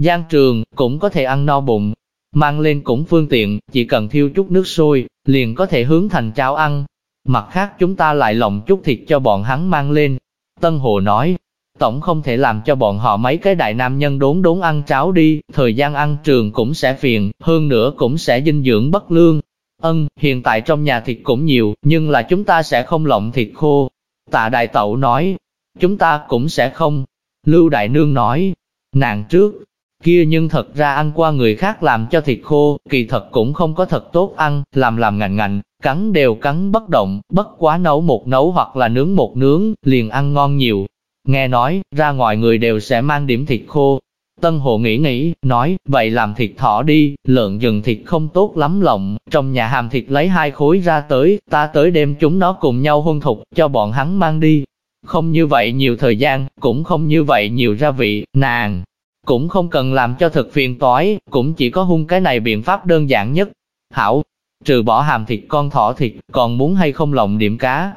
gian trường, cũng có thể ăn no bụng. Mang lên cũng phương tiện, chỉ cần thiêu chút nước sôi, liền có thể hướng thành cháo ăn. Mặt khác chúng ta lại lộng chút thịt cho bọn hắn mang lên. Tân Hồ nói, tổng không thể làm cho bọn họ mấy cái đại nam nhân đốn đốn ăn cháo đi, thời gian ăn trường cũng sẽ phiền, hơn nữa cũng sẽ dinh dưỡng bất lương. Ân, hiện tại trong nhà thịt cũng nhiều, nhưng là chúng ta sẽ không lộng thịt khô. Tạ đại tẩu nói, chúng ta cũng sẽ không. Lưu đại nương nói, nàng trước, kia nhưng thật ra ăn qua người khác làm cho thịt khô, kỳ thật cũng không có thật tốt ăn, làm làm ngạnh ngạnh, cắn đều cắn bất động, bất quá nấu một nấu hoặc là nướng một nướng, liền ăn ngon nhiều. Nghe nói, ra ngoài người đều sẽ mang điểm thịt khô. Tân hộ nghĩ nghĩ, nói, vậy làm thịt thỏ đi, lợn rừng thịt không tốt lắm lộng, trong nhà hàm thịt lấy hai khối ra tới, ta tới đem chúng nó cùng nhau huân thục, cho bọn hắn mang đi. Không như vậy nhiều thời gian, cũng không như vậy nhiều gia vị, nàng, cũng không cần làm cho thật phiền toái, cũng chỉ có hung cái này biện pháp đơn giản nhất. Hảo, trừ bỏ hàm thịt con thỏ thịt, còn muốn hay không lộng điểm cá?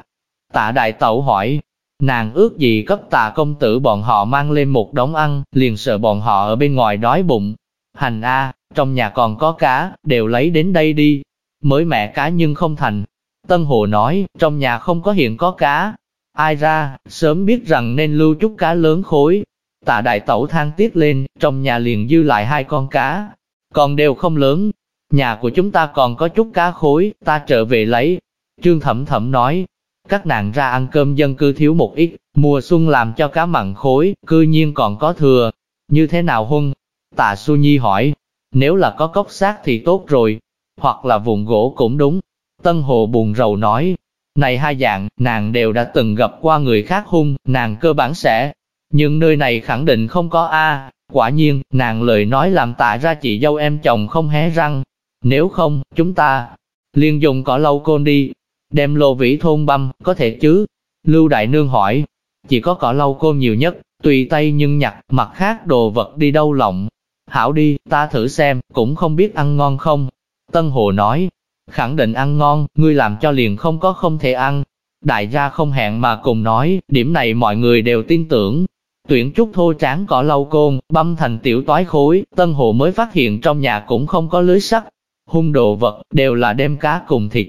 Tạ đại tẩu hỏi, nàng ước gì cấp tạ công tử bọn họ mang lên một đống ăn, liền sợ bọn họ ở bên ngoài đói bụng. Hành A, trong nhà còn có cá, đều lấy đến đây đi. Mới mẹ cá nhưng không thành. Tân Hồ nói, trong nhà không có hiện có cá. Ai ra, sớm biết rằng nên lưu chút cá lớn khối, Tạ đại tẩu than tiếc lên, trong nhà liền dư lại hai con cá, còn đều không lớn. Nhà của chúng ta còn có chút cá khối, ta trở về lấy. Trương Thẩm Thẩm nói, các nàng ra ăn cơm dân cư thiếu một ít, mùa xuân làm cho cá mặn khối, cư nhiên còn có thừa. Như thế nào huân? Tạ Su Nhi hỏi, nếu là có cốc xác thì tốt rồi, hoặc là vùng gỗ cũng đúng. Tân Hồ buồn rầu nói, này hai dạng, nàng đều đã từng gặp qua người khác hung, nàng cơ bản sẽ nhưng nơi này khẳng định không có A, quả nhiên, nàng lời nói làm tạ ra chị dâu em chồng không hé răng. Nếu không, chúng ta liên dùng cỏ lâu côn đi, đem lô vĩ thôn băm, có thể chứ? Lưu Đại Nương hỏi, chỉ có cỏ lâu côn nhiều nhất, tùy tay nhưng nhặt, mặt khác đồ vật đi đâu lộng. Hảo đi, ta thử xem, cũng không biết ăn ngon không. Tân Hồ nói, khẳng định ăn ngon, ngươi làm cho liền không có không thể ăn. Đại gia không hẹn mà cùng nói, điểm này mọi người đều tin tưởng, Tuyển chút thô tráng cỏ lau côn, băm thành tiểu toái khối, Tân Hồ mới phát hiện trong nhà cũng không có lưới sắt. Hung đồ vật, đều là đem cá cùng thịt.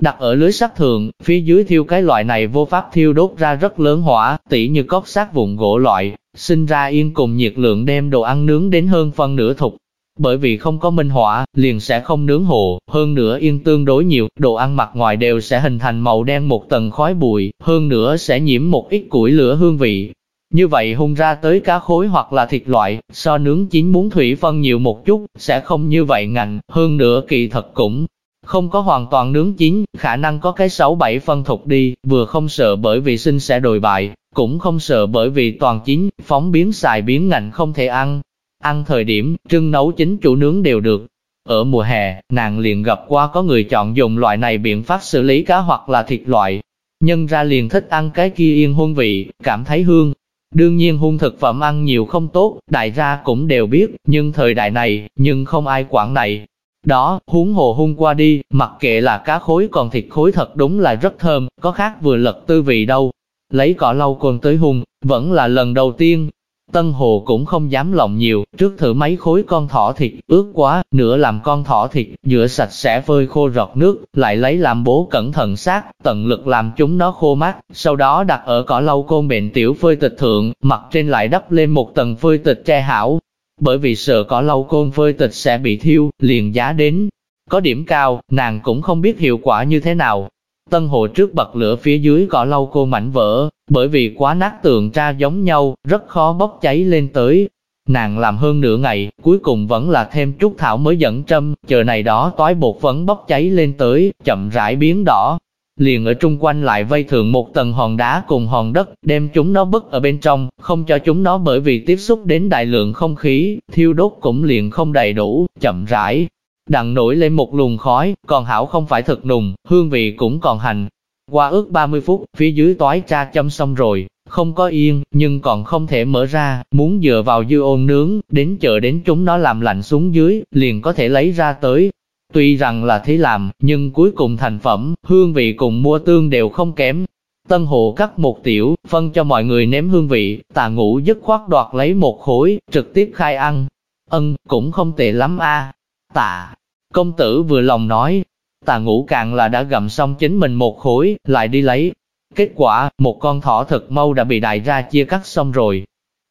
Đặt ở lưới sắt thường, phía dưới thiêu cái loại này vô pháp thiêu đốt ra rất lớn hỏa, tỉ như cốc sát vụn gỗ loại, sinh ra yên cùng nhiệt lượng đem đồ ăn nướng đến hơn phân nửa thục. Bởi vì không có minh hỏa, liền sẽ không nướng hồ, hơn nữa yên tương đối nhiều, đồ ăn mặt ngoài đều sẽ hình thành màu đen một tầng khói bụi, hơn nữa sẽ nhiễm một ít củi lửa hương vị, như vậy hung ra tới cá khối hoặc là thịt loại, so nướng chín muốn thủy phân nhiều một chút, sẽ không như vậy ngạnh, hơn nữa kỳ thật cũng không có hoàn toàn nướng chín, khả năng có cái 6-7 phân thục đi, vừa không sợ bởi vì sinh sẽ đồi bại, cũng không sợ bởi vì toàn chín, phóng biến xài biến ngạnh không thể ăn. Ăn thời điểm, trưng nấu chính chủ nướng đều được. Ở mùa hè, nàng liền gặp qua có người chọn dùng loại này biện pháp xử lý cá hoặc là thịt loại. Nhân ra liền thích ăn cái kia yên hương vị, cảm thấy hương, Đương nhiên hung thực phẩm ăn nhiều không tốt, đại gia cũng đều biết, nhưng thời đại này, nhưng không ai quản này. Đó, huống hồ hung qua đi, mặc kệ là cá khối còn thịt khối thật đúng là rất thơm, có khác vừa lật tư vị đâu. Lấy cỏ lau cồn tới hung, vẫn là lần đầu tiên, Tân Hồ cũng không dám lòng nhiều, trước thử mấy khối con thỏ thịt, ướt quá, nửa làm con thỏ thịt, rửa sạch sẽ phơi khô rọt nước, lại lấy làm bố cẩn thận sát, tận lực làm chúng nó khô mát, sau đó đặt ở cỏ lau côn bệnh tiểu phơi tịch thượng, mặt trên lại đắp lên một tầng phơi tịch che hảo. Bởi vì sợ cỏ lau côn phơi tịch sẽ bị thiêu, liền giá đến. Có điểm cao, nàng cũng không biết hiệu quả như thế nào, Tân hồ trước bật lửa phía dưới cỏ lau cô mảnh vỡ, bởi vì quá nát tường tra giống nhau, rất khó bốc cháy lên tới. Nàng làm hơn nửa ngày, cuối cùng vẫn là thêm chút thảo mới dẫn trâm, chờ này đó tói bột vẫn bốc cháy lên tới, chậm rãi biến đỏ. Liền ở trung quanh lại vây thường một tầng hòn đá cùng hòn đất, đem chúng nó bức ở bên trong, không cho chúng nó bởi vì tiếp xúc đến đại lượng không khí, thiêu đốt cũng liền không đầy đủ, chậm rãi, Đặng nổi lên một luồng khói, còn hảo không phải thật nùng, hương vị cũng còn hành. Qua ước 30 phút, phía dưới toái tra châm xong rồi, không có yên, nhưng còn không thể mở ra, muốn dựa vào dư ôn nướng, đến chờ đến chúng nó làm lạnh xuống dưới, liền có thể lấy ra tới. Tuy rằng là thế làm, nhưng cuối cùng thành phẩm, hương vị cùng mua tương đều không kém. Tân hộ cắt một tiểu, phân cho mọi người nếm hương vị, tà ngủ dứt khoát đoạt lấy một khối, trực tiếp khai ăn, Ân, cũng không tệ lắm a. Tạ, công tử vừa lòng nói, tạ ngũ càng là đã gặm xong chính mình một khối, lại đi lấy. Kết quả, một con thỏ thật mau đã bị đại ra chia cắt xong rồi.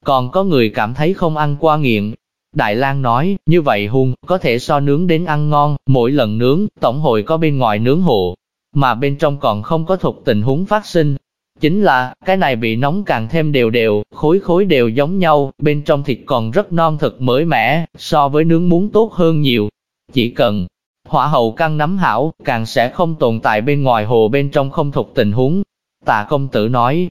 Còn có người cảm thấy không ăn qua nghiện. Đại lang nói, như vậy hung, có thể so nướng đến ăn ngon, mỗi lần nướng, tổng hội có bên ngoài nướng hộ, mà bên trong còn không có thuộc tình huống phát sinh. Chính là, cái này bị nóng càng thêm đều đều, khối khối đều giống nhau, bên trong thịt còn rất non thật mới mẻ, so với nướng muốn tốt hơn nhiều. Chỉ cần hỏa hậu căng nắm hảo, càng sẽ không tồn tại bên ngoài hồ bên trong không thuộc tình huống. Tạ công tử nói,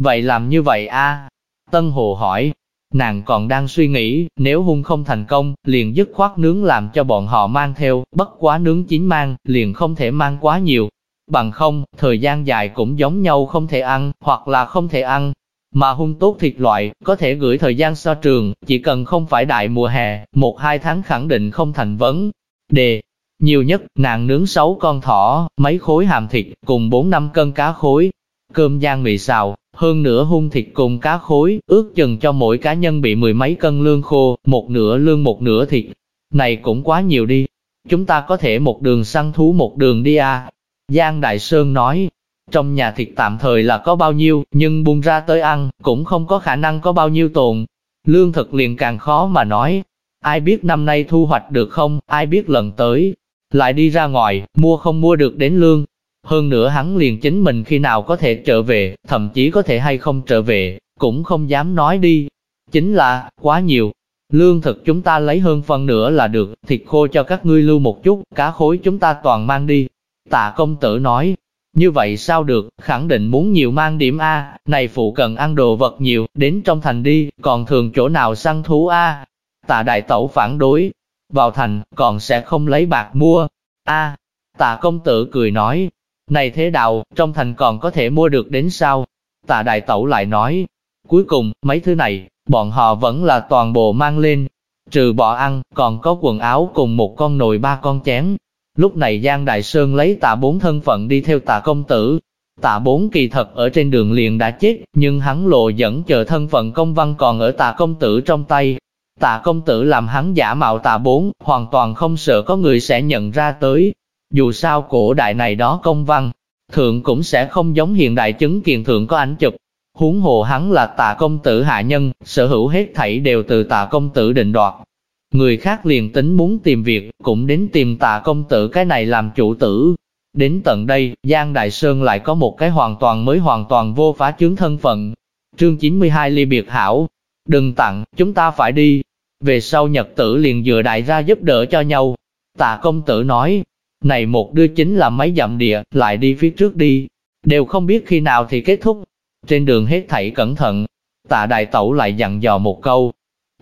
vậy làm như vậy a Tân Hồ hỏi, nàng còn đang suy nghĩ, nếu hung không thành công, liền dứt khoát nướng làm cho bọn họ mang theo, bất quá nướng chín mang, liền không thể mang quá nhiều. Bằng không, thời gian dài cũng giống nhau không thể ăn, hoặc là không thể ăn. Mà hung tốt thịt loại, có thể gửi thời gian so trường, chỉ cần không phải đại mùa hè, một hai tháng khẳng định không thành vấn. Đề, nhiều nhất, nàng nướng sáu con thỏ, mấy khối hàm thịt, cùng 4 năm cân cá khối, cơm giang mì xào, hơn nửa hung thịt cùng cá khối, ước chừng cho mỗi cá nhân bị mười mấy cân lương khô, một nửa lương một nửa thịt. Này cũng quá nhiều đi. Chúng ta có thể một đường săn thú một đường đi à. Giang Đại Sơn nói, trong nhà thịt tạm thời là có bao nhiêu, nhưng buông ra tới ăn, cũng không có khả năng có bao nhiêu tồn. Lương thực liền càng khó mà nói. Ai biết năm nay thu hoạch được không, ai biết lần tới. Lại đi ra ngoài, mua không mua được đến lương, hơn nữa hắn liền chính mình khi nào có thể trở về, thậm chí có thể hay không trở về, cũng không dám nói đi. Chính là, quá nhiều. Lương thực chúng ta lấy hơn phần nữa là được, thịt khô cho các ngươi lưu một chút, cá khối chúng ta toàn mang đi. Tạ công tử nói, như vậy sao được, khẳng định muốn nhiều mang điểm A, này phụ cần ăn đồ vật nhiều, đến trong thành đi, còn thường chỗ nào săn thú A. Tạ đại tẩu phản đối, vào thành, còn sẽ không lấy bạc mua. A, tạ công tử cười nói, này thế đạo, trong thành còn có thể mua được đến sao? Tạ đại tẩu lại nói, cuối cùng, mấy thứ này, bọn họ vẫn là toàn bộ mang lên. Trừ bỏ ăn, còn có quần áo cùng một con nồi ba con chén. Lúc này Giang Đại Sơn lấy tạ bốn thân phận đi theo tạ công tử. Tạ bốn kỳ thật ở trên đường liền đã chết, nhưng hắn lộ dẫn chờ thân phận công văn còn ở tạ công tử trong tay. Tạ công tử làm hắn giả mạo tạ bốn, hoàn toàn không sợ có người sẽ nhận ra tới, dù sao cổ đại này đó công văn, thượng cũng sẽ không giống hiện đại chứng kiền thượng có ảnh chụp. Huống hồ hắn là tạ công tử hạ nhân, sở hữu hết thảy đều từ tạ công tử định đoạt. Người khác liền tính muốn tìm việc, cũng đến tìm tạ công tử cái này làm chủ tử. Đến tận đây, Giang Đại Sơn lại có một cái hoàn toàn mới hoàn toàn vô phá chứng thân phận. Chương 92 ly biệt hảo, đừng tặng, chúng ta phải đi. Về sau nhật tử liền dựa đại ra giúp đỡ cho nhau. Tạ công tử nói, này một đưa chính là mấy dặm địa, lại đi phía trước đi, đều không biết khi nào thì kết thúc. Trên đường hết thảy cẩn thận, tạ đại tẩu lại dặn dò một câu,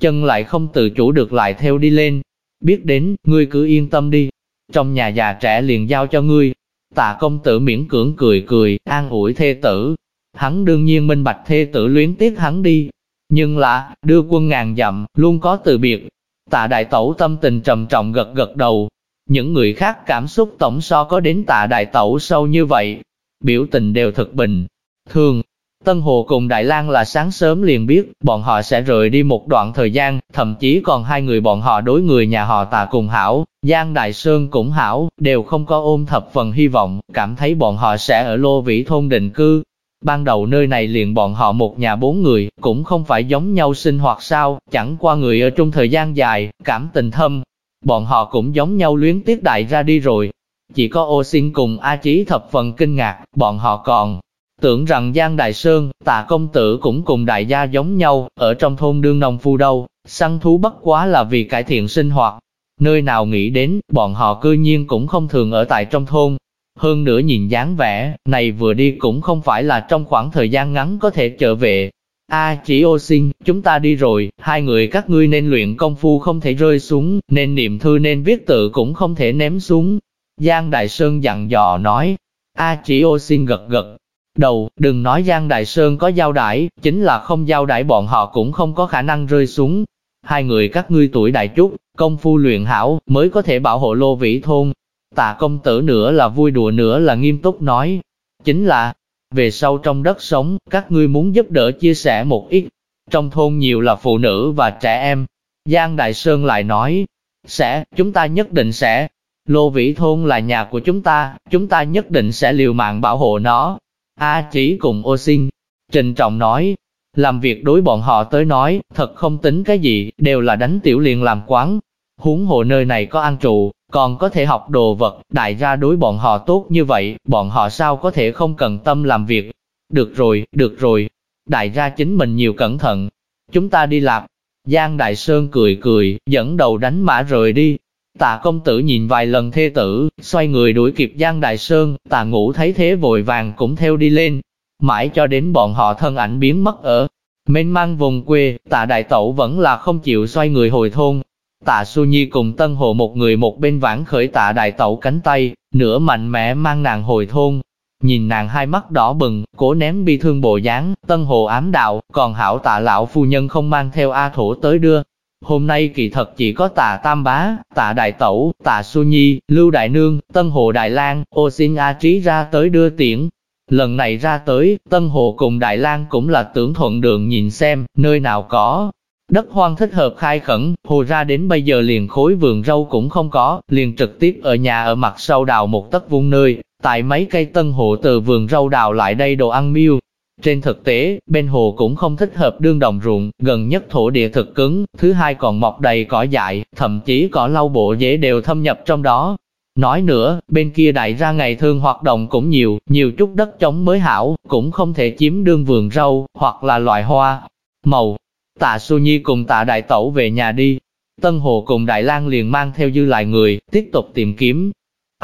chân lại không tự chủ được lại theo đi lên. Biết đến, ngươi cứ yên tâm đi, trong nhà già trẻ liền giao cho ngươi. Tạ công tử miễn cưỡng cười cười, an ủi thê tử. Hắn đương nhiên minh bạch thê tử luyến tiếc hắn đi. Nhưng là, đưa quân ngàn dặm, luôn có từ biệt. Tạ đại tẩu tâm tình trầm trọng gật gật đầu, những người khác cảm xúc tổng so có đến tạ đại tẩu sâu như vậy, biểu tình đều thật bình. Thường, Tân Hồ cùng Đại lang là sáng sớm liền biết, bọn họ sẽ rời đi một đoạn thời gian, thậm chí còn hai người bọn họ đối người nhà họ tà cùng hảo, Giang Đại Sơn cũng hảo, đều không có ôm thập phần hy vọng, cảm thấy bọn họ sẽ ở Lô Vĩ Thôn định cư. Ban đầu nơi này liền bọn họ một nhà bốn người, cũng không phải giống nhau sinh hoạt sao, chẳng qua người ở trong thời gian dài, cảm tình thâm, bọn họ cũng giống nhau luyến tiếc đại ra đi rồi. Chỉ có ô xin cùng A Chí thập phần kinh ngạc, bọn họ còn tưởng rằng Giang Đại Sơn, tạ công tử cũng cùng đại gia giống nhau, ở trong thôn đương nông phu đâu, săn thú bất quá là vì cải thiện sinh hoạt. Nơi nào nghĩ đến, bọn họ cư nhiên cũng không thường ở tại trong thôn. Hơn nữa nhìn dáng vẻ, này vừa đi cũng không phải là trong khoảng thời gian ngắn có thể trở về, A chỉ ô sinh, chúng ta đi rồi, hai người các ngươi nên luyện công phu không thể rơi xuống, nên niệm thư nên viết tự cũng không thể ném xuống. Giang Đại Sơn dặn dò nói, A chỉ ô sinh gật gật. Đầu, đừng nói Giang Đại Sơn có giao đãi, chính là không giao đãi bọn họ cũng không có khả năng rơi xuống. Hai người các ngươi tuổi đại chút, công phu luyện hảo, mới có thể bảo hộ lô vĩ thôn. Tạ công tử nữa là vui đùa nữa là nghiêm túc nói. Chính là, về sau trong đất sống, các ngươi muốn giúp đỡ chia sẻ một ít. Trong thôn nhiều là phụ nữ và trẻ em. Giang Đại Sơn lại nói, sẽ, chúng ta nhất định sẽ. Lô Vĩ Thôn là nhà của chúng ta, chúng ta nhất định sẽ liều mạng bảo hộ nó. A chỉ cùng ô sinh. Trình trọng nói, làm việc đối bọn họ tới nói, thật không tính cái gì, đều là đánh tiểu liền làm quán. Huống hồ nơi này có ăn trụ, còn có thể học đồ vật, đại gia đối bọn họ tốt như vậy, bọn họ sao có thể không cần tâm làm việc. Được rồi, được rồi, đại gia chính mình nhiều cẩn thận. Chúng ta đi lạc. Giang Đại Sơn cười cười, dẫn đầu đánh mã rời đi. Tạ công tử nhìn vài lần thê tử, xoay người đuổi kịp Giang Đại Sơn, tạ ngủ thấy thế vội vàng cũng theo đi lên. Mãi cho đến bọn họ thân ảnh biến mất ở mênh mang vùng quê, tạ đại tẩu vẫn là không chịu xoay người hồi thôn. Tạ Su Nhi cùng Tân Hồ một người một bên vãn khởi tạ đại tẩu cánh tay, nửa mạnh mẽ mang nàng hồi thôn, Nhìn nàng hai mắt đỏ bừng, cố ném bi thương bộ dáng, tân hồ ám đạo, còn hảo tạ lão phu nhân không mang theo A thổ tới đưa. Hôm nay kỳ thật chỉ có tạ Tam Bá, tạ Đại Tẩu, tạ Su Nhi, Lưu Đại Nương, Tân Hồ Đại Lang, ô xin A Trí ra tới đưa tiễn. Lần này ra tới, Tân Hồ cùng Đại Lang cũng là tưởng thuận đường nhìn xem, nơi nào có. Đất hoang thích hợp khai khẩn, hồ ra đến bây giờ liền khối vườn rau cũng không có, liền trực tiếp ở nhà ở mặt sau đào một tấc vuông nơi, tại mấy cây tân hồ từ vườn rau đào lại đây đồ ăn miêu. Trên thực tế, bên hồ cũng không thích hợp đương đồng ruộng, gần nhất thổ địa thực cứng, thứ hai còn mọc đầy cỏ dại, thậm chí cỏ lau bộ dễ đều thâm nhập trong đó. Nói nữa, bên kia đại ra ngày thường hoạt động cũng nhiều, nhiều chút đất trống mới hảo, cũng không thể chiếm đương vườn rau, hoặc là loại hoa, màu. Tạ Xu Nhi cùng tạ đại tẩu về nhà đi. Tân Hồ cùng Đại lang liền mang theo dư lại người, tiếp tục tìm kiếm,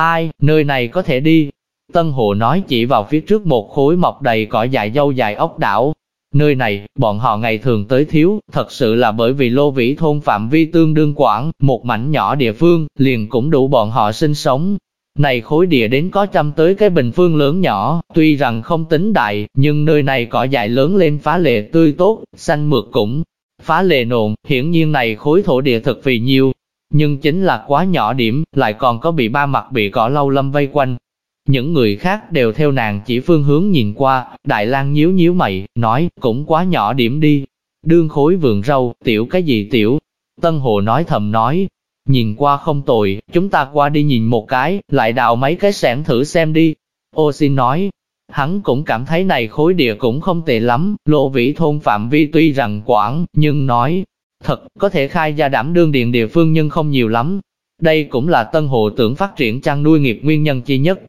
Ai, nơi này có thể đi. Tân Hồ nói chỉ vào phía trước một khối mọc đầy cỏ dại dâu dài ốc đảo. Nơi này, bọn họ ngày thường tới thiếu, thật sự là bởi vì lô vĩ thôn phạm vi tương đương quảng, một mảnh nhỏ địa phương, liền cũng đủ bọn họ sinh sống. Này khối địa đến có trăm tới cái bình phương lớn nhỏ, tuy rằng không tính đại, nhưng nơi này cỏ dại lớn lên phá lệ tươi tốt, xanh mượt cũng phá lệ nộn, hiển nhiên này khối thổ địa thật vì nhiều, nhưng chính là quá nhỏ điểm, lại còn có bị ba mặt bị cỏ lâu lâm vây quanh. Những người khác đều theo nàng chỉ phương hướng nhìn qua, Đại lang nhíu nhíu mày, nói, cũng quá nhỏ điểm đi. Đương khối vườn rau, tiểu cái gì tiểu? Tân Hồ nói thầm nói, nhìn qua không tồi, chúng ta qua đi nhìn một cái, lại đào mấy cái sẻn thử xem đi. Ô xin nói, hắn cũng cảm thấy này khối địa cũng không tệ lắm, lộ vĩ thôn phạm vi tuy rằng quảng, nhưng nói, Thật, có thể khai ra đảm đương điện địa phương nhưng không nhiều lắm. Đây cũng là tân hồ tưởng phát triển chăn nuôi nghiệp nguyên nhân chi nhất.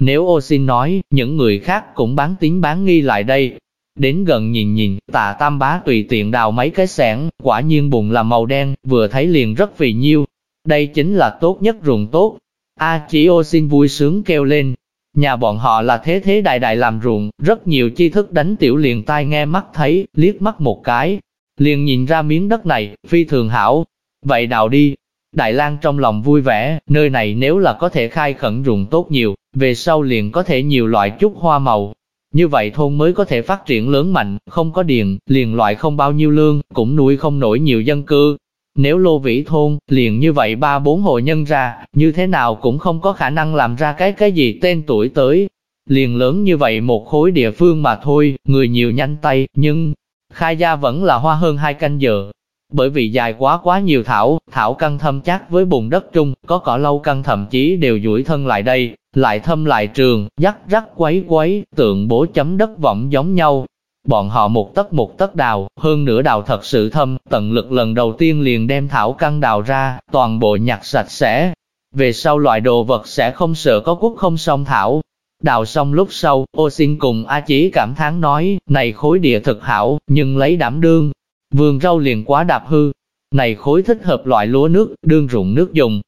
Nếu ô xin nói, những người khác cũng bán tín bán nghi lại đây. Đến gần nhìn nhìn, tạ tam bá tùy tiện đào mấy cái sẻn, quả nhiên bụng là màu đen, vừa thấy liền rất vì nhiêu. Đây chính là tốt nhất ruộng tốt. A chỉ ô xin vui sướng kêu lên. Nhà bọn họ là thế thế đại đại làm ruộng, rất nhiều chi thức đánh tiểu liền tai nghe mắt thấy, liếc mắt một cái, liền nhìn ra miếng đất này, phi thường hảo. Vậy đào đi. Đại lang trong lòng vui vẻ, nơi này nếu là có thể khai khẩn ruộng tốt nhiều, về sau liền có thể nhiều loại chút hoa màu. Như vậy thôn mới có thể phát triển lớn mạnh, không có điện, liền loại không bao nhiêu lương, cũng nuôi không nổi nhiều dân cư. Nếu lô vĩ thôn, liền như vậy ba bốn hộ nhân ra, như thế nào cũng không có khả năng làm ra cái cái gì tên tuổi tới. Liền lớn như vậy một khối địa phương mà thôi, người nhiều nhanh tay, nhưng khai ra vẫn là hoa hơn hai canh giờ. Bởi vì dài quá quá nhiều thảo, thảo căn thâm chắc với bùn đất trung, có cỏ lâu căn thậm chí đều duỗi thân lại đây, lại thâm lại trường, dắt rắc quấy quấy, tượng bố chấm đất võng giống nhau. Bọn họ một tấc một tấc đào, hơn nữa đào thật sự thâm, tận lực lần đầu tiên liền đem thảo căn đào ra, toàn bộ nhặt sạch sẽ. Về sau loại đồ vật sẽ không sợ có quốc không song thảo, Đào xong lúc sau, ô xin cùng A Chí cảm thán nói, này khối địa thực hảo, nhưng lấy đảm đương. Vườn rau liền quá đạp hư. Này khối thích hợp loại lúa nước, đương ruộng nước dùng.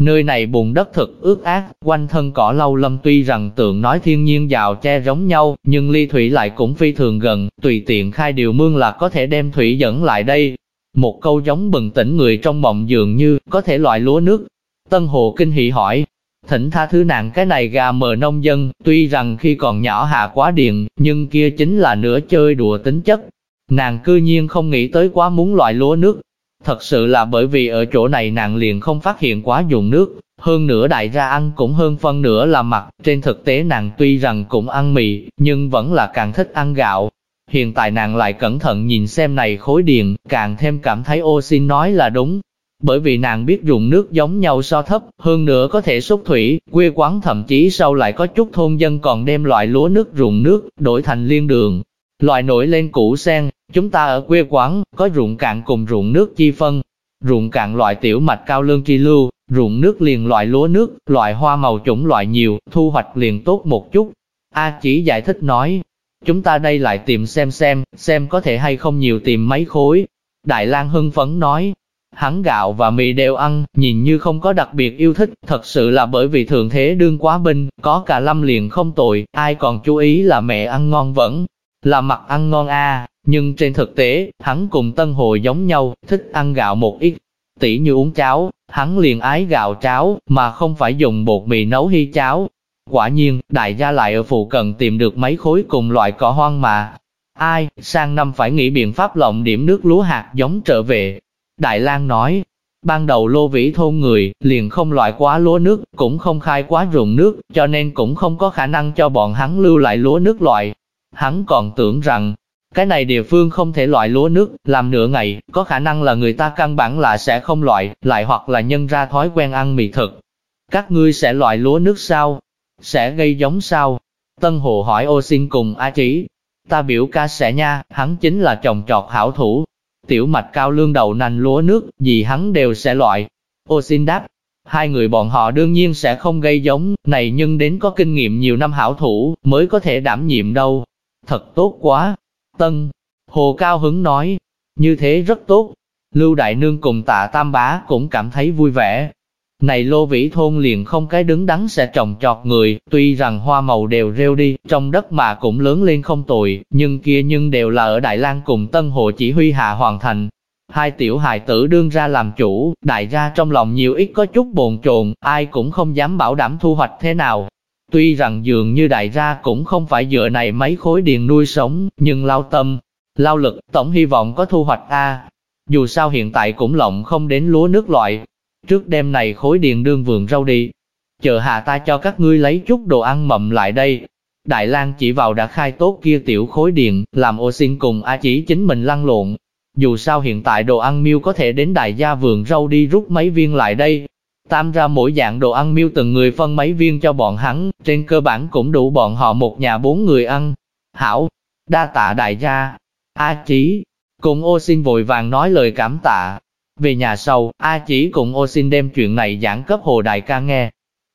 Nơi này bùn đất thực ướt ác, quanh thân cỏ lâu lâm tuy rằng tượng nói thiên nhiên giàu che giống nhau, nhưng ly thủy lại cũng phi thường gần, tùy tiện khai điều mương là có thể đem thủy dẫn lại đây. Một câu giống bừng tỉnh người trong mộng dường như, có thể loại lúa nước. Tân Hồ kinh hỉ hỏi, Thỉnh tha thứ nàng cái này gà mờ nông dân, tuy rằng khi còn nhỏ hạ quá điện, nhưng kia chính là nửa chơi đùa tính chất. Nàng cư nhiên không nghĩ tới quá muốn loại lúa nước. Thật sự là bởi vì ở chỗ này nàng liền không phát hiện quá dùng nước, hơn nữa đại ra ăn cũng hơn phân nửa là mặt, trên thực tế nàng tuy rằng cũng ăn mì, nhưng vẫn là càng thích ăn gạo. Hiện tại nàng lại cẩn thận nhìn xem này khối điền, càng thêm cảm thấy ô xin nói là đúng. Bởi vì nàng biết dùng nước giống nhau so thấp, hơn nữa có thể xúc thủy, quê quán thậm chí sau lại có chút thôn dân còn đem loại lúa nước ruộng nước, đổi thành liên đường. Loại nổi lên củ sen, chúng ta ở quê quán, có ruộng cạn cùng ruộng nước chi phân. Ruộng cạn loại tiểu mạch cao lương chi lưu, ruộng nước liền loại lúa nước, loại hoa màu chủng loại nhiều, thu hoạch liền tốt một chút. A chỉ giải thích nói, chúng ta đây lại tìm xem xem, xem có thể hay không nhiều tìm mấy khối. Đại lang hưng phấn nói, hắn gạo và mì đều ăn, nhìn như không có đặc biệt yêu thích, thật sự là bởi vì thường thế đương quá binh, có cả lâm liền không tội, ai còn chú ý là mẹ ăn ngon vẫn là mặt ăn ngon a nhưng trên thực tế, hắn cùng Tân Hồ giống nhau, thích ăn gạo một ít, tỉ như uống cháo, hắn liền ái gạo cháo, mà không phải dùng bột mì nấu hy cháo. Quả nhiên, đại gia lại ở phụ cận tìm được mấy khối cùng loại cỏ hoang mà. Ai, sang năm phải nghĩ biện pháp lộng điểm nước lúa hạt giống trở về. Đại lang nói, ban đầu lô vĩ thôn người, liền không loại quá lúa nước, cũng không khai quá ruộng nước, cho nên cũng không có khả năng cho bọn hắn lưu lại lúa nước loại. Hắn còn tưởng rằng, cái này địa phương không thể loại lúa nước, làm nửa ngày, có khả năng là người ta căn bản là sẽ không loại, lại hoặc là nhân ra thói quen ăn mì thực. Các ngươi sẽ loại lúa nước sao? Sẽ gây giống sao? Tân Hồ hỏi ô xin cùng A Trí. Ta biểu ca sẽ nha, hắn chính là trồng trọt hảo thủ. Tiểu mạch cao lương đầu nành lúa nước, gì hắn đều sẽ loại. Ô xin đáp, hai người bọn họ đương nhiên sẽ không gây giống, này nhưng đến có kinh nghiệm nhiều năm hảo thủ, mới có thể đảm nhiệm đâu. Thật tốt quá, Tân, Hồ Cao Hứng nói, như thế rất tốt. Lưu Đại Nương cùng tạ Tam Bá cũng cảm thấy vui vẻ. Này lô vĩ thôn liền không cái đứng đắn sẽ trồng trọt người, tuy rằng hoa màu đều rêu đi, trong đất mà cũng lớn lên không tồi, nhưng kia nhưng đều là ở Đại lang cùng Tân Hồ chỉ huy hạ hoàn thành. Hai tiểu hài tử đương ra làm chủ, đại gia trong lòng nhiều ít có chút bồn chồn, ai cũng không dám bảo đảm thu hoạch thế nào, Tuy rằng dường như đại gia cũng không phải dựa này mấy khối điền nuôi sống, nhưng lao tâm, lao lực, tổng hy vọng có thu hoạch A. Dù sao hiện tại cũng lộng không đến lúa nước loại. Trước đêm này khối điền đương vườn rau đi. Chờ hạ ta cho các ngươi lấy chút đồ ăn mậm lại đây. Đại lang chỉ vào đã khai tốt kia tiểu khối điền, làm ô xin cùng A chỉ chính mình lăn lộn. Dù sao hiện tại đồ ăn miêu có thể đến đại gia vườn rau đi rút mấy viên lại đây, Tam ra mỗi dạng đồ ăn miêu từng người phân mấy viên cho bọn hắn, trên cơ bản cũng đủ bọn họ một nhà bốn người ăn. Hảo, đa tạ đại gia. A Chí, cùng ô xin vội vàng nói lời cảm tạ. Về nhà sau, A Chí cùng ô xin đem chuyện này giảng cấp hồ đại ca nghe.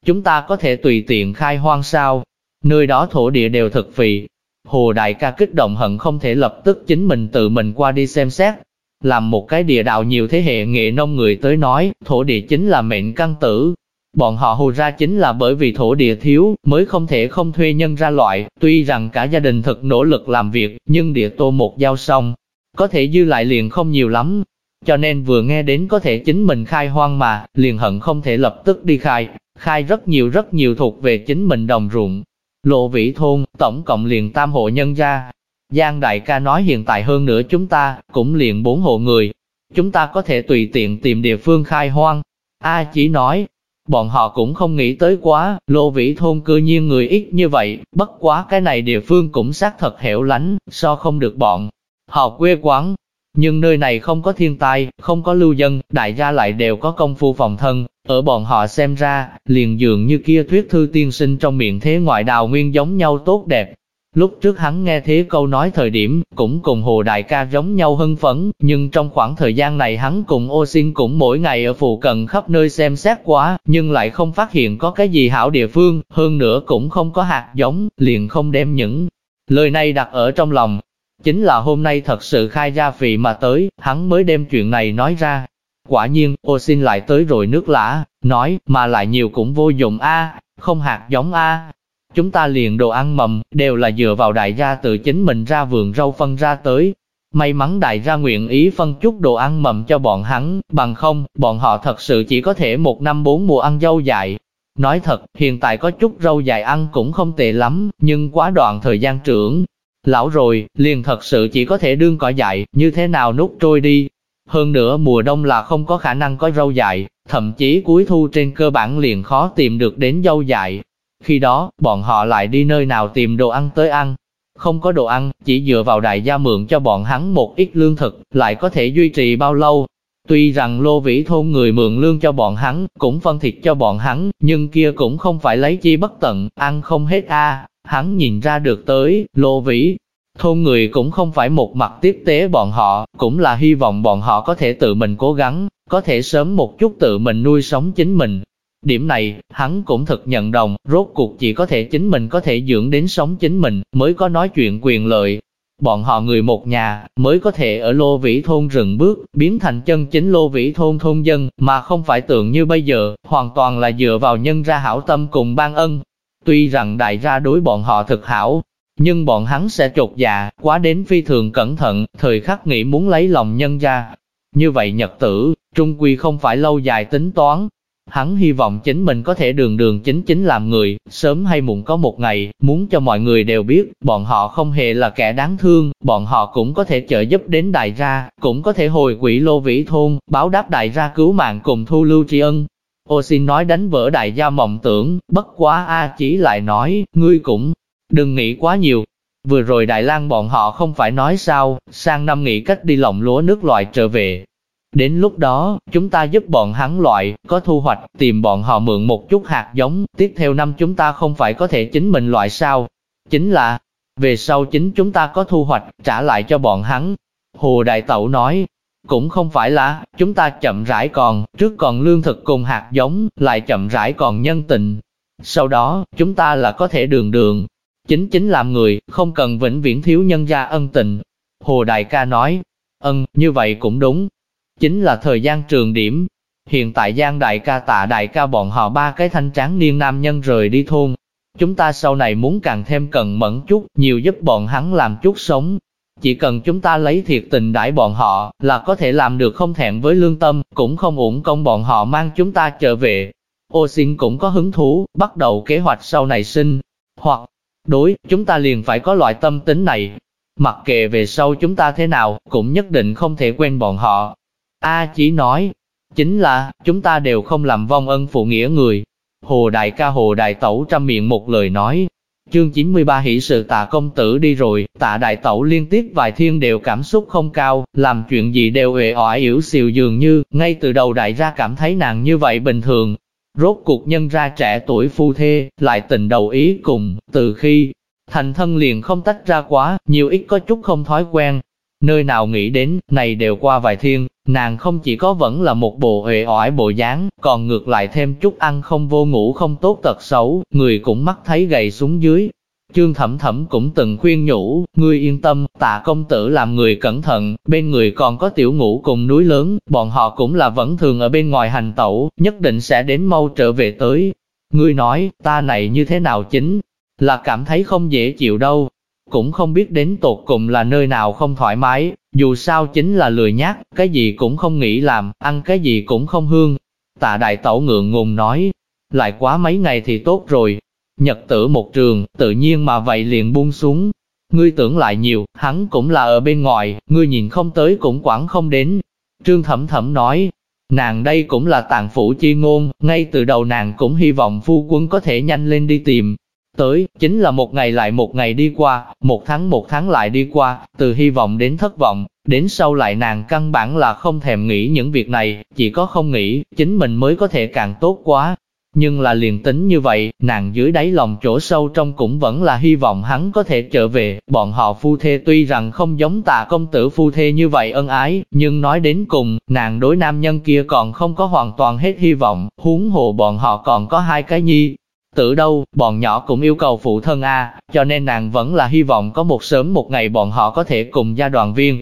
Chúng ta có thể tùy tiện khai hoang sao, nơi đó thổ địa đều thực phì. Hồ đại ca kích động hận không thể lập tức chính mình tự mình qua đi xem xét, làm một cái địa đạo nhiều thế hệ nghệ nông người tới nói, thổ địa chính là mệnh căn tử. Bọn họ hù ra chính là bởi vì thổ địa thiếu, mới không thể không thuê nhân ra loại, tuy rằng cả gia đình thật nỗ lực làm việc, nhưng địa tô một giao xong, có thể dư lại liền không nhiều lắm. Cho nên vừa nghe đến có thể chính mình khai hoang mà, liền hận không thể lập tức đi khai, khai rất nhiều rất nhiều thuộc về chính mình đồng ruộng. Lộ vĩ thôn, tổng cộng liền tam hộ nhân gia, Giang đại ca nói hiện tại hơn nữa chúng ta, cũng liền bốn hộ người. Chúng ta có thể tùy tiện tìm địa phương khai hoang. A chỉ nói, bọn họ cũng không nghĩ tới quá, lô vĩ thôn cư nhiên người ít như vậy, bất quá cái này địa phương cũng xác thật hẻo lánh, so không được bọn. Họ quê quán, nhưng nơi này không có thiên tai, không có lưu dân, đại gia lại đều có công phu phòng thân, ở bọn họ xem ra, liền dường như kia thuyết thư tiên sinh trong miệng thế ngoại đào nguyên giống nhau tốt đẹp, Lúc trước hắn nghe thế câu nói thời điểm, cũng cùng Hồ Đại ca giống nhau hưng phấn, nhưng trong khoảng thời gian này hắn cùng ô xin cũng mỗi ngày ở phụ cận khắp nơi xem xét quá, nhưng lại không phát hiện có cái gì hảo địa phương, hơn nữa cũng không có hạt giống, liền không đem những lời này đặt ở trong lòng. Chính là hôm nay thật sự khai ra vị mà tới, hắn mới đem chuyện này nói ra. Quả nhiên, ô xin lại tới rồi nước lã, nói, mà lại nhiều cũng vô dụng a không hạt giống a Chúng ta liền đồ ăn mầm, đều là dựa vào đại gia tự chính mình ra vườn rau phân ra tới. May mắn đại gia nguyện ý phân chút đồ ăn mầm cho bọn hắn, bằng không, bọn họ thật sự chỉ có thể một năm bốn mùa ăn dâu dại. Nói thật, hiện tại có chút rau dại ăn cũng không tệ lắm, nhưng quá đoạn thời gian trưởng. Lão rồi, liền thật sự chỉ có thể đương cỏ dại, như thế nào nút trôi đi. Hơn nữa mùa đông là không có khả năng có rau dại, thậm chí cuối thu trên cơ bản liền khó tìm được đến dâu dại, khi đó, bọn họ lại đi nơi nào tìm đồ ăn tới ăn. không có đồ ăn, chỉ dựa vào đại gia mượn cho bọn hắn một ít lương thực, lại có thể duy trì bao lâu. Tuy rằng lô vĩ thôn người mượn lương cho bọn hắn, cũng phân thịt cho bọn hắn, nhưng kia cũng không phải lấy chi bất tận, ăn không hết a hắn nhìn ra được tới, lô vĩ. Thôn người cũng không phải một mặt tiếp tế bọn họ, cũng là hy vọng bọn họ có thể tự mình cố gắng, có thể sớm một chút tự mình nuôi sống chính mình, Điểm này, hắn cũng thực nhận đồng, rốt cuộc chỉ có thể chính mình có thể dưỡng đến sống chính mình, mới có nói chuyện quyền lợi. Bọn họ người một nhà, mới có thể ở lô vĩ thôn rừng bước, biến thành chân chính lô vĩ thôn thôn dân, mà không phải tưởng như bây giờ, hoàn toàn là dựa vào nhân ra hảo tâm cùng ban ân. Tuy rằng đại gia đối bọn họ thực hảo, nhưng bọn hắn sẽ trột dạ, quá đến phi thường cẩn thận, thời khắc nghĩ muốn lấy lòng nhân ra. Như vậy nhật tử, trung quy không phải lâu dài tính toán, Hắn hy vọng chính mình có thể đường đường chính chính làm người, sớm hay muộn có một ngày, muốn cho mọi người đều biết, bọn họ không hề là kẻ đáng thương, bọn họ cũng có thể trợ giúp đến đại gia, cũng có thể hồi quỷ lô vĩ thôn, báo đáp đại gia cứu mạng cùng thu lưu tri ân. Ô xin nói đánh vỡ đại gia mộng tưởng, bất quá A chỉ lại nói, ngươi cũng đừng nghĩ quá nhiều. Vừa rồi Đại lang bọn họ không phải nói sao, sang năm nghĩ cách đi lộng lúa nước loại trở về, Đến lúc đó, chúng ta giúp bọn hắn loại, có thu hoạch, tìm bọn họ mượn một chút hạt giống, tiếp theo năm chúng ta không phải có thể chính mình loại sao. Chính là, về sau chính chúng ta có thu hoạch, trả lại cho bọn hắn. Hồ Đại Tẩu nói, cũng không phải là, chúng ta chậm rãi còn, trước còn lương thực cùng hạt giống, lại chậm rãi còn nhân tình. Sau đó, chúng ta là có thể đường đường, chính chính làm người, không cần vĩnh viễn thiếu nhân gia ân tình. Hồ Đại ca nói, ân, như vậy cũng đúng, chính là thời gian trường điểm. Hiện tại Giang Đại ca tạ Đại ca bọn họ ba cái thanh tráng niên nam nhân rời đi thôn. Chúng ta sau này muốn càng thêm cần mẫn chút, nhiều giúp bọn hắn làm chút sống. Chỉ cần chúng ta lấy thiệt tình đãi bọn họ, là có thể làm được không thẹn với lương tâm, cũng không uổng công bọn họ mang chúng ta trở về. Ô xin cũng có hứng thú, bắt đầu kế hoạch sau này sinh. Hoặc, đối, chúng ta liền phải có loại tâm tính này. Mặc kệ về sau chúng ta thế nào, cũng nhất định không thể quên bọn họ, A chỉ nói, chính là, chúng ta đều không làm vong ân phụ nghĩa người. Hồ Đại ca Hồ Đại Tẩu trăm miệng một lời nói. Chương 93 hỷ sự tạ công tử đi rồi, tạ đại tẩu liên tiếp vài thiên đều cảm xúc không cao, làm chuyện gì đều uể oải yếu xìu dường như, ngay từ đầu đại ra cảm thấy nàng như vậy bình thường. Rốt cuộc nhân ra trẻ tuổi phu thê, lại tình đầu ý cùng, từ khi thành thân liền không tách ra quá, nhiều ít có chút không thói quen, Nơi nào nghĩ đến, này đều qua vài thiên, nàng không chỉ có vẫn là một bộ uể oải bộ dáng, còn ngược lại thêm chút ăn không vô ngủ không tốt tật xấu, người cũng mắt thấy gầy xuống dưới. Trương Thẩm Thẩm cũng từng khuyên nhủ, ngươi yên tâm, tạ công tử làm người cẩn thận, bên người còn có tiểu ngũ cùng núi lớn, bọn họ cũng là vẫn thường ở bên ngoài hành tẩu, nhất định sẽ đến mau trở về tới. Ngươi nói, ta này như thế nào chính, là cảm thấy không dễ chịu đâu, cũng không biết đến tột cùng là nơi nào không thoải mái, dù sao chính là lười nhác, cái gì cũng không nghĩ làm, ăn cái gì cũng không hương. Tạ đại tẩu ngượng ngùng nói, lại quá mấy ngày thì tốt rồi. Nhật tử một trường, tự nhiên mà vậy liền buông xuống. Ngươi tưởng lại nhiều, hắn cũng là ở bên ngoài, ngươi nhìn không tới cũng quản không đến. Trương Thẩm Thẩm nói, nàng đây cũng là tàn phủ chi ngôn, ngay từ đầu nàng cũng hy vọng phu quân có thể nhanh lên đi tìm, Tới, chính là một ngày lại một ngày đi qua, một tháng một tháng lại đi qua, từ hy vọng đến thất vọng, đến sau lại nàng căn bản là không thèm nghĩ những việc này, chỉ có không nghĩ, chính mình mới có thể càng tốt quá. Nhưng là liền tính như vậy, nàng dưới đáy lòng chỗ sâu trong cũng vẫn là hy vọng hắn có thể trở về, bọn họ phu thê tuy rằng không giống tà công tử phu thê như vậy ân ái, nhưng nói đến cùng, nàng đối nam nhân kia còn không có hoàn toàn hết hy vọng, huống hồ bọn họ còn có hai cái nhi, tử đâu, bọn nhỏ cũng yêu cầu phụ thân A, cho nên nàng vẫn là hy vọng có một sớm một ngày bọn họ có thể cùng gia đoàn viên.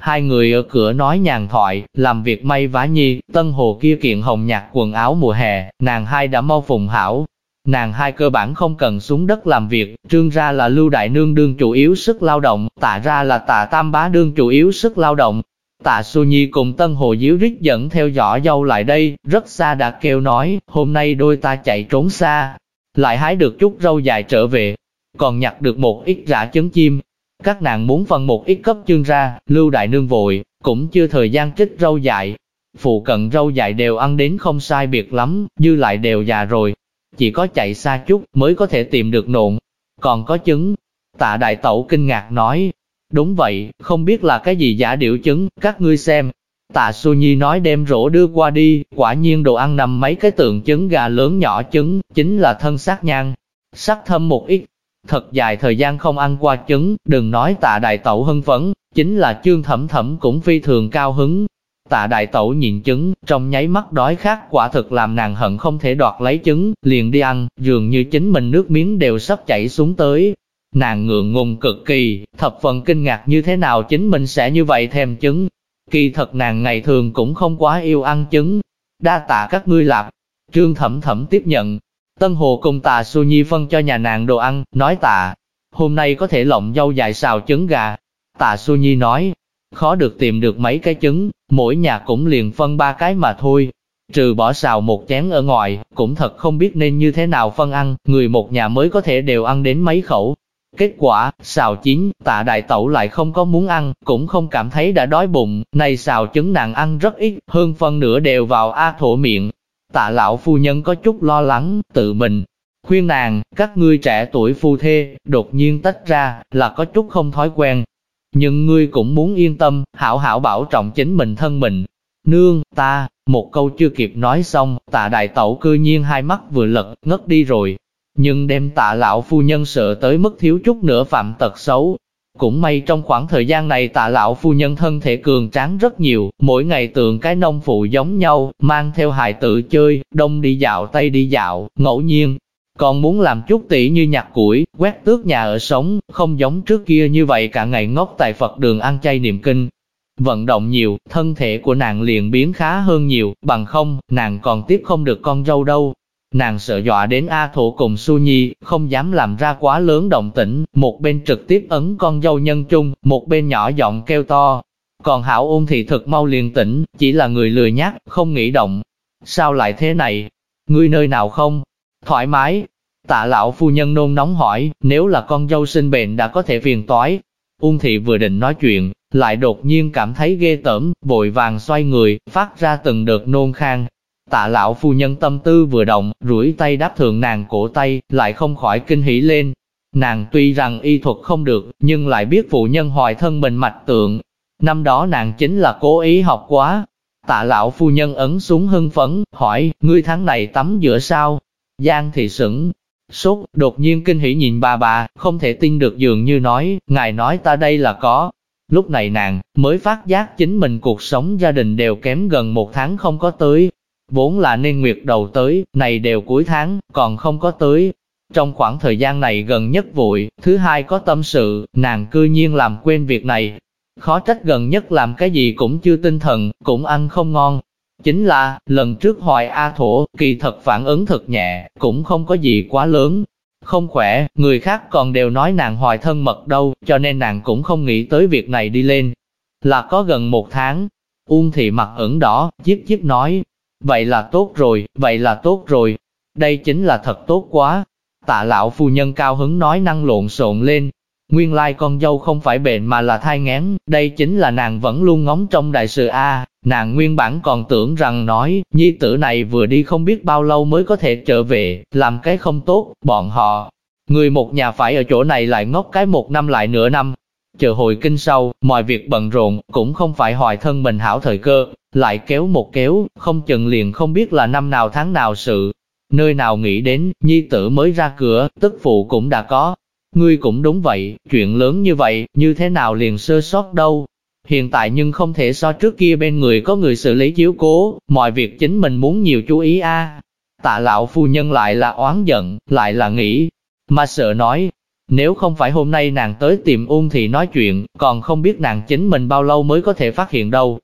Hai người ở cửa nói nhàn thoại, làm việc may vá nhi, tân hồ kia kiện hồng nhạt quần áo mùa hè, nàng hai đã mau phùng hảo. Nàng hai cơ bản không cần xuống đất làm việc, trương ra là lưu đại nương đương chủ yếu sức lao động, tạ ra là tạ tam bá đương chủ yếu sức lao động, Tạ Xu Nhi cùng Tân Hồ Diếu Rít dẫn theo dõi dâu lại đây, rất xa đã kêu nói, hôm nay đôi ta chạy trốn xa, lại hái được chút rau dài trở về, còn nhặt được một ít rã trứng chim. Các nàng muốn phân một ít cấp chương ra, lưu đại nương vội, cũng chưa thời gian trích rau dại. Phụ cận rau dại đều ăn đến không sai biệt lắm, dư lại đều già rồi. Chỉ có chạy xa chút mới có thể tìm được nộn. Còn có trứng, Tạ đại tẩu kinh ngạc nói, đúng vậy, không biết là cái gì giả điệu trứng, các ngươi xem. Tạ Xu Nhi nói đem rổ đưa qua đi, quả nhiên đồ ăn nằm mấy cái tượng trứng gà lớn nhỏ trứng, chính là thân xác nhang, sắc thâm một ít. Thật dài thời gian không ăn qua trứng, đừng nói tạ đại tẩu hưng phấn, chính là chương thẩm thẩm cũng phi thường cao hứng. Tạ đại tẩu nhìn trứng, trong nháy mắt đói khát quả thực làm nàng hận không thể đoạt lấy trứng, liền đi ăn, dường như chính mình nước miếng đều sắp chảy xuống tới. Nàng ngượng ngùng cực kỳ, thập phần kinh ngạc như thế nào chính mình sẽ như vậy thèm trứng. Kỳ thật nàng ngày thường cũng không quá yêu ăn trứng. Đa tạ các ngươi lạp. Trương thẩm thẩm tiếp nhận. Tân Hồ cùng tà Su Nhi phân cho nhà nàng đồ ăn, nói tạ. Hôm nay có thể lộng dâu dài xào trứng gà. Tạ Su Nhi nói, khó được tìm được mấy cái trứng, mỗi nhà cũng liền phân ba cái mà thôi. Trừ bỏ xào một chén ở ngoài, cũng thật không biết nên như thế nào phân ăn, người một nhà mới có thể đều ăn đến mấy khẩu. Kết quả, xào chín, tạ đại tẩu lại không có muốn ăn, cũng không cảm thấy đã đói bụng, này xào trứng nàng ăn rất ít, hơn phân nửa đều vào A thổ miệng. Tạ lão phu nhân có chút lo lắng, tự mình, khuyên nàng, các ngươi trẻ tuổi phu thê, đột nhiên tách ra, là có chút không thói quen, nhưng ngươi cũng muốn yên tâm, hảo hảo bảo trọng chính mình thân mình. Nương, ta, một câu chưa kịp nói xong, tạ đại tẩu cư nhiên hai mắt vừa lật, ngất đi rồi. Nhưng đem tạ lão phu nhân sợ tới mức thiếu chút nữa phạm tật xấu. Cũng may trong khoảng thời gian này tạ lão phu nhân thân thể cường tráng rất nhiều, mỗi ngày tượng cái nông phụ giống nhau, mang theo hài tự chơi, đông đi dạo tây đi dạo, ngẫu nhiên, còn muốn làm chút tỉ như nhặt củi, quét tước nhà ở sống, không giống trước kia như vậy cả ngày ngốc tại Phật đường ăn chay niệm kinh. Vận động nhiều, thân thể của nàng liền biến khá hơn nhiều, bằng không, nàng còn tiếp không được con dâu đâu. Nàng sợ dọa đến A Thổ cùng Su Nhi, không dám làm ra quá lớn động tĩnh, một bên trực tiếp ấn con dâu nhân chung, một bên nhỏ giọng kêu to. Còn Hảo ôn thì thật mau liền tỉnh, chỉ là người lười nhắc không nghĩ động. Sao lại thế này? Ngươi nơi nào không? Thoải mái. Tạ lão phu nhân nôn nóng hỏi, nếu là con dâu sinh bệnh đã có thể phiền toái. Ung thị vừa định nói chuyện, lại đột nhiên cảm thấy ghê tởm, vội vàng xoay người, phát ra từng đợt nôn khang. Tạ lão phu nhân tâm tư vừa động, rủi tay đáp thượng nàng cổ tay, lại không khỏi kinh hỉ lên. Nàng tuy rằng y thuật không được, nhưng lại biết phụ nhân hoài thân mình mạch tượng. Năm đó nàng chính là cố ý học quá. Tạ lão phu nhân ấn xuống hưng phấn, hỏi, ngươi tháng này tắm giữa sao? Giang thì sững, sốt, đột nhiên kinh hỉ nhìn bà bà, không thể tin được dường như nói, ngài nói ta đây là có. Lúc này nàng, mới phát giác chính mình cuộc sống gia đình đều kém gần một tháng không có tới. Vốn là nên nguyệt đầu tới, này đều cuối tháng, còn không có tới. Trong khoảng thời gian này gần nhất vội, thứ hai có tâm sự, nàng cư nhiên làm quên việc này. Khó trách gần nhất làm cái gì cũng chưa tinh thần, cũng ăn không ngon, Chính là, lần trước hoài A Thổ, kỳ thật phản ứng thật nhẹ, cũng không có gì quá lớn. Không khỏe, người khác còn đều nói nàng hoài thân mật đâu, cho nên nàng cũng không nghĩ tới việc này đi lên. Là có gần một tháng, Uông thị mặt ửng đỏ, chiếc chiếc nói, vậy là tốt rồi, vậy là tốt rồi, đây chính là thật tốt quá. Tạ lão phu nhân cao hứng nói năng lộn xộn lên, nguyên lai con dâu không phải bệnh mà là thai ngán, đây chính là nàng vẫn luôn ngóng trong đại sự A, Nàng nguyên bản còn tưởng rằng nói, nhi tử này vừa đi không biết bao lâu mới có thể trở về, làm cái không tốt, bọn họ. Người một nhà phải ở chỗ này lại ngốc cái một năm lại nửa năm. Chờ hồi kinh sau, mọi việc bận rộn, cũng không phải hoài thân mình hảo thời cơ, lại kéo một kéo, không chừng liền không biết là năm nào tháng nào sự. Nơi nào nghĩ đến, nhi tử mới ra cửa, tức phụ cũng đã có. Ngươi cũng đúng vậy, chuyện lớn như vậy, như thế nào liền sơ sót đâu, Hiện tại nhưng không thể so trước kia bên người có người xử lý chiếu cố, mọi việc chính mình muốn nhiều chú ý a. Tạ lão phu nhân lại là oán giận, lại là nghĩ, mà sợ nói, nếu không phải hôm nay nàng tới tìm ung thì nói chuyện, còn không biết nàng chính mình bao lâu mới có thể phát hiện đâu.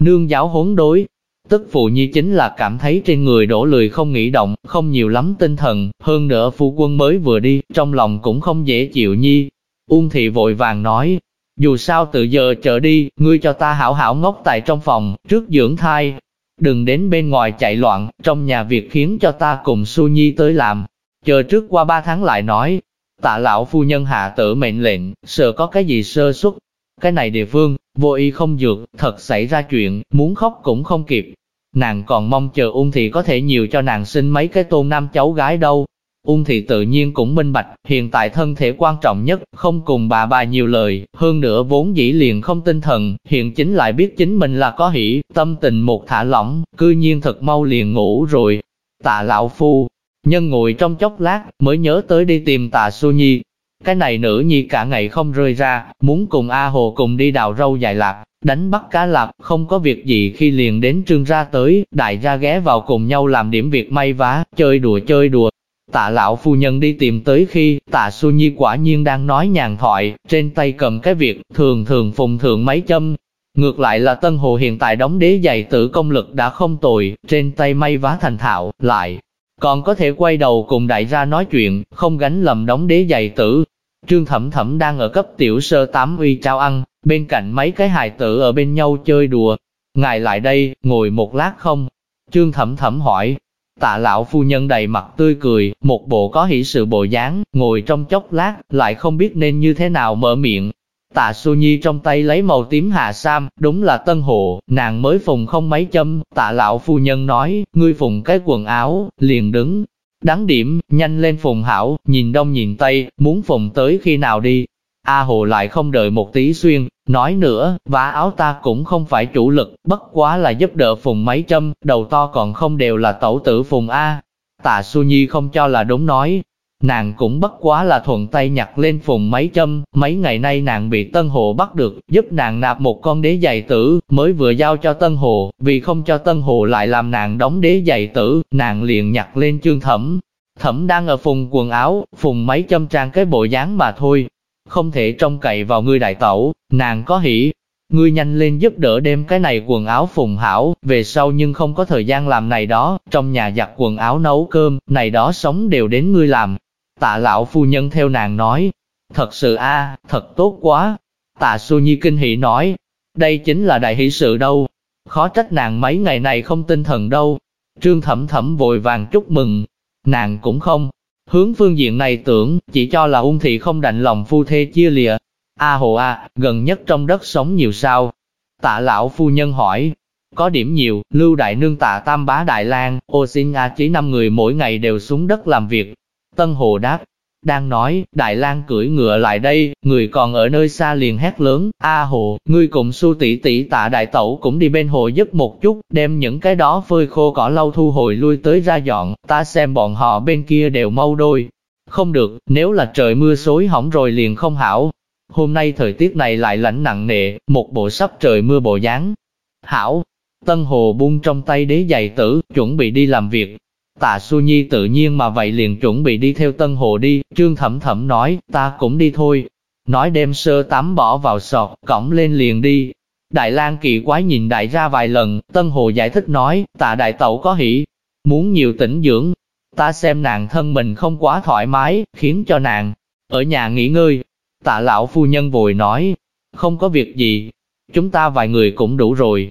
Nương giáo huấn đối, tức phụ nhi chính là cảm thấy trên người đổ lười không nghĩ động, không nhiều lắm tinh thần, hơn nữa phu quân mới vừa đi, trong lòng cũng không dễ chịu nhi. Ung thị vội vàng nói, dù sao từ giờ trở đi, ngươi cho ta hảo hảo ngốc tại trong phòng, trước dưỡng thai. Đừng đến bên ngoài chạy loạn, trong nhà việc khiến cho ta cùng Su Nhi tới làm. Chờ trước qua ba tháng lại nói, tạ lão phu nhân hạ tử mệnh lệnh, sợ có cái gì sơ suất. Cái này địa phương, vô y không dược, thật xảy ra chuyện, muốn khóc cũng không kịp. Nàng còn mong chờ ung Thị có thể nhiều cho nàng sinh mấy cái tôn nam cháu gái đâu. Ung thị tự nhiên cũng minh bạch, hiện tại thân thể quan trọng nhất, không cùng bà bà nhiều lời, hơn nữa vốn dĩ liền không tinh thần, hiện chính lại biết chính mình là có hỷ, tâm tình một thả lỏng, cư nhiên thật mau liền ngủ rồi. Tạ lão phu, nhân ngồi trong chốc lát, mới nhớ tới đi tìm tạ su Nhi. Cái này nữ nhi cả ngày không rơi ra, muốn cùng A Hồ cùng đi đào râu dài lạc, đánh bắt cá lạp, không có việc gì khi liền đến trương ra tới, đại gia ghé vào cùng nhau làm điểm việc may vá, chơi đùa chơi đùa. Tạ lão phu nhân đi tìm tới khi, tạ su Nhi quả nhiên đang nói nhàn thoại, trên tay cầm cái việc, thường thường phùng thường mấy châm. Ngược lại là Tân Hồ hiện tại đóng đế giày tử công lực đã không tồi, trên tay may vá thành thạo, lại, còn có thể quay đầu cùng đại gia nói chuyện, không gánh lầm đóng đế giày tử. Trương Thẩm Thẩm đang ở cấp tiểu sơ tám uy trao ăn, bên cạnh mấy cái hài tử ở bên nhau chơi đùa. Ngài lại đây, ngồi một lát không? Trương Thẩm Thẩm hỏi. Tạ lão phu nhân đầy mặt tươi cười, một bộ có hỷ sự bộ dáng, ngồi trong chốc lát, lại không biết nên như thế nào mở miệng. Tạ Xu Nhi trong tay lấy màu tím hà sam, đúng là tân hộ, nàng mới phùng không mấy châm, tạ lão phu nhân nói, ngươi phùng cái quần áo, liền đứng. Đáng điểm, nhanh lên phùng hảo, nhìn đông nhìn tây, muốn phùng tới khi nào đi. A Hồ lại không đợi một tí xuyên, nói nữa, vá áo ta cũng không phải chủ lực, bất quá là giúp đỡ phùng mấy châm, đầu to còn không đều là tẩu tử phùng A. Tạ su Nhi không cho là đúng nói, Nàng cũng bất quá là thuận tay nhặt lên phùng mấy châm, mấy ngày nay nàng bị Tân Hồ bắt được, giúp nàng nạp một con đế giày tử, mới vừa giao cho Tân Hồ, vì không cho Tân Hồ lại làm nàng đóng đế giày tử, nàng liền nhặt lên chương thẩm. Thẩm đang ở phùng quần áo, phùng mấy châm trang cái bộ dáng mà thôi, không thể trông cậy vào ngươi đại tẩu, nàng có hỉ. Ngươi nhanh lên giúp đỡ đem cái này quần áo phùng hảo, về sau nhưng không có thời gian làm này đó, trong nhà giặt quần áo nấu cơm, này đó sống đều đến ngươi làm, Tạ lão phu nhân theo nàng nói, thật sự a, thật tốt quá. Tạ Xu Nhi kinh hỉ nói, đây chính là đại hỷ sự đâu, khó trách nàng mấy ngày này không tinh thần đâu. Trương Thẩm Thẩm vội vàng chúc mừng, nàng cũng không. Hướng phương diện này tưởng, chỉ cho là ung thị không đành lòng phu thê chia lìa. A hồ a, gần nhất trong đất sống nhiều sao? Tạ lão phu nhân hỏi, có điểm nhiều, lưu đại nương tạ tam bá Đại lang ô xin a chỉ năm người mỗi ngày đều xuống đất làm việc, Tân Hồ đáp, đang nói, Đại lang cưỡi ngựa lại đây, người còn ở nơi xa liền hét lớn, A Hồ, ngươi cùng su tỷ tỷ tạ đại tẩu cũng đi bên hồ giúp một chút, đem những cái đó phơi khô cỏ lau thu hồi lui tới ra dọn, ta xem bọn họ bên kia đều mau đôi. Không được, nếu là trời mưa xối hỏng rồi liền không hảo. Hôm nay thời tiết này lại lạnh nặng nề, một bộ sắp trời mưa bộ dáng. Hảo, Tân Hồ buông trong tay đế giày tử, chuẩn bị đi làm việc, Tạ Su Nhi tự nhiên mà vậy liền chuẩn bị đi theo Tân Hồ đi, Trương Thẩm Thẩm nói, ta cũng đi thôi. Nói đem sơ tắm bỏ vào sọt, cõng lên liền đi. Đại lang kỳ quái nhìn đại ra vài lần, Tân Hồ giải thích nói, tạ đại tẩu có hỉ, muốn nhiều tỉnh dưỡng. Ta xem nàng thân mình không quá thoải mái, khiến cho nàng ở nhà nghỉ ngơi. Tạ lão phu nhân vội nói, không có việc gì, chúng ta vài người cũng đủ rồi.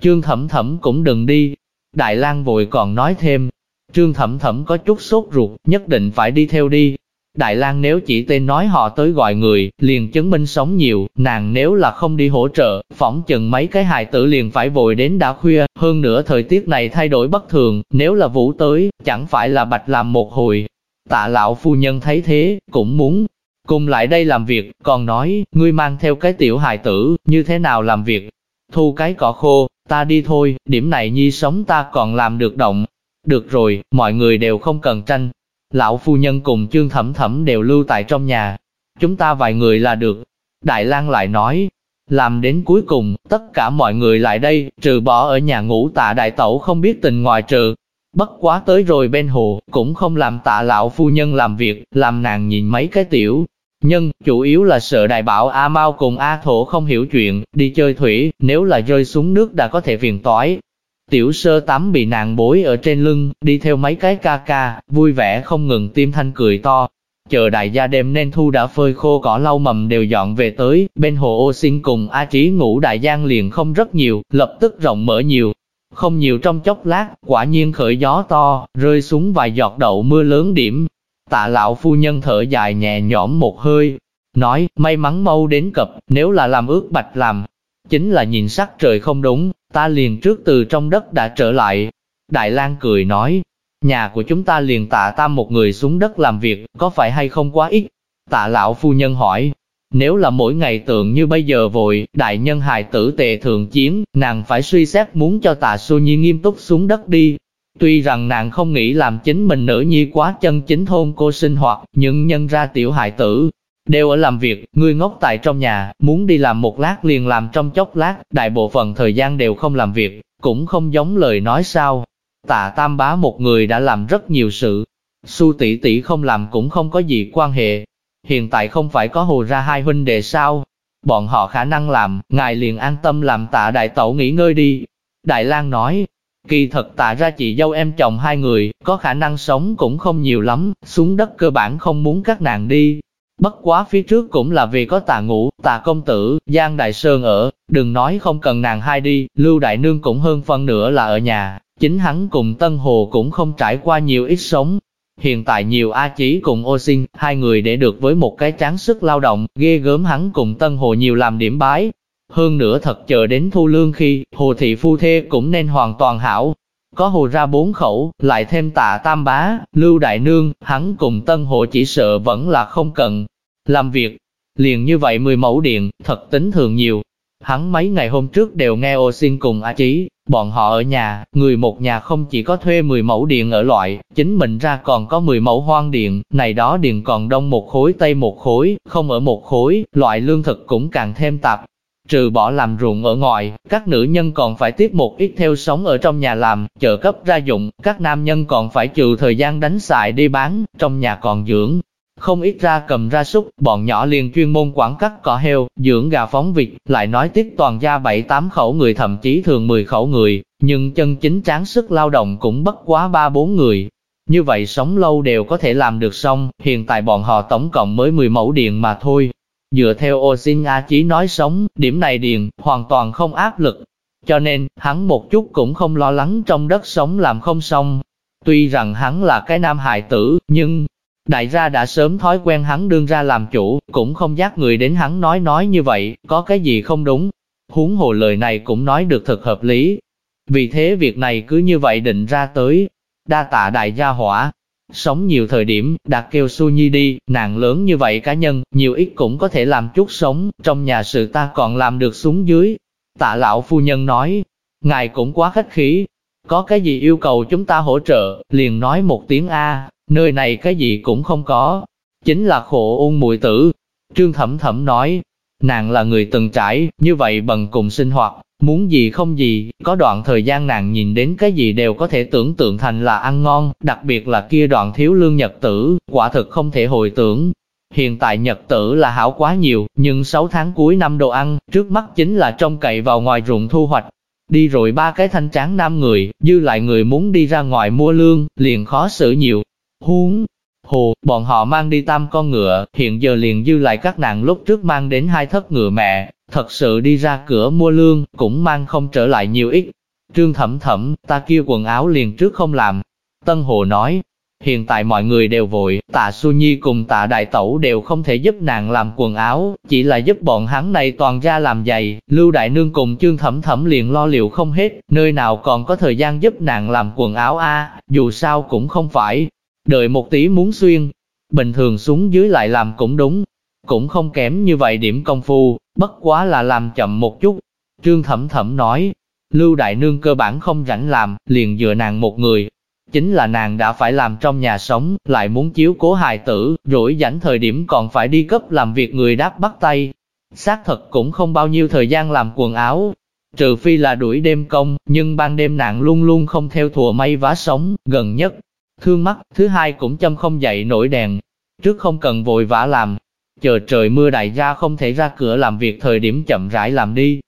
Trương Thẩm Thẩm cũng đừng đi. Đại lang vội còn nói thêm, Trương Thẩm Thẩm có chút sốt ruột, nhất định phải đi theo đi. Đại lang nếu chỉ tên nói họ tới gọi người, liền chứng minh sống nhiều, nàng nếu là không đi hỗ trợ, phỏng chừng mấy cái hài tử liền phải vội đến đã khuya, hơn nữa thời tiết này thay đổi bất thường, nếu là vũ tới, chẳng phải là bạch làm một hồi. Tạ lão phu nhân thấy thế, cũng muốn cùng lại đây làm việc, còn nói, ngươi mang theo cái tiểu hài tử, như thế nào làm việc. Thu cái cỏ khô, ta đi thôi, điểm này nhi sống ta còn làm được động, được rồi, mọi người đều không cần tranh. Lão phu nhân cùng chương thẩm thẩm đều lưu tại trong nhà. Chúng ta vài người là được. Đại lang lại nói, làm đến cuối cùng, tất cả mọi người lại đây, trừ bỏ ở nhà ngủ tạ đại tẩu không biết tình ngoài trừ. Bất quá tới rồi bên hồ, cũng không làm tạ lão phu nhân làm việc, làm nàng nhìn mấy cái tiểu. nhân chủ yếu là sợ đại bảo A Mau cùng A Thổ không hiểu chuyện, đi chơi thủy, nếu là rơi xuống nước đã có thể phiền toái, Tiểu sơ tắm bị nàng bối ở trên lưng, đi theo mấy cái ca ca, vui vẻ không ngừng tim thanh cười to. Chờ đại gia đêm nên thu đã phơi khô cỏ lau mầm đều dọn về tới, bên hồ ô xin cùng A Trí ngủ đại giang liền không rất nhiều, lập tức rộng mở nhiều. Không nhiều trong chốc lát, quả nhiên khởi gió to, rơi xuống vài giọt đậu mưa lớn điểm. Tạ lão phu nhân thở dài nhẹ nhõm một hơi, nói, may mắn mau đến cập, nếu là làm ước bạch làm, chính là nhìn sắc trời không đúng, ta liền trước từ trong đất đã trở lại. Đại lang cười nói, Nhà của chúng ta liền tạ tam một người xuống đất làm việc, có phải hay không quá ít? Tạ lão phu nhân hỏi, nếu là mỗi ngày tượng như bây giờ vội, đại nhân hài tử tệ thường chiến, nàng phải suy xét muốn cho tạ xu nhi nghiêm túc xuống đất đi. Tuy rằng nàng không nghĩ làm chính mình nữ nhi quá chân chính thôn cô sinh hoạt, nhưng nhân ra tiểu hài tử, đều ở làm việc, ngươi ngốc tại trong nhà, muốn đi làm một lát liền làm trong chốc lát, đại bộ phận thời gian đều không làm việc, cũng không giống lời nói sao. Tạ tam bá một người đã làm rất nhiều sự, su tỷ tỷ không làm cũng không có gì quan hệ, hiện tại không phải có hồ ra hai huynh đệ sao? Bọn họ khả năng làm, ngài liền an tâm làm tạ đại tẩu nghỉ ngơi đi. Đại lang nói, kỳ thật tạ ra chị dâu em chồng hai người, có khả năng sống cũng không nhiều lắm, xuống đất cơ bản không muốn các nàng đi. Bất quá phía trước cũng là vì có tà ngũ, tà công tử, Giang Đại Sơn ở, đừng nói không cần nàng hai đi, Lưu Đại Nương cũng hơn phân nửa là ở nhà, chính hắn cùng Tân Hồ cũng không trải qua nhiều ít sống, Hiện tại nhiều A Chí cùng ô sinh, hai người để được với một cái tráng sức lao động, ghê gớm hắn cùng Tân Hồ nhiều làm điểm bái. Hơn nữa thật chờ đến thu lương khi, Hồ Thị Phu Thê cũng nên hoàn toàn hảo. Có Hồ ra bốn khẩu, lại thêm tạ Tam Bá, Lưu Đại Nương, hắn cùng Tân hộ chỉ sợ vẫn là không cần làm việc. Liền như vậy mười mẫu điện, thật tính thường nhiều. Hắn mấy ngày hôm trước đều nghe ô xin cùng A Chí, Bọn họ ở nhà, người một nhà không chỉ có thuê 10 mẫu điện ở loại, chính mình ra còn có 10 mẫu hoang điện, này đó điện còn đông một khối tây một khối, không ở một khối, loại lương thực cũng càng thêm tạp. Trừ bỏ làm ruộng ở ngoài, các nữ nhân còn phải tiếp một ít theo sống ở trong nhà làm, trợ cấp ra dụng, các nam nhân còn phải chịu thời gian đánh xài đi bán, trong nhà còn dưỡng, không ít ra cầm ra súc, bọn nhỏ liền chuyên môn quản cắt cỏ heo, dưỡng gà phóng vịt, lại nói tiếp toàn gia bảy tám khẩu người thậm chí thường 10 khẩu người, nhưng chân chính tráng sức lao động cũng bất quá ba bốn người. Như vậy sống lâu đều có thể làm được xong, hiện tại bọn họ tổng cộng mới 10 mẫu điện mà thôi. Dựa theo ô xin A Chí nói sống, điểm này điền hoàn toàn không áp lực. Cho nên, hắn một chút cũng không lo lắng trong đất sống làm không xong. Tuy rằng hắn là cái nam hài tử, nhưng, Đại gia đã sớm thói quen hắn đương ra làm chủ, cũng không dắt người đến hắn nói nói như vậy, có cái gì không đúng. Huống hồ lời này cũng nói được thật hợp lý. Vì thế việc này cứ như vậy định ra tới. Đa tạ đại gia hỏa. Sống nhiều thời điểm, đặt kêu su nhi đi, nàng lớn như vậy cá nhân, nhiều ít cũng có thể làm chút sống, trong nhà sự ta còn làm được xuống dưới. Tạ lão phu nhân nói, ngài cũng quá khách khí, có cái gì yêu cầu chúng ta hỗ trợ, liền nói một tiếng A, nơi này cái gì cũng không có, chính là khổ ôn mùi tử. Trương Thẩm Thẩm nói, nàng là người từng trải, như vậy bần cùng sinh hoạt, muốn gì không gì, có đoạn thời gian nàng nhìn đến cái gì đều có thể tưởng tượng thành là ăn ngon, đặc biệt là kia đoạn thiếu lương nhật tử, quả thực không thể hồi tưởng. Hiện tại nhật tử là hảo quá nhiều, nhưng 6 tháng cuối năm đồ ăn, trước mắt chính là trông cậy vào ngoài ruộng thu hoạch. Đi rồi ba cái thanh tráng nam người, dư lại người muốn đi ra ngoài mua lương, liền khó xử nhiều, Huống hồ, bọn họ mang đi tam con ngựa, hiện giờ liền dư lại các nàng lúc trước mang đến hai thất ngựa mẹ, thật sự đi ra cửa mua lương, cũng mang không trở lại nhiều ít. Trương thẩm thẩm, ta kêu quần áo liền trước không làm. Tân Hồ nói, hiện tại mọi người đều vội, tạ Su Nhi cùng tạ Đại Tẩu đều không thể giúp nàng làm quần áo, chỉ là giúp bọn hắn này toàn ra làm giày, Lưu Đại Nương cùng Trương Thẩm Thẩm liền lo liệu không hết, nơi nào còn có thời gian giúp nàng làm quần áo a dù sao cũng không phải, đợi một tí muốn xuyên, bình thường xuống dưới lại làm cũng đúng, cũng không kém như vậy điểm công phu, bất quá là làm chậm một chút. Trương Thẩm Thẩm nói, Lưu Đại Nương cơ bản không rảnh làm, liền dựa nàng một người. Chính là nàng đã phải làm trong nhà sống, lại muốn chiếu cố hài tử, rỗi rảnh thời điểm còn phải đi cấp làm việc người đáp bắt tay. Xác thật cũng không bao nhiêu thời gian làm quần áo, trừ phi là đuổi đêm công, nhưng ban đêm nàng luôn luôn không theo thùa may vá sống, gần nhất, thương mắt, thứ hai cũng châm không dậy nổi đèn. Trước không cần vội vã làm, chờ trời mưa đại gia không thể ra cửa làm việc thời điểm chậm rãi làm đi.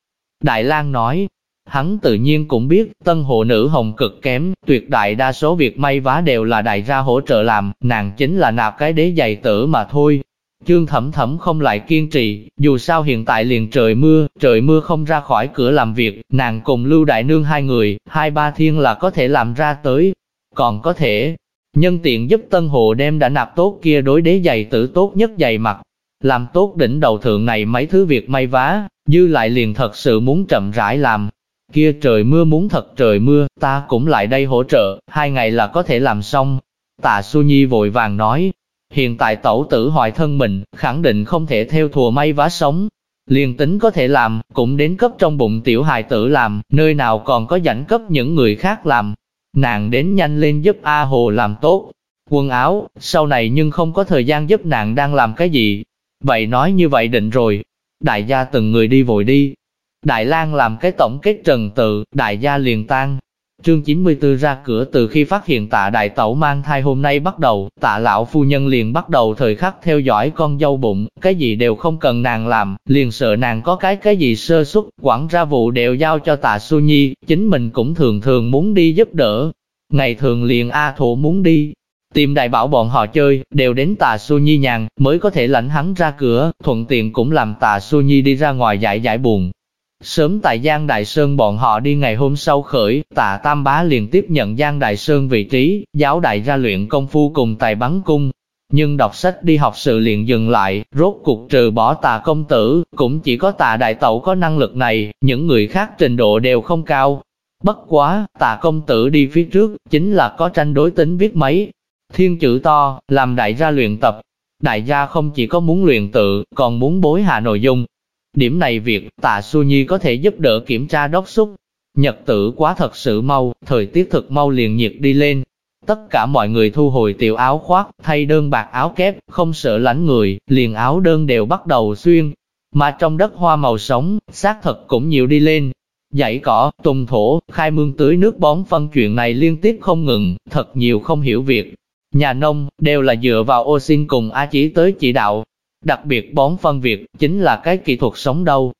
Đại lang nói, hắn tự nhiên cũng biết, tân hộ nữ hồng cực kém, tuyệt đại đa số việc may vá đều là đại gia hỗ trợ làm, nàng chính là nạp cái đế giày tử mà thôi. Trương thẩm thẩm không lại kiên trì, dù sao hiện tại liền trời mưa, trời mưa không ra khỏi cửa làm việc, nàng cùng Lưu Đại Nương hai người, hai ba thiên là có thể làm ra tới, còn có thể, nhân tiện giúp Tân Hồ đem đã nạp tốt kia đối đế giày tử tốt nhất giày mặt, làm tốt đỉnh đầu thượng này mấy thứ việc may vá, dư lại liền thật sự muốn chậm rãi làm. kia trời mưa muốn thật trời mưa, ta cũng lại đây hỗ trợ, hai ngày là có thể làm xong. Tạ Su Nhi vội vàng nói, hiện tại tẩu tử hoài thân mình, khẳng định không thể theo thùa may vá sống. liền tính có thể làm, cũng đến cấp trong bụng tiểu hài tử làm, nơi nào còn có rảnh cấp những người khác làm. Nàng đến nhanh lên giúp A Hồ làm tốt, quần áo, sau này nhưng không có thời gian giúp nàng đang làm cái gì. Vậy nói như vậy định rồi, đại gia từng người đi vội đi. Đại lang làm cái tổng kết trần tự, đại gia liền tan. Trương 94 ra cửa từ khi phát hiện tạ đại tẩu mang thai hôm nay bắt đầu, tạ lão phu nhân liền bắt đầu thời khắc theo dõi con dâu bụng, cái gì đều không cần nàng làm, liền sợ nàng có cái cái gì sơ suất, quản ra vụ đều giao cho tạ su nhi, chính mình cũng thường thường muốn đi giúp đỡ. Ngày thường liền A thổ muốn đi, Tìm đại bảo bọn họ chơi, đều đến tà su nhi nhàn, mới có thể lãnh hắn ra cửa, thuận tiện cũng làm tà su nhi đi ra ngoài giải giải buồn. Sớm tại Giang Đại Sơn bọn họ đi ngày hôm sau khởi, tạ Tam Bá liền tiếp nhận Giang Đại Sơn vị trí, giáo đại ra luyện công phu cùng tài bắn cung. Nhưng đọc sách đi học sự liền dừng lại, rốt cuộc trừ bỏ tà công tử, cũng chỉ có tà đại tẩu có năng lực này, những người khác trình độ đều không cao. Bất quá, tà công tử đi phía trước, chính là có tranh đối tính viết mấy, Thiên chữ to, làm đại gia luyện tập. Đại gia không chỉ có muốn luyện tự, còn muốn bối hạ nội dung. Điểm này việc tạ Su Nhi có thể giúp đỡ kiểm tra đốc xúc. Nhật tử quá thật sự mau, thời tiết thực mau liền nhiệt đi lên. Tất cả mọi người thu hồi tiểu áo khoác, thay đơn bạc áo kép, không sợ lánh người, liền áo đơn đều bắt đầu xuyên. Mà trong đất hoa màu sống, xác thật cũng nhiều đi lên, dãy cỏ, tùng thổ, khai mương tưới nước bón phân chuyện này liên tiếp không ngừng, thật nhiều không hiểu việc, Nhà nông, đều là dựa vào ô xin cùng A Chí tới chỉ đạo. Đặc biệt bón phân việc, chính là cái kỹ thuật sống đâu.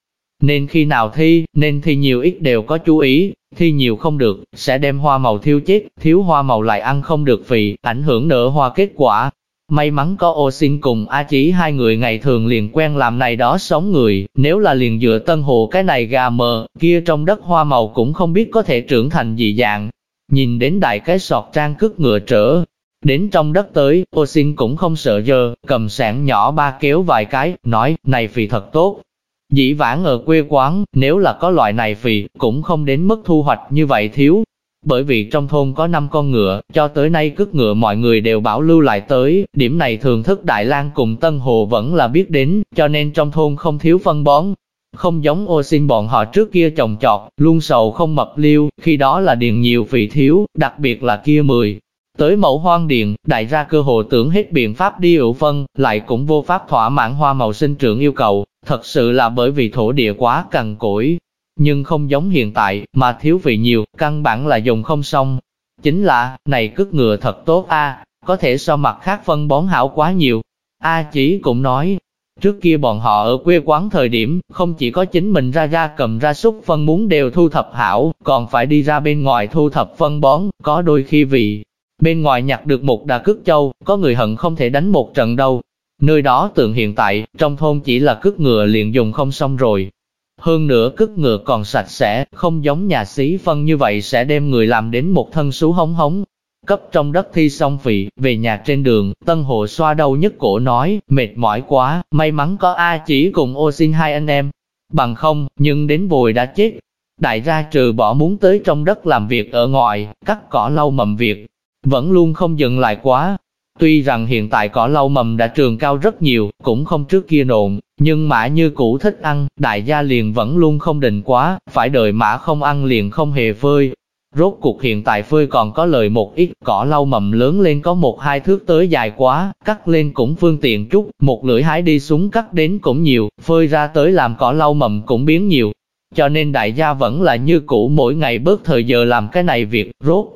Nên khi nào thi, nên thi nhiều ít đều có chú ý, thi nhiều không được, sẽ đem hoa màu thiêu chết, thiếu hoa màu lại ăn không được vị ảnh hưởng nở hoa kết quả. May mắn có ô xin cùng A Chí hai người ngày thường liền quen làm này đó sống người, nếu là liền dựa tân hồ cái này gà mờ, kia trong đất hoa màu cũng không biết có thể trưởng thành gì dạng. Nhìn đến đại cái sọt trang cước ngựa trở, Đến trong đất tới, ô xin cũng không sợ dơ, cầm sạn nhỏ ba kéo vài cái, nói, này phì thật tốt. Dĩ vãng ở quê quán, nếu là có loại này phì, cũng không đến mức thu hoạch như vậy thiếu. Bởi vì trong thôn có 5 con ngựa, cho tới nay cất ngựa mọi người đều bảo lưu lại tới, điểm này thường thức Đại lang cùng Tân Hồ vẫn là biết đến, cho nên trong thôn không thiếu phân bón. Không giống ô xin bọn họ trước kia trồng trọt, luôn sầu không mập liêu, khi đó là điền nhiều phì thiếu, đặc biệt là kia 10, Tới mẫu hoang điện, đại ra cơ hồ tưởng hết biện pháp đi ủ phân, lại cũng vô pháp thỏa mãn hoa màu sinh trưởng yêu cầu, thật sự là bởi vì thổ địa quá cằn cỗi. Nhưng không giống hiện tại, mà thiếu vị nhiều, căn bản là dùng không xong. Chính là, này cất ngựa thật tốt a có thể so mặt khác phân bón hảo quá nhiều. A chỉ cũng nói, Trước kia bọn họ ở quê quán thời điểm, không chỉ có chính mình ra ra cầm ra súc phân muốn đều thu thập hảo, còn phải đi ra bên ngoài thu thập phân bón, có đôi khi vì Bên ngoài nhặt được một đà cước châu, có người hận không thể đánh một trận đâu. Nơi đó tượng hiện tại, trong thôn chỉ là cước ngựa liền dùng không xong rồi. Hơn nữa cước ngựa còn sạch sẽ, không giống nhà xí phân như vậy sẽ đem người làm đến một thân xú hống hống. Cấp trong đất thi xong vị, về nhà trên đường, tân hộ xoa đầu nhất cổ nói, mệt mỏi quá, may mắn có A chỉ cùng ô xin hai anh em. Bằng không, nhưng đến vùi đã chết. Đại gia trừ bỏ muốn tới trong đất làm việc ở ngoài, cắt cỏ lau mầm việc, vẫn luôn không dừng lại quá. Tuy rằng hiện tại cỏ lau mầm đã trường cao rất nhiều, cũng không trước kia nộn, nhưng mã như cũ thích ăn, đại gia liền vẫn luôn không định quá, phải đợi mã không ăn liền không hề phơi. Rốt cuộc hiện tại phơi còn có lời một ít, cỏ lau mầm lớn lên có một hai thước tới dài quá, cắt lên cũng phương tiện chút, một lưỡi hái đi xuống cắt đến cũng nhiều, phơi ra tới làm cỏ lau mầm cũng biến nhiều. Cho nên đại gia vẫn là như cũ mỗi ngày bớt thời giờ làm cái này việc, rốt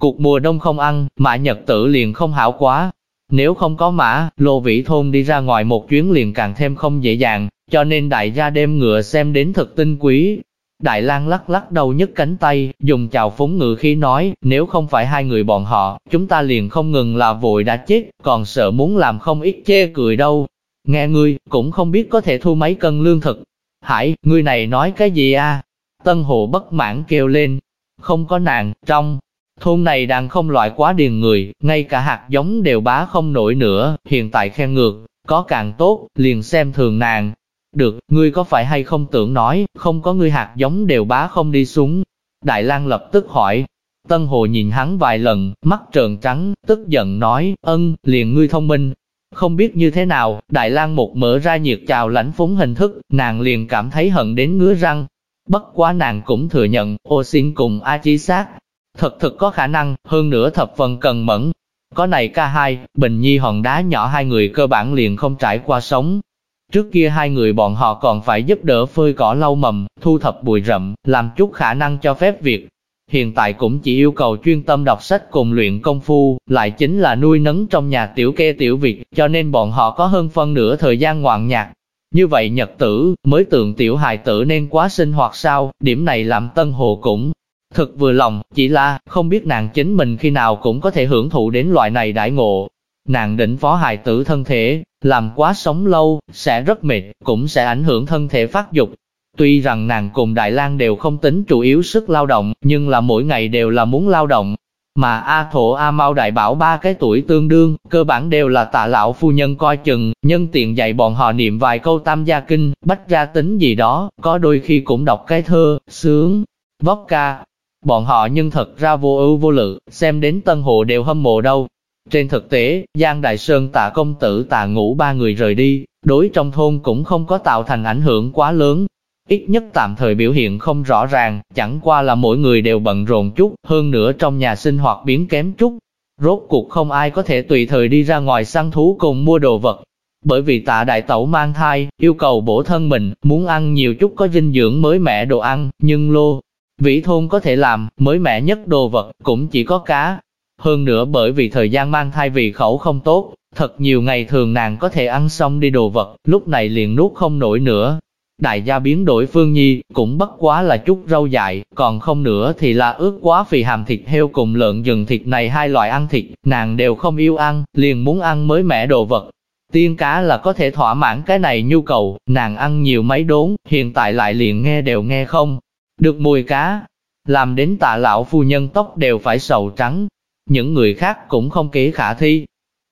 Cuộc mùa đông không ăn, mã nhật tử liền không hảo quá. Nếu không có mã, lô vĩ thôn đi ra ngoài một chuyến liền càng thêm không dễ dàng, cho nên đại gia đem ngựa xem đến thật tinh quý. Đại lang lắc lắc đầu nhấc cánh tay, dùng chào phúng ngự khi nói, nếu không phải hai người bọn họ, chúng ta liền không ngừng là vội đã chết, còn sợ muốn làm không ít chê cười đâu. Nghe ngươi, cũng không biết có thể thu mấy cân lương thực. Hải, ngươi này nói cái gì a? Tân hộ bất mãn kêu lên, không có nàng, trong Thôn này đang không loại quá điền người, ngay cả hạt giống đều bá không nổi nữa, hiện tại khen ngược, có càng tốt, liền xem thường nàng. Được, ngươi có phải hay không tưởng nói, không có ngươi hạt giống đều bá không đi xuống. Đại lang lập tức hỏi. Tân Hồ nhìn hắn vài lần, mắt trợn trắng, tức giận nói, ân, liền ngươi thông minh. Không biết như thế nào, Đại lang một mở ra nhiệt chào lãnh phúng hình thức, nàng liền cảm thấy hận đến ngứa răng. Bất quá nàng cũng thừa nhận, ô xin cùng A Chí sát. Thật thực có khả năng, hơn nữa thập phần cần mẫn, có này ca hai, Bình Nhi hòn đá nhỏ hai người cơ bản liền không trải qua sống. Trước kia hai người bọn họ còn phải giúp đỡ phơi cỏ lau mầm, thu thập bụi rậm, làm chút khả năng cho phép việc. Hiện tại cũng chỉ yêu cầu chuyên tâm đọc sách cùng luyện công phu, lại chính là nuôi nấng trong nhà tiểu kê tiểu việc, cho nên bọn họ có hơn phân nửa thời gian ngoạn nhạc. Như vậy nhật tử, mới tượng tiểu hài tử nên quá sinh hoạt sao, điểm này làm Tân Hồ cũng Thực vừa lòng, chỉ là, không biết nàng chính mình khi nào cũng có thể hưởng thụ đến loại này đại ngộ. Nàng định phó hài tử thân thể, làm quá sống lâu, sẽ rất mệt, cũng sẽ ảnh hưởng thân thể phát dục. Tuy rằng nàng cùng Đại lang đều không tính chủ yếu sức lao động, nhưng là mỗi ngày đều là muốn lao động. Mà A Thổ A Mau Đại Bảo ba cái tuổi tương đương, cơ bản đều là tạ lão phu nhân coi chừng, nhân tiện dạy bọn họ niệm vài câu tam gia kinh, bách ra tính gì đó, có đôi khi cũng đọc cái thơ, sướng, vóc ca, Bọn họ nhưng thật ra vô ưu vô lự, xem đến tân hộ đều hâm mộ đâu. Trên thực tế, Giang Đại Sơn tạ công tử tạ Ngũ ba người rời đi, đối trong thôn cũng không có tạo thành ảnh hưởng quá lớn. Ít nhất tạm thời biểu hiện không rõ ràng, chẳng qua là mỗi người đều bận rộn chút, hơn nữa trong nhà sinh hoạt biến kém chút. Rốt cuộc không ai có thể tùy thời đi ra ngoài săn thú cùng mua đồ vật, bởi vì tạ đại tẩu mang thai, yêu cầu bổ thân mình, muốn ăn nhiều chút có dinh dưỡng mới mẻ đồ ăn, nhưng lô, Vĩ thôn có thể làm, mới mẻ nhất đồ vật, cũng chỉ có cá. Hơn nữa bởi vì thời gian mang thai vì khẩu không tốt, thật nhiều ngày thường nàng có thể ăn xong đi đồ vật, lúc này liền nuốt không nổi nữa. Đại gia biến đổi phương nhi, cũng bất quá là chút rau dại, còn không nữa thì là ướt quá vì hàm thịt heo cùng lợn rừng thịt này hai loại ăn thịt, nàng đều không yêu ăn, liền muốn ăn mới mẻ đồ vật. Tiên cá là có thể thỏa mãn cái này nhu cầu, nàng ăn nhiều mấy đốn, hiện tại lại liền nghe đều nghe không, được mùi cá, làm đến tạ lão phu nhân tóc đều phải sầu trắng. Những người khác cũng không kế khả thi.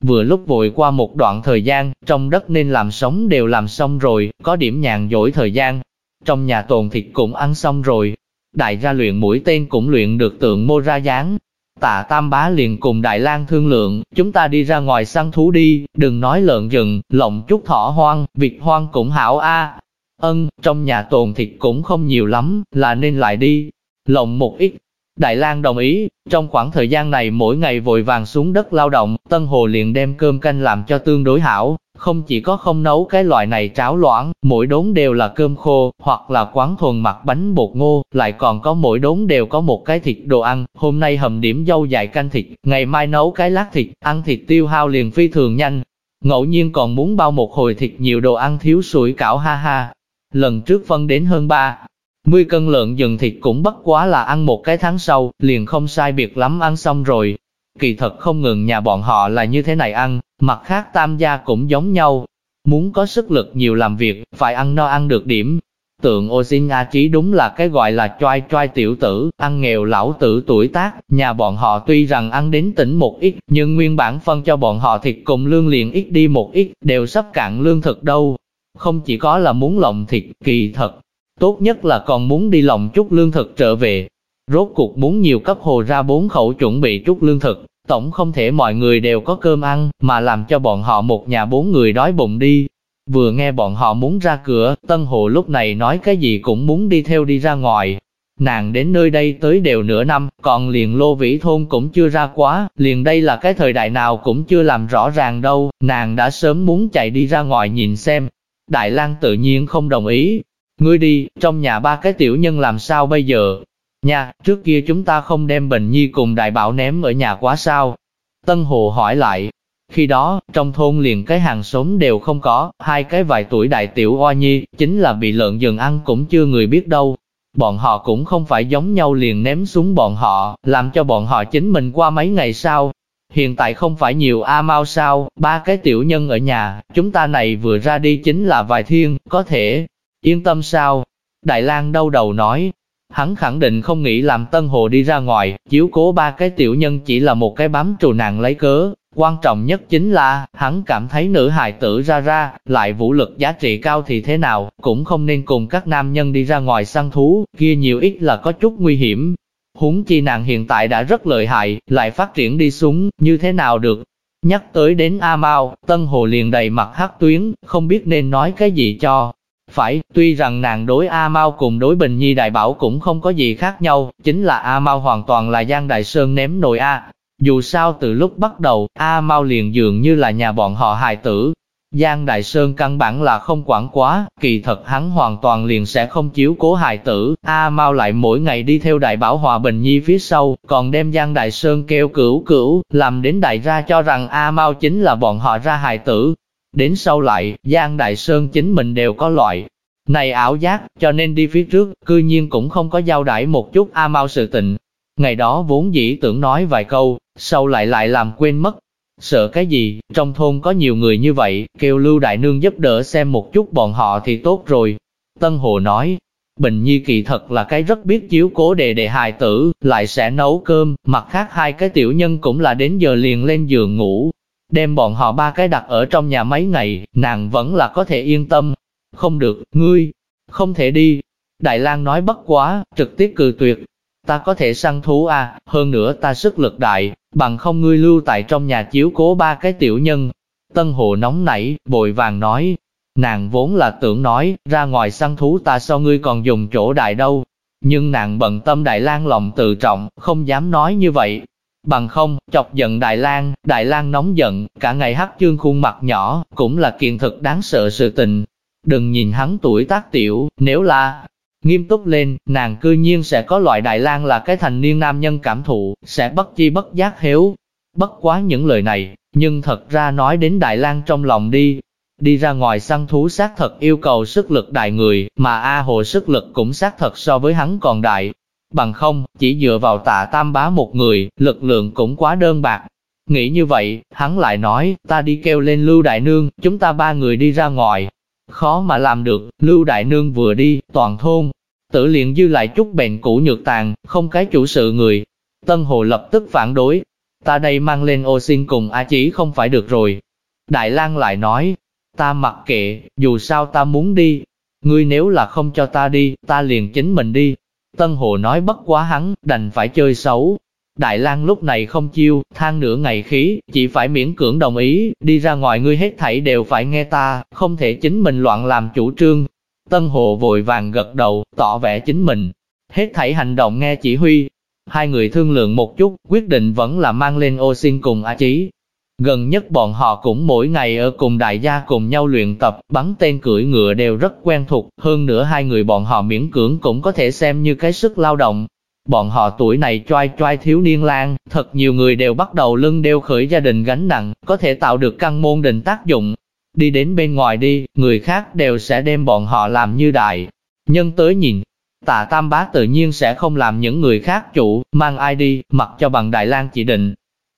Vừa lúc vội qua một đoạn thời gian, trong đất nên làm sống đều làm xong rồi, có điểm nhàn dỗi thời gian. Trong nhà tồn thịt cũng ăn xong rồi. Đại gia luyện mũi tên cũng luyện được tượng mô ra dáng. Tạ Tam Bá liền cùng Đại lang thương lượng, chúng ta đi ra ngoài săn thú đi, đừng nói lợn rừng, lộng chút thỏ hoang, việc hoang cũng hảo a. Ân, trong nhà tồn thịt cũng không nhiều lắm, là nên lại đi. Lộng một ít. Đại lang đồng ý, trong khoảng thời gian này mỗi ngày vội vàng xuống đất lao động, Tân Hồ liền đem cơm canh làm cho tương đối hảo, không chỉ có không nấu cái loại này cháo loãng, mỗi đốn đều là cơm khô, hoặc là quán thuần mặt bánh bột ngô, lại còn có mỗi đốn đều có một cái thịt đồ ăn, hôm nay hầm điểm dâu dài canh thịt, ngày mai nấu cái lát thịt, ăn thịt tiêu hao liền phi thường nhanh. Ngẫu nhiên còn muốn bao một hồi thịt nhiều đồ ăn thiếu sủi cảo ha ha, Lần trước phân đến hơn 3 mươi cân lợn rừng thịt cũng bất quá là ăn một cái tháng sau, liền không sai biệt lắm ăn xong rồi. Kỳ thật không ngừng nhà bọn họ là như thế này ăn, mặt khác tam gia cũng giống nhau. Muốn có sức lực nhiều làm việc, phải ăn no ăn được điểm. Tượng ô xin A chí đúng là cái gọi là choai choai tiểu tử, ăn nghèo lão tử tuổi tác, nhà bọn họ tuy rằng ăn đến tỉnh một ít, nhưng nguyên bản phân cho bọn họ thịt cùng lương liền ít đi một ít, đều sắp cạn lương thực đâu, không chỉ có là muốn lộng thịt, kỳ thật, tốt nhất là còn muốn đi lộng chút lương thực trở về. Rốt cuộc muốn nhiều cấp hồ ra bốn khẩu chuẩn bị chút lương thực, tổng không thể mọi người đều có cơm ăn, mà làm cho bọn họ một nhà bốn người đói bụng đi. Vừa nghe bọn họ muốn ra cửa, Tân Hồ lúc này nói cái gì cũng muốn đi theo đi ra ngoài. Nàng đến nơi đây tới đều nửa năm, còn liền lô vĩ thôn cũng chưa ra quá, liền đây là cái thời đại nào cũng chưa làm rõ ràng đâu, nàng đã sớm muốn chạy đi ra ngoài nhìn xem, Đại lang tự nhiên không đồng ý. Ngươi đi, trong nhà ba cái tiểu nhân làm sao bây giờ? Nha, trước kia chúng ta không đem Bình Nhi cùng Đại Bảo ném ở nhà quá sao? Tân Hồ hỏi lại. Khi đó, trong thôn liền cái hàng xóm đều không có, hai cái vài tuổi đại tiểu oa nhi, chính là bị lợn rừng ăn cũng chưa người biết đâu. Bọn họ cũng không phải giống nhau liền ném xuống bọn họ, làm cho bọn họ chính mình qua mấy ngày sau, Hiện tại không phải nhiều A Mau sao, ba cái tiểu nhân ở nhà, chúng ta này vừa ra đi chính là vài thiên, có thể, yên tâm sao? Đại lang đau đầu nói, hắn khẳng định không nghĩ làm Tân Hồ đi ra ngoài, chiếu cố ba cái tiểu nhân chỉ là một cái bám trù nàng lấy cớ, Quan trọng nhất chính là, hắn cảm thấy nữ hài tử ra ra, lại vũ lực giá trị cao thì thế nào, cũng không nên cùng các nam nhân đi ra ngoài săn thú, kia nhiều ít là có chút nguy hiểm. Huống chi nàng hiện tại đã rất lợi hại, lại phát triển đi xuống, như thế nào được. Nhắc tới đến A Mao, Tân Hồ liền đầy mặt hắc tuyến, không biết nên nói cái gì cho. Phải, tuy rằng nàng đối A Mao cùng đối Bình Nhi Đại Bảo cũng không có gì khác nhau, chính là A Mao hoàn toàn là Giang Đại Sơn ném nồi A, dù sao từ lúc bắt đầu, A Mau liền dường như là nhà bọn họ hài tử. Giang Đại Sơn căn bản là không quản quá, kỳ thật hắn hoàn toàn liền sẽ không chiếu cố hài tử. A Mau lại mỗi ngày đi theo Đại Bảo Hòa Bình Nhi phía sau, còn đem Giang Đại Sơn kêu cửu cửu, làm đến đại ra cho rằng A Mau chính là bọn họ ra hài tử. Đến sau lại, Giang Đại Sơn chính mình đều có loại này ảo giác, cho nên đi phía trước, cư nhiên cũng không có giao đãi một chút A Mau sự tình, Ngày đó vốn dĩ tưởng nói vài câu, sau lại lại làm quên mất. Sợ cái gì, trong thôn có nhiều người như vậy, kêu Lưu Đại Nương giúp đỡ xem một chút bọn họ thì tốt rồi. Tân Hồ nói, Bình Nhi kỳ thật là cái rất biết chiếu cố đề đề hài tử, lại sẽ nấu cơm, mặt khác hai cái tiểu nhân cũng là đến giờ liền lên giường ngủ. Đem bọn họ ba cái đặt ở trong nhà mấy ngày, nàng vẫn là có thể yên tâm. Không được, ngươi, không thể đi. Đại lang nói bất quá, trực tiếp cừ tuyệt, ta có thể săn thú à, hơn nữa ta sức lực đại, bằng không ngươi lưu tại trong nhà chiếu cố ba cái tiểu nhân. Tân Hồ nóng nảy, bội vàng nói, nàng vốn là tưởng nói, ra ngoài săn thú ta sao ngươi còn dùng chỗ đại đâu. Nhưng nàng bận tâm Đại lang lòng tự trọng, không dám nói như vậy. Bằng không, chọc giận Đại lang Đại lang nóng giận, cả ngày hắc chương khuôn mặt nhỏ, cũng là kiện thực đáng sợ sự tình. Đừng nhìn hắn tuổi tác tiểu, nếu là Nghiêm túc lên, nàng cư nhiên sẽ có loại Đại lang là cái thành niên nam nhân cảm thụ, sẽ bất chi bất giác hiếu. Bất quá những lời này, nhưng thật ra nói đến Đại lang trong lòng đi. Đi ra ngoài săn thú xác thật yêu cầu sức lực đại người, mà A Hồ sức lực cũng xác thật so với hắn còn đại. Bằng không, chỉ dựa vào tạ tam bá một người, lực lượng cũng quá đơn bạc. Nghĩ như vậy, hắn lại nói, ta đi kêu lên Lưu Đại Nương, chúng ta ba người đi ra ngoài, Khó mà làm được, Lưu Đại Nương vừa đi, toàn thôn, tử liền dư lại chút bệnh cũ nhược tàn, không cái chủ sự người. Tân Hồ lập tức phản đối, ta đây mang lên ô xin cùng A chỉ không phải được rồi. Đại lang lại nói, ta mặc kệ, dù sao ta muốn đi, ngươi nếu là không cho ta đi, ta liền chính mình đi. Tân Hồ nói bất quá hắn, đành phải chơi xấu, Đại lang lúc này không chiêu, than nửa ngày khí, chỉ phải miễn cưỡng đồng ý, đi ra ngoài ngươi hết thảy đều phải nghe ta, không thể chính mình loạn làm chủ trương. Tân Hồ vội vàng gật đầu, tỏ vẻ chính mình, hết thảy hành động nghe chỉ huy. Hai người thương lượng một chút, quyết định vẫn là mang lên ô xin cùng A Chí. Gần nhất bọn họ cũng mỗi ngày ở cùng đại gia cùng nhau luyện tập, bắn tên cưỡi ngựa đều rất quen thuộc, hơn nữa hai người bọn họ miễn cưỡng cũng có thể xem như cái sức lao động, Bọn họ tuổi này choai choai thiếu niên lang, thật nhiều người đều bắt đầu lưng đeo khởi gia đình gánh nặng, có thể tạo được căn môn định tác dụng. Đi đến bên ngoài đi, người khác đều sẽ đem bọn họ làm như đại. Nhân tới nhìn, tạ tam bá tự nhiên sẽ không làm những người khác chủ, mang ai đi, mặc cho bằng Đại lang chỉ định.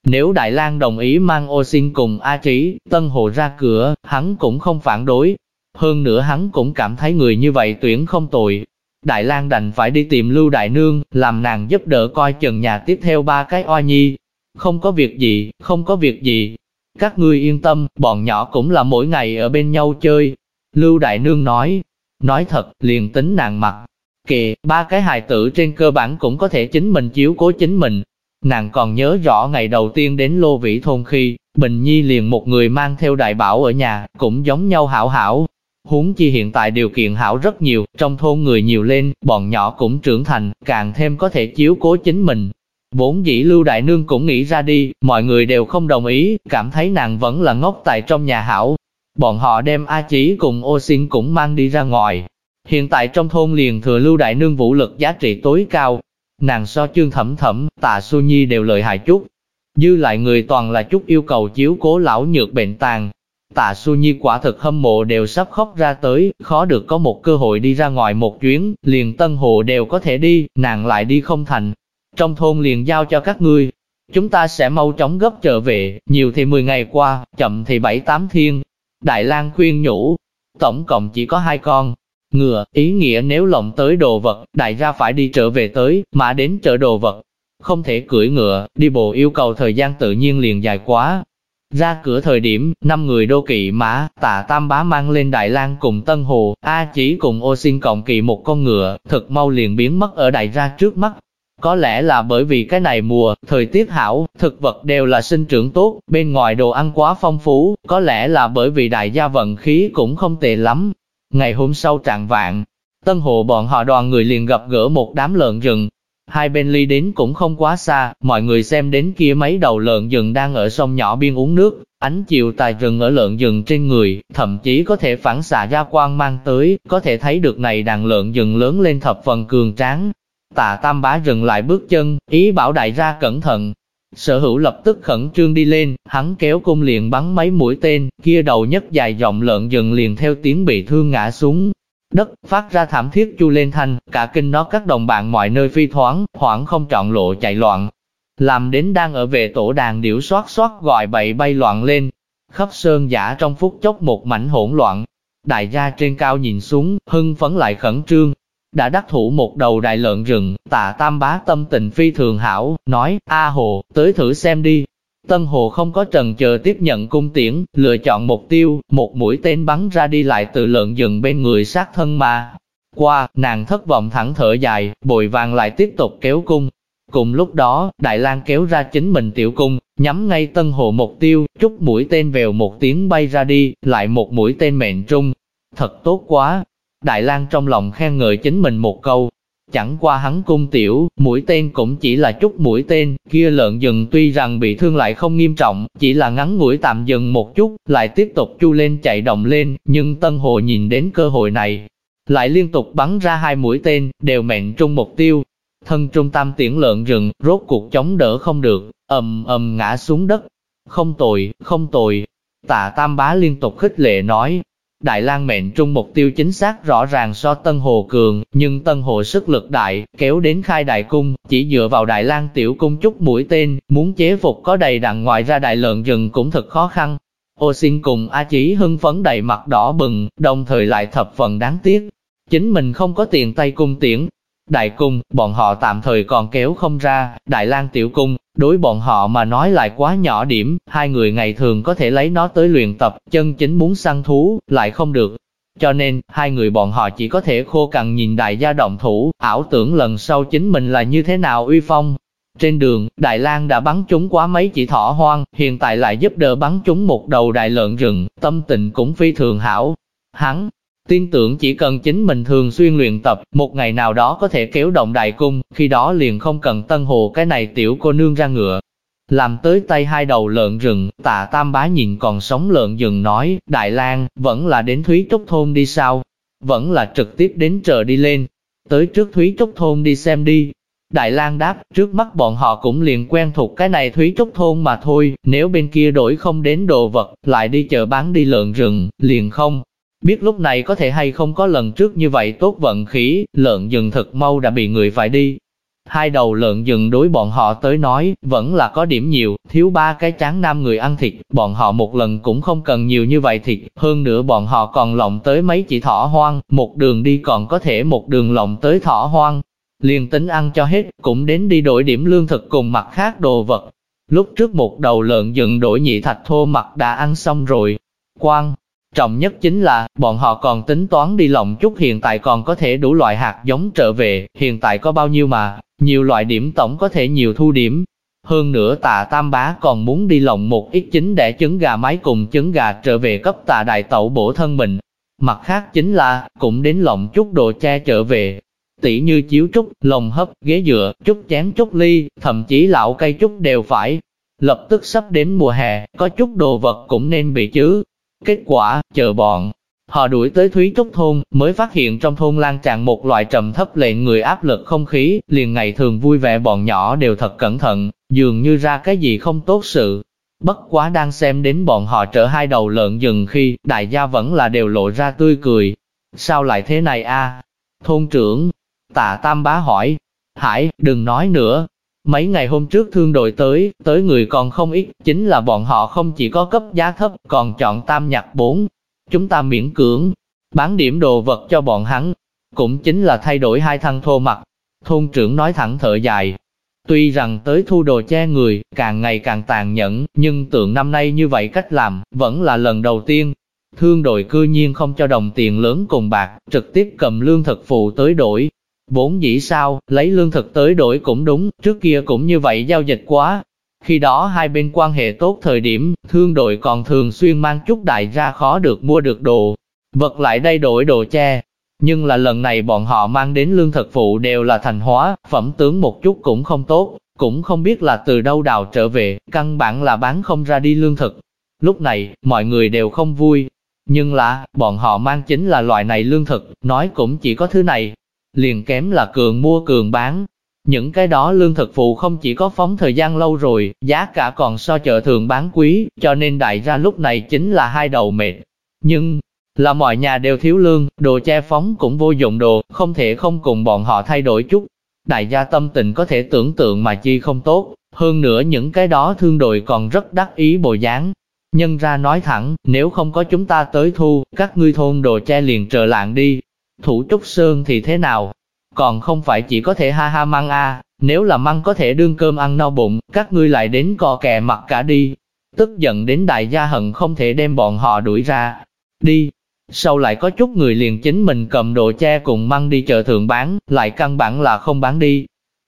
Nếu Đại lang đồng ý mang ô xin cùng A Trí, Tân Hồ ra cửa, hắn cũng không phản đối. Hơn nữa hắn cũng cảm thấy người như vậy tuyển không tồi, Đại lang đành phải đi tìm Lưu Đại Nương, làm nàng giúp đỡ coi chừng nhà tiếp theo ba cái oa nhi. Không có việc gì, không có việc gì. Các ngươi yên tâm, bọn nhỏ cũng là mỗi ngày ở bên nhau chơi. Lưu Đại Nương nói, nói thật, liền tính nàng mặt. Kệ, ba cái hài tử trên cơ bản cũng có thể chính mình chiếu cố chính mình. Nàng còn nhớ rõ ngày đầu tiên đến Lô Vĩ Thôn khi, Bình Nhi liền một người mang theo đại bảo ở nhà, cũng giống nhau hảo hảo, Huống chi hiện tại điều kiện hảo rất nhiều, trong thôn người nhiều lên, bọn nhỏ cũng trưởng thành, càng thêm có thể chiếu cố chính mình. Vốn dĩ Lưu Đại Nương cũng nghĩ ra đi, mọi người đều không đồng ý, cảm thấy nàng vẫn là ngốc tại trong nhà hảo. Bọn họ đem A Chí cùng ô xin cũng mang đi ra ngoài. Hiện tại trong thôn liền thừa Lưu Đại Nương vũ lực giá trị tối cao. Nàng so chương thẩm thẩm, tạ su nhi đều lợi hại chút. Dư lại người toàn là chút yêu cầu chiếu cố lão nhược bệnh tàn, Tạ Su Nhi quả thực hâm mộ đều sắp khóc ra tới, khó được có một cơ hội đi ra ngoài một chuyến, liền Tân Hồ đều có thể đi, nàng lại đi không thành. Trong thôn liền giao cho các ngươi, chúng ta sẽ mau chóng gấp trở về, nhiều thì 10 ngày qua, chậm thì 7-8 thiên. Đại lang khuyên nhủ, tổng cộng chỉ có hai con. ngựa, ý nghĩa nếu lộng tới đồ vật, đại gia phải đi trở về tới, mà đến chợ đồ vật. Không thể cưỡi ngựa, đi bộ yêu cầu thời gian tự nhiên liền dài quá, ra cửa thời điểm, năm người đô kỵ mã, tạ tam bá mang lên Đại lang cùng Tân Hồ, A chỉ cùng ô xin cộng kỵ một con ngựa, thật mau liền biến mất ở đại ra trước mắt. Có lẽ là bởi vì cái này mùa, thời tiết hảo, thực vật đều là sinh trưởng tốt, bên ngoài đồ ăn quá phong phú, có lẽ là bởi vì đại gia vận khí cũng không tệ lắm. Ngày hôm sau trạng vạn, Tân Hồ bọn họ đoàn người liền gặp gỡ một đám lợn rừng, Hai bên ly đến cũng không quá xa, mọi người xem đến kia mấy đầu lợn rừng đang ở sông nhỏ biên uống nước, ánh chiều tài rừng ở lợn rừng trên người, thậm chí có thể phản xạ ra quang mang tới, có thể thấy được này đàn lợn rừng lớn lên thập phần cường tráng. Tạ tam bá rừng lại bước chân, ý bảo đại ra cẩn thận. Sở hữu lập tức khẩn trương đi lên, hắn kéo cung liền bắn mấy mũi tên, kia đầu nhất dài rộng lợn rừng liền theo tiếng bị thương ngã xuống, Đất phát ra thảm thiết chu lên thanh, cả kinh nó các đồng bạn mọi nơi phi thoáng, hoảng không chọn lộ chạy loạn. Làm đến đang ở về tổ đàn điểu xoát xoát gọi bậy bay loạn lên. Khắp sơn giả trong phút chốc một mảnh hỗn loạn. Đại gia trên cao nhìn xuống, hưng phấn lại khẩn trương. Đã đắc thủ một đầu đại lợn rừng, tạ tam bá tâm tình phi thường hảo, nói, A hồ, tới thử xem đi, Tân Hồ không có trần chờ tiếp nhận cung tiễn, lựa chọn mục tiêu, một mũi tên bắn ra đi lại từ lợn rừng bên người sát thân mà. Qua, nàng thất vọng thẳng thở dài, bồi vàng lại tiếp tục kéo cung. Cùng lúc đó, Đại lang kéo ra chính mình tiểu cung, nhắm ngay Tân Hồ mục tiêu, chút mũi tên vèo một tiếng bay ra đi, lại một mũi tên mệnh trung. Thật tốt quá! Đại lang trong lòng khen ngợi chính mình một câu, Chẳng qua hắn cung tiểu, mũi tên cũng chỉ là chút mũi tên, kia lợn rừng tuy rằng bị thương lại không nghiêm trọng, chỉ là ngắn ngủi tạm dừng một chút, lại tiếp tục chu lên chạy động lên, nhưng Tân Hồ nhìn đến cơ hội này, lại liên tục bắn ra hai mũi tên, đều mệnh trung mục tiêu. Thân trung tâm tiễn lợn rừng, rốt cuộc chống đỡ không được, ầm ầm ngã xuống đất. Không tồi, không tồi. Tạ Tam Bá liên tục khích lệ nói, Đại lang mệnh trung mục tiêu chính xác rõ ràng so Tân Hồ cường, nhưng Tân Hồ sức lực đại, kéo đến khai đại cung, chỉ dựa vào Đại lang tiểu cung chút mũi tên, muốn chế phục có đầy đặn ngoài ra đại lợn rừng cũng thật khó khăn. Ô xin cùng A Chí hưng phấn đầy mặt đỏ bừng, đồng thời lại thập phần đáng tiếc. Chính mình không có tiền tay cung tiễn, Đại cung, bọn họ tạm thời còn kéo không ra, Đại lang tiểu cung, đối bọn họ mà nói lại quá nhỏ điểm, hai người ngày thường có thể lấy nó tới luyện tập, chân chính muốn săn thú, lại không được. Cho nên, hai người bọn họ chỉ có thể khô cằn nhìn đại gia động thủ, ảo tưởng lần sau chính mình là như thế nào uy phong. Trên đường, Đại lang đã bắn trúng quá mấy chỉ thỏ hoang, hiện tại lại giúp đỡ bắn trúng một đầu đại lợn rừng, tâm tình cũng phi thường hảo. Hắn, Tin tưởng chỉ cần chính mình thường xuyên luyện tập, một ngày nào đó có thể kéo động đại cung, khi đó liền không cần tân hồ cái này tiểu cô nương ra ngựa. Làm tới tay hai đầu lợn rừng, tạ tam bá nhìn còn sống lợn rừng nói, Đại lang vẫn là đến Thúy Trúc Thôn đi sao? Vẫn là trực tiếp đến chợ đi lên. Tới trước Thúy Trúc Thôn đi xem đi. Đại lang đáp, trước mắt bọn họ cũng liền quen thuộc cái này Thúy Trúc Thôn mà thôi, nếu bên kia đổi không đến đồ vật, lại đi chợ bán đi lợn rừng, liền không. Biết lúc này có thể hay không có lần trước như vậy tốt vận khí, lợn rừng thật mau đã bị người phải đi. Hai đầu lợn rừng đối bọn họ tới nói, vẫn là có điểm nhiều, thiếu ba cái chán nam người ăn thịt, bọn họ một lần cũng không cần nhiều như vậy thịt, hơn nữa bọn họ còn lộng tới mấy chỉ thỏ hoang, một đường đi còn có thể một đường lộng tới thỏ hoang. Liền tính ăn cho hết, cũng đến đi đổi điểm lương thực cùng mặt khác đồ vật. Lúc trước một đầu lợn rừng đổi nhị thạch thô mặt đã ăn xong rồi. Quang, Trọng nhất chính là, bọn họ còn tính toán đi lộng chút hiện tại còn có thể đủ loại hạt giống trở về, hiện tại có bao nhiêu mà, nhiều loại điểm tổng có thể nhiều thu điểm. Hơn nữa tà tam bá còn muốn đi lộng một ít chính để trứng gà mái cùng trứng gà trở về cấp tà đại tẩu bổ thân mình. Mặt khác chính là, cũng đến lộng chút đồ che trở về. Tỷ như chiếu trúc, lồng hấp, ghế dựa, chút chén chút ly, thậm chí lão cây chút đều phải. Lập tức sắp đến mùa hè, có chút đồ vật cũng nên bị chứ, Kết quả, chờ bọn, họ đuổi tới Thúy Trúc Thôn, mới phát hiện trong thôn lan tràn một loại trầm thấp lệ người áp lực không khí, liền ngày thường vui vẻ bọn nhỏ đều thật cẩn thận, dường như ra cái gì không tốt sự. Bất quá đang xem đến bọn họ trở hai đầu lợn dừng khi, đại gia vẫn là đều lộ ra tươi cười. Sao lại thế này a? Thôn trưởng, tạ tam bá hỏi, Hải, đừng nói nữa, Mấy ngày hôm trước thương đội tới, tới người còn không ít, chính là bọn họ không chỉ có cấp giá thấp, còn chọn tam nhạc bốn. Chúng ta miễn cưỡng, bán điểm đồ vật cho bọn hắn, cũng chính là thay đổi hai thăng thô mặt. Thôn trưởng nói thẳng thở dài. Tuy rằng tới thu đồ che người, càng ngày càng tàn nhẫn, nhưng tượng năm nay như vậy cách làm, vẫn là lần đầu tiên. Thương đội cư nhiên không cho đồng tiền lớn cùng bạc, trực tiếp cầm lương thực phụ tới đổi. Vốn dĩ sao, lấy lương thực tới đổi cũng đúng, trước kia cũng như vậy giao dịch quá. Khi đó hai bên quan hệ tốt thời điểm, thương đội còn thường xuyên mang chút đại ra khó được mua được đồ. Vật lại đây đổi đồ che, nhưng là lần này bọn họ mang đến lương thực phụ đều là thành hóa, phẩm tướng một chút cũng không tốt, cũng không biết là từ đâu đào trở về, căn bản là bán không ra đi lương thực. Lúc này, mọi người đều không vui. Nhưng là, bọn họ mang chính là loại này lương thực, nói cũng chỉ có thứ này. Liền kém là cường mua cường bán. Những cái đó lương thực phụ không chỉ có phóng thời gian lâu rồi, giá cả còn so chợ thường bán quý, cho nên đại ra lúc này chính là hai đầu mệt. Nhưng, là mọi nhà đều thiếu lương, đồ che phóng cũng vô dụng đồ, không thể không cùng bọn họ thay đổi chút. Đại gia tâm tình có thể tưởng tượng mà chi không tốt, hơn nữa những cái đó thương đội còn rất đắc ý bồi dáng. Nhân ra nói thẳng, nếu không có chúng ta tới thu, các ngươi thôn đồ che liền trở lạng đi. Thủ trúc sơn thì thế nào? Còn không phải chỉ có thể ha ha măng a nếu là măng có thể đương cơm ăn no bụng, các ngươi lại đến co kè mặt cả đi. Tức giận đến đại gia hận không thể đem bọn họ đuổi ra. Đi, sau lại có chút người liền chính mình cầm đồ che cùng măng đi chợ thượng bán, lại căn bản là không bán đi.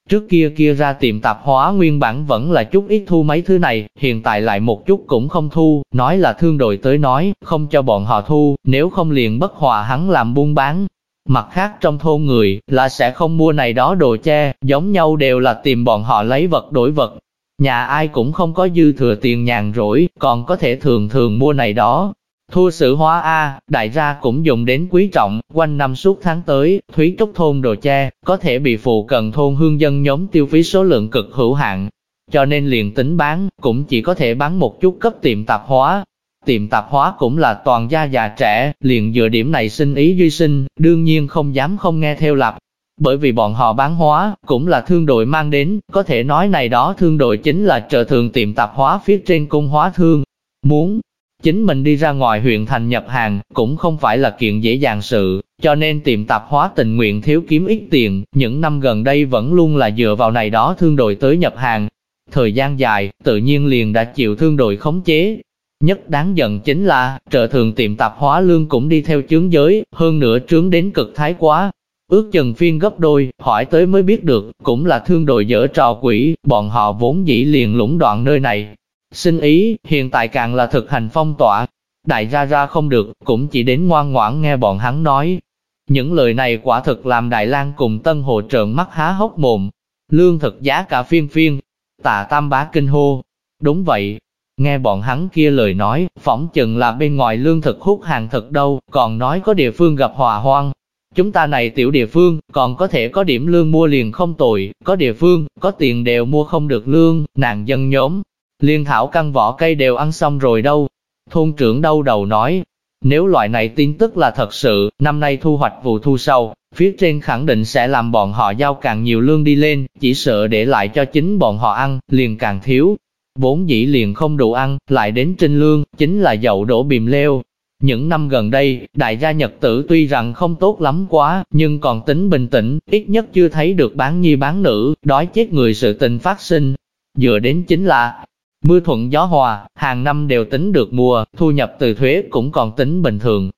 Trước kia kia ra tiệm tạp hóa nguyên bản vẫn là chút ít thu mấy thứ này, hiện tại lại một chút cũng không thu, nói là thương đội tới nói, không cho bọn họ thu, nếu không liền bất hòa hắn làm buôn bán. Mặt khác trong thôn người, là sẽ không mua này đó đồ che, giống nhau đều là tìm bọn họ lấy vật đổi vật. Nhà ai cũng không có dư thừa tiền nhàn rỗi, còn có thể thường thường mua này đó, Thua sự hóa A, đại gia cũng dùng đến quý trọng, quanh năm suốt tháng tới, Thúy Trúc thôn đồ che, có thể bị phụ cần thôn hương dân nhóm tiêu phí số lượng cực hữu hạn. Cho nên liền tính bán, cũng chỉ có thể bán một chút cấp tiệm tạp hóa. Tiệm tạp hóa cũng là toàn gia già trẻ, liền dựa điểm này sinh ý duy sinh, đương nhiên không dám không nghe theo lập. Bởi vì bọn họ bán hóa, cũng là thương đội mang đến, có thể nói này đó thương đội chính là trợ thường tiệm tạp hóa phía trên cung hóa thương. Muốn Chính mình đi ra ngoài huyện thành nhập hàng, cũng không phải là kiện dễ dàng sự, cho nên tiệm tạp hóa tình nguyện thiếu kiếm ít tiền, những năm gần đây vẫn luôn là dựa vào này đó thương đội tới nhập hàng. Thời gian dài, tự nhiên liền đã chịu thương đội khống chế. Nhất đáng giận chính là, trợ thường tiệm tạp hóa lương cũng đi theo chướng giới, hơn nữa trướng đến cực thái quá. Ước chừng phiên gấp đôi, hỏi tới mới biết được, cũng là thương đội dở trò quỷ, bọn họ vốn dĩ liền lũng đoạn nơi này, Xin ý, hiện tại càng là thực hành phong tỏa. Đại ra ra không được, cũng chỉ đến ngoan ngoãn nghe bọn hắn nói. Những lời này quả thực làm Đại lang cùng Tân Hồ trợn mắt há hốc mồm. Lương thực giá cả phiên phiên. tà tam bá kinh hô. Đúng vậy. Nghe bọn hắn kia lời nói, phỏng chừng là bên ngoài lương thực hút hàng thực đâu, còn nói có địa phương gặp hòa hoang, Chúng ta này tiểu địa phương, còn có thể có điểm lương mua liền không tội. có địa phương, có tiền đều mua không được lương, nàng dân nhóm, liên thảo căn vỏ cây đều ăn xong rồi đâu. Thôn trưởng đau đầu nói, nếu loại này tin tức là thật sự, năm nay thu hoạch vụ thu sâu, phía trên khẳng định sẽ làm bọn họ giao càng nhiều lương đi lên, chỉ sợ để lại cho chính bọn họ ăn, liền càng thiếu. Vốn dĩ liền không đủ ăn, lại đến trinh lương, chính là dậu đổ bìm leo. Những năm gần đây, đại gia nhật tử tuy rằng không tốt lắm quá, nhưng còn tính bình tĩnh, ít nhất chưa thấy được bán nhi bán nữ, đói chết người sự tình phát sinh. Dựa đến chính là, Mưa thuận gió hòa, hàng năm đều tính được mùa, thu nhập từ thuế cũng còn tính bình thường.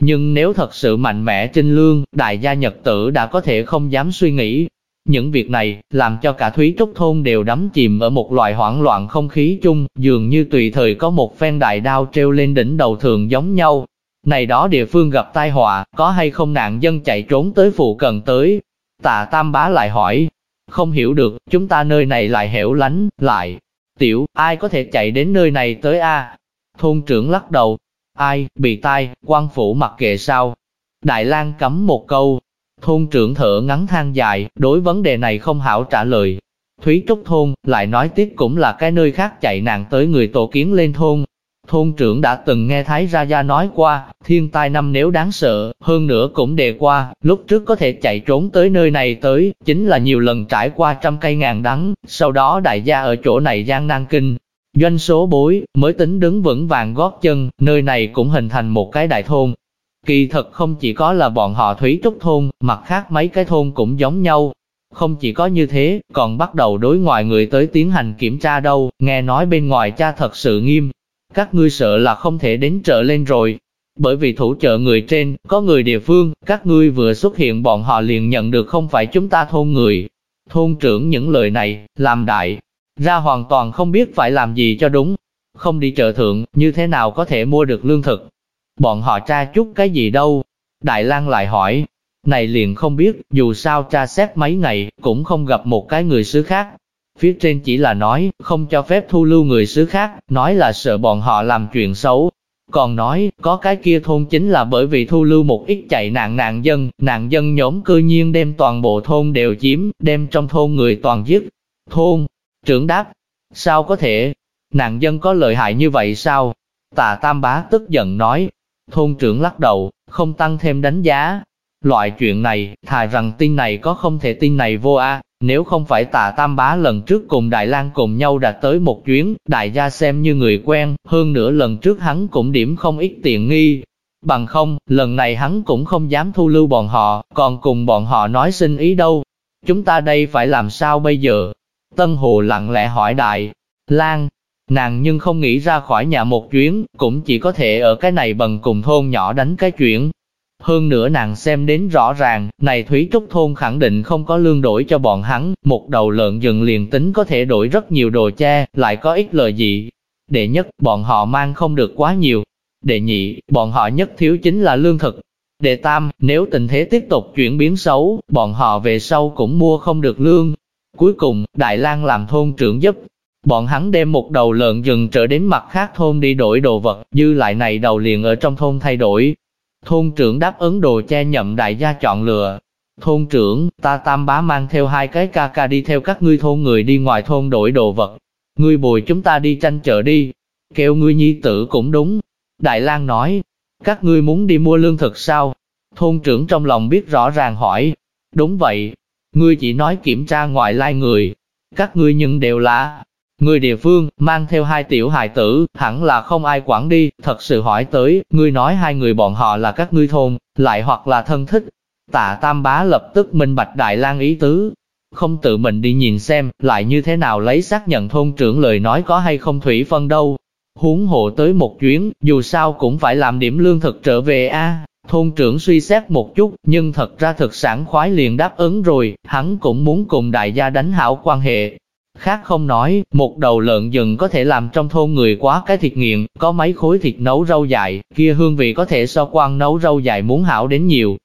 Nhưng nếu thật sự mạnh mẽ trinh lương, đại gia nhật tử đã có thể không dám suy nghĩ. Những việc này, làm cho cả Thúy Trúc Thôn đều đắm chìm ở một loại hoảng loạn không khí chung, dường như tùy thời có một phen đại đao treo lên đỉnh đầu thường giống nhau. Này đó địa phương gặp tai họa, có hay không nạn dân chạy trốn tới phụ cần tới? Tạ Tam Bá lại hỏi, không hiểu được, chúng ta nơi này lại hẻo lánh, lại Tiểu, ai có thể chạy đến nơi này tới a? Thôn trưởng lắc đầu. Ai, bị tai, quan phủ mặc kệ sao? Đại lang cấm một câu. Thôn trưởng thở ngắn than dài, đối vấn đề này không hảo trả lời. Thúy Trúc Thôn, lại nói tiếp cũng là cái nơi khác chạy nạn tới người tổ kiến lên thôn, Thôn trưởng đã từng nghe Thái Gia Gia nói qua, thiên tai năm nếu đáng sợ, hơn nữa cũng đề qua, lúc trước có thể chạy trốn tới nơi này tới, chính là nhiều lần trải qua trăm cây ngàn đắng, sau đó đại gia ở chỗ này gian nan kinh. Doanh số bối, mới tính đứng vững vàng gót chân, nơi này cũng hình thành một cái đại thôn. Kỳ thật không chỉ có là bọn họ Thúy Trúc Thôn, mặt khác mấy cái thôn cũng giống nhau. Không chỉ có như thế, còn bắt đầu đối ngoại người tới tiến hành kiểm tra đâu, nghe nói bên ngoài cha thật sự nghiêm. Các ngươi sợ là không thể đến chợ lên rồi. Bởi vì thủ chợ người trên, có người địa phương, các ngươi vừa xuất hiện bọn họ liền nhận được không phải chúng ta thôn người. Thôn trưởng những lời này, làm đại, ra hoàn toàn không biết phải làm gì cho đúng. Không đi chợ thượng, như thế nào có thể mua được lương thực? Bọn họ tra chút cái gì đâu? Đại lang lại hỏi, này liền không biết, dù sao tra xét mấy ngày, cũng không gặp một cái người xứ khác. Phía trên chỉ là nói, không cho phép thu lưu người xứ khác, nói là sợ bọn họ làm chuyện xấu. Còn nói, có cái kia thôn chính là bởi vì thu lưu một ít chạy nạn nạn dân, nạn dân nhóm cơ nhiên đem toàn bộ thôn đều chiếm, đem trong thôn người toàn giết. Thôn, trưởng đáp, sao có thể, nạn dân có lợi hại như vậy sao? Tà Tam Bá tức giận nói, thôn trưởng lắc đầu, không tăng thêm đánh giá, Loại chuyện này, thà rằng tin này có không thể tin này vô a. Nếu không phải tà tam bá lần trước cùng Đại lang cùng nhau đã tới một chuyến, đại gia xem như người quen, hơn nữa lần trước hắn cũng điểm không ít tiện nghi. Bằng không, lần này hắn cũng không dám thu lưu bọn họ, còn cùng bọn họ nói xin ý đâu. Chúng ta đây phải làm sao bây giờ? Tân Hồ lặng lẽ hỏi Đại lang nàng nhưng không nghĩ ra khỏi nhà một chuyến, cũng chỉ có thể ở cái này bằng cùng thôn nhỏ đánh cái chuyện, hơn nữa nàng xem đến rõ ràng, này Thúy Trúc Thôn khẳng định không có lương đổi cho bọn hắn, một đầu lợn rừng liền tính có thể đổi rất nhiều đồ che, lại có ít lời gì. Đệ nhất, bọn họ mang không được quá nhiều. Đệ nhị, bọn họ nhất thiếu chính là lương thực. Đệ tam, nếu tình thế tiếp tục chuyển biến xấu, bọn họ về sau cũng mua không được lương. Cuối cùng, Đại lang làm thôn trưởng giúp. Bọn hắn đem một đầu lợn rừng trở đến mặt khác thôn đi đổi đồ vật, dư lại này đầu liền ở trong thôn thay đổi, Thôn trưởng đáp ứng đồ che nhậm đại gia chọn lựa. Thôn trưởng, ta tam bá mang theo hai cái ca ca đi theo các ngươi thôn người đi ngoài thôn đổi đồ vật. Ngươi bồi chúng ta đi tranh chợ đi. Kêu ngươi nhi tử cũng đúng. Đại lang nói, các ngươi muốn đi mua lương thực sao? Thôn trưởng trong lòng biết rõ ràng hỏi. Đúng vậy, ngươi chỉ nói kiểm tra ngoại lai người. Các ngươi nhưng đều là Người địa phương, mang theo hai tiểu hài tử, hẳn là không ai quản đi, thật sự hỏi tới, ngươi nói hai người bọn họ là các ngươi thôn, lại hoặc là thân thích. Tạ Tam Bá lập tức minh bạch Đại lang ý tứ, không tự mình đi nhìn xem, lại như thế nào lấy xác nhận thôn trưởng lời nói có hay không thủy phân đâu. Huống hộ tới một chuyến, dù sao cũng phải làm điểm lương thực trở về a. Thôn trưởng suy xét một chút, nhưng thật ra thực sản khoái liền đáp ứng rồi, hắn cũng muốn cùng đại gia đánh hảo quan hệ, Khác không nói, một đầu lợn rừng có thể làm trong thôn người quá cái thịt nghiện, có mấy khối thịt nấu rau dại, kia hương vị có thể so quan nấu rau dại muốn hảo đến nhiều.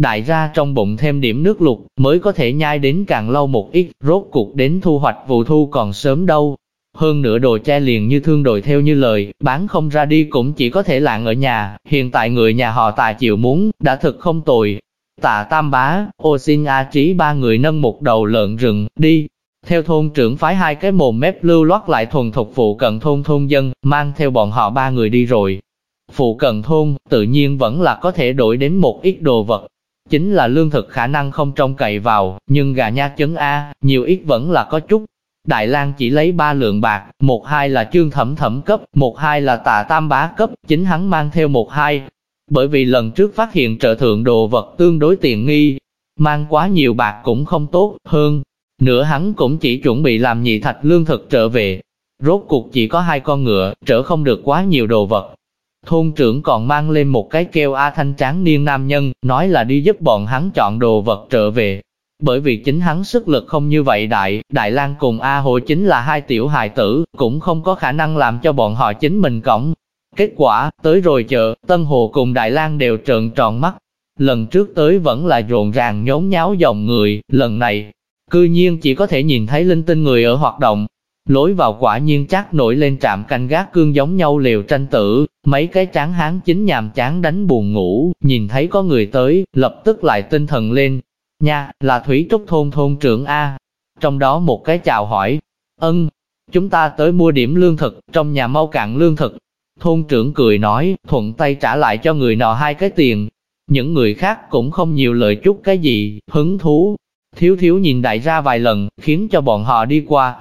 Đại ra trong bụng thêm điểm nước lục, mới có thể nhai đến càng lâu một ít, rốt cuộc đến thu hoạch vụ thu còn sớm đâu. Hơn nữa đồ che liền như thương đội theo như lời, bán không ra đi cũng chỉ có thể lạng ở nhà, hiện tại người nhà họ tài chịu muốn, đã thực không tồi. Tạ Tam Bá, ô xin A Trí ba người nâng một đầu lợn rừng, đi, theo thôn trưởng phái hai cái mồm mép lưu loát lại thuần thục phụ cận thôn thôn dân, mang theo bọn họ ba người đi rồi. Phụ cận thôn, tự nhiên vẫn là có thể đổi đến một ít đồ vật. Chính là lương thực khả năng không trông cậy vào, nhưng gà nha chấn A, nhiều ít vẫn là có chút. Đại lang chỉ lấy ba lượng bạc, một hai là chương thẩm thẩm cấp, một hai là tà tam bá cấp, chính hắn mang theo một hai. Bởi vì lần trước phát hiện trợ thượng đồ vật tương đối tiện nghi, mang quá nhiều bạc cũng không tốt, hơn, Nửa hắn cũng chỉ chuẩn bị làm nhị thạch lương thực trở về. Rốt cuộc chỉ có hai con ngựa, trở không được quá nhiều đồ vật. Thôn trưởng còn mang lên một cái keo A thanh tráng niên nam nhân, nói là đi giúp bọn hắn chọn đồ vật trở về. Bởi vì chính hắn sức lực không như vậy đại, Đại lang cùng A Hồ chính là hai tiểu hài tử, cũng không có khả năng làm cho bọn họ chính mình cõng. Kết quả, tới rồi chợ, Tân Hồ cùng Đại lang đều trợn tròn mắt. Lần trước tới vẫn là rộn ràng nhốn nháo dòng người, lần này, Cư nhiên chỉ có thể nhìn thấy linh tinh người ở hoạt động. Lối vào quả nhiên chắc nổi lên trạm canh gác cương giống nhau liều tranh tử, mấy cái tráng hán chính nhàm chán đánh buồn ngủ, nhìn thấy có người tới, lập tức lại tinh thần lên. Nha, là Thủy Trúc Thôn Thôn trưởng A. Trong đó một cái chào hỏi, ân, chúng ta tới mua điểm lương thực, trong nhà mau cạn lương thực. Thôn trưởng cười nói, thuận tay trả lại cho người nọ hai cái tiền. Những người khác cũng không nhiều lời chút cái gì, hứng thú, Thiếu thiếu nhìn đại ra vài lần, khiến cho bọn họ đi qua.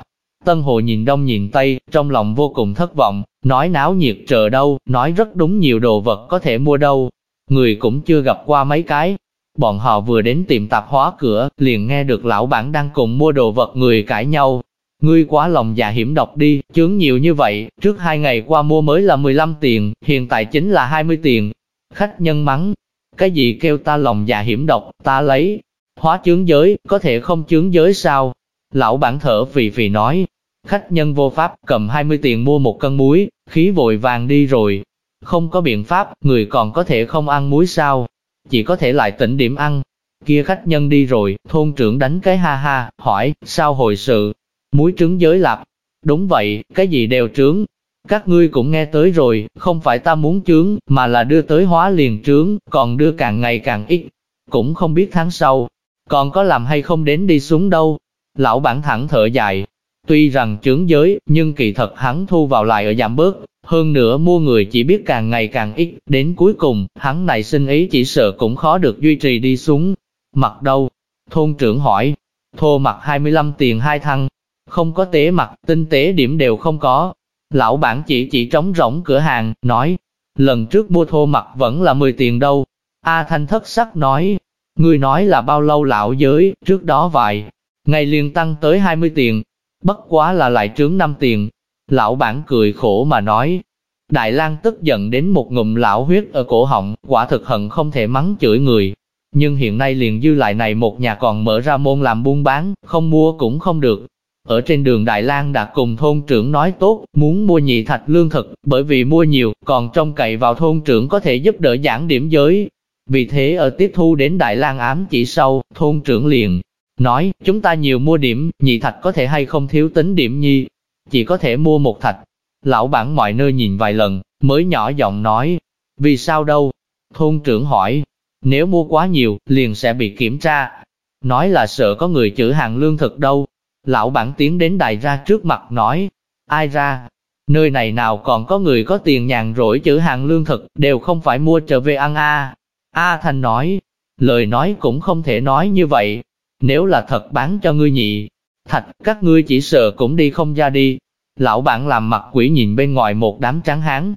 Tân Hồ nhìn đông nhìn tây, trong lòng vô cùng thất vọng, nói náo nhiệt chờ đâu, nói rất đúng nhiều đồ vật có thể mua đâu. Người cũng chưa gặp qua mấy cái. Bọn họ vừa đến tiệm tạp hóa cửa, liền nghe được lão bản đang cùng mua đồ vật người cãi nhau. Ngươi quá lòng dạ hiểm độc đi, chướng nhiều như vậy, trước hai ngày qua mua mới là 15 tiền, hiện tại chính là 20 tiền. Khách nhân mắng, cái gì kêu ta lòng dạ hiểm độc, ta lấy, hóa chướng giới, có thể không chướng giới sao? Lão bản thở vì vì nói, khách nhân vô pháp cầm 20 tiền mua một cân muối, khí vội vàng đi rồi. Không có biện pháp, người còn có thể không ăn muối sao? Chỉ có thể lại tỉnh điểm ăn. Kia khách nhân đi rồi, thôn trưởng đánh cái ha ha, hỏi, sao hồi sự? Muối trứng giới lạp. Đúng vậy, cái gì đều trướng. Các ngươi cũng nghe tới rồi, không phải ta muốn trướng, mà là đưa tới hóa liền trướng, còn đưa càng ngày càng ít. Cũng không biết tháng sau, còn có làm hay không đến đi xuống đâu. Lão bản thẳng thở dài, tuy rằng trướng giới, nhưng kỳ thật hắn thu vào lại ở giảm bớt, hơn nữa mua người chỉ biết càng ngày càng ít, đến cuối cùng, hắn này sinh ý chỉ sợ cũng khó được duy trì đi xuống. Mặt đâu? Thôn trưởng hỏi, thô mặt 25 tiền hai thăng, không có tế mặt, tinh tế điểm đều không có. Lão bản chỉ chỉ trống rỗng cửa hàng, nói, lần trước mua thô mặt vẫn là 10 tiền đâu. A Thanh thất sắc nói, Người nói là bao lâu lão giới, trước đó vài ngày liền tăng tới 20 tiền, bất quá là lại trướng 5 tiền. Lão bản cười khổ mà nói. Đại lang tức giận đến một ngụm lão huyết ở cổ họng, quả thực hận không thể mắng chửi người. Nhưng hiện nay liền dư lại này một nhà còn mở ra môn làm buôn bán, không mua cũng không được. Ở trên đường Đại lang đã cùng thôn trưởng nói tốt, muốn mua nhị thạch lương thực, bởi vì mua nhiều, còn trông cậy vào thôn trưởng có thể giúp đỡ giảng điểm giới, vì thế ở tiếp thu đến Đại lang ám chỉ sau, thôn trưởng liền nói, chúng ta nhiều mua điểm, nhị thạch có thể hay không thiếu tính điểm nhi, chỉ có thể mua một thạch. Lão bản mọi nơi nhìn vài lần, mới nhỏ giọng nói, vì sao đâu? Thôn trưởng hỏi, nếu mua quá nhiều, liền sẽ bị kiểm tra. Nói là sợ có người chữ hàng lương thực đâu. Lão bản tiến đến đại ra trước mặt nói, ai ra? Nơi này nào còn có người có tiền nhàn rỗi chữ hàng lương thực, đều không phải mua trở về ăn a A Thanh nói, lời nói cũng không thể nói như vậy. Nếu là thật bán cho ngươi nhị, thạch, các ngươi chỉ sợ cũng đi không ra đi. Lão bạn làm mặt quỷ nhìn bên ngoài một đám trắng hán.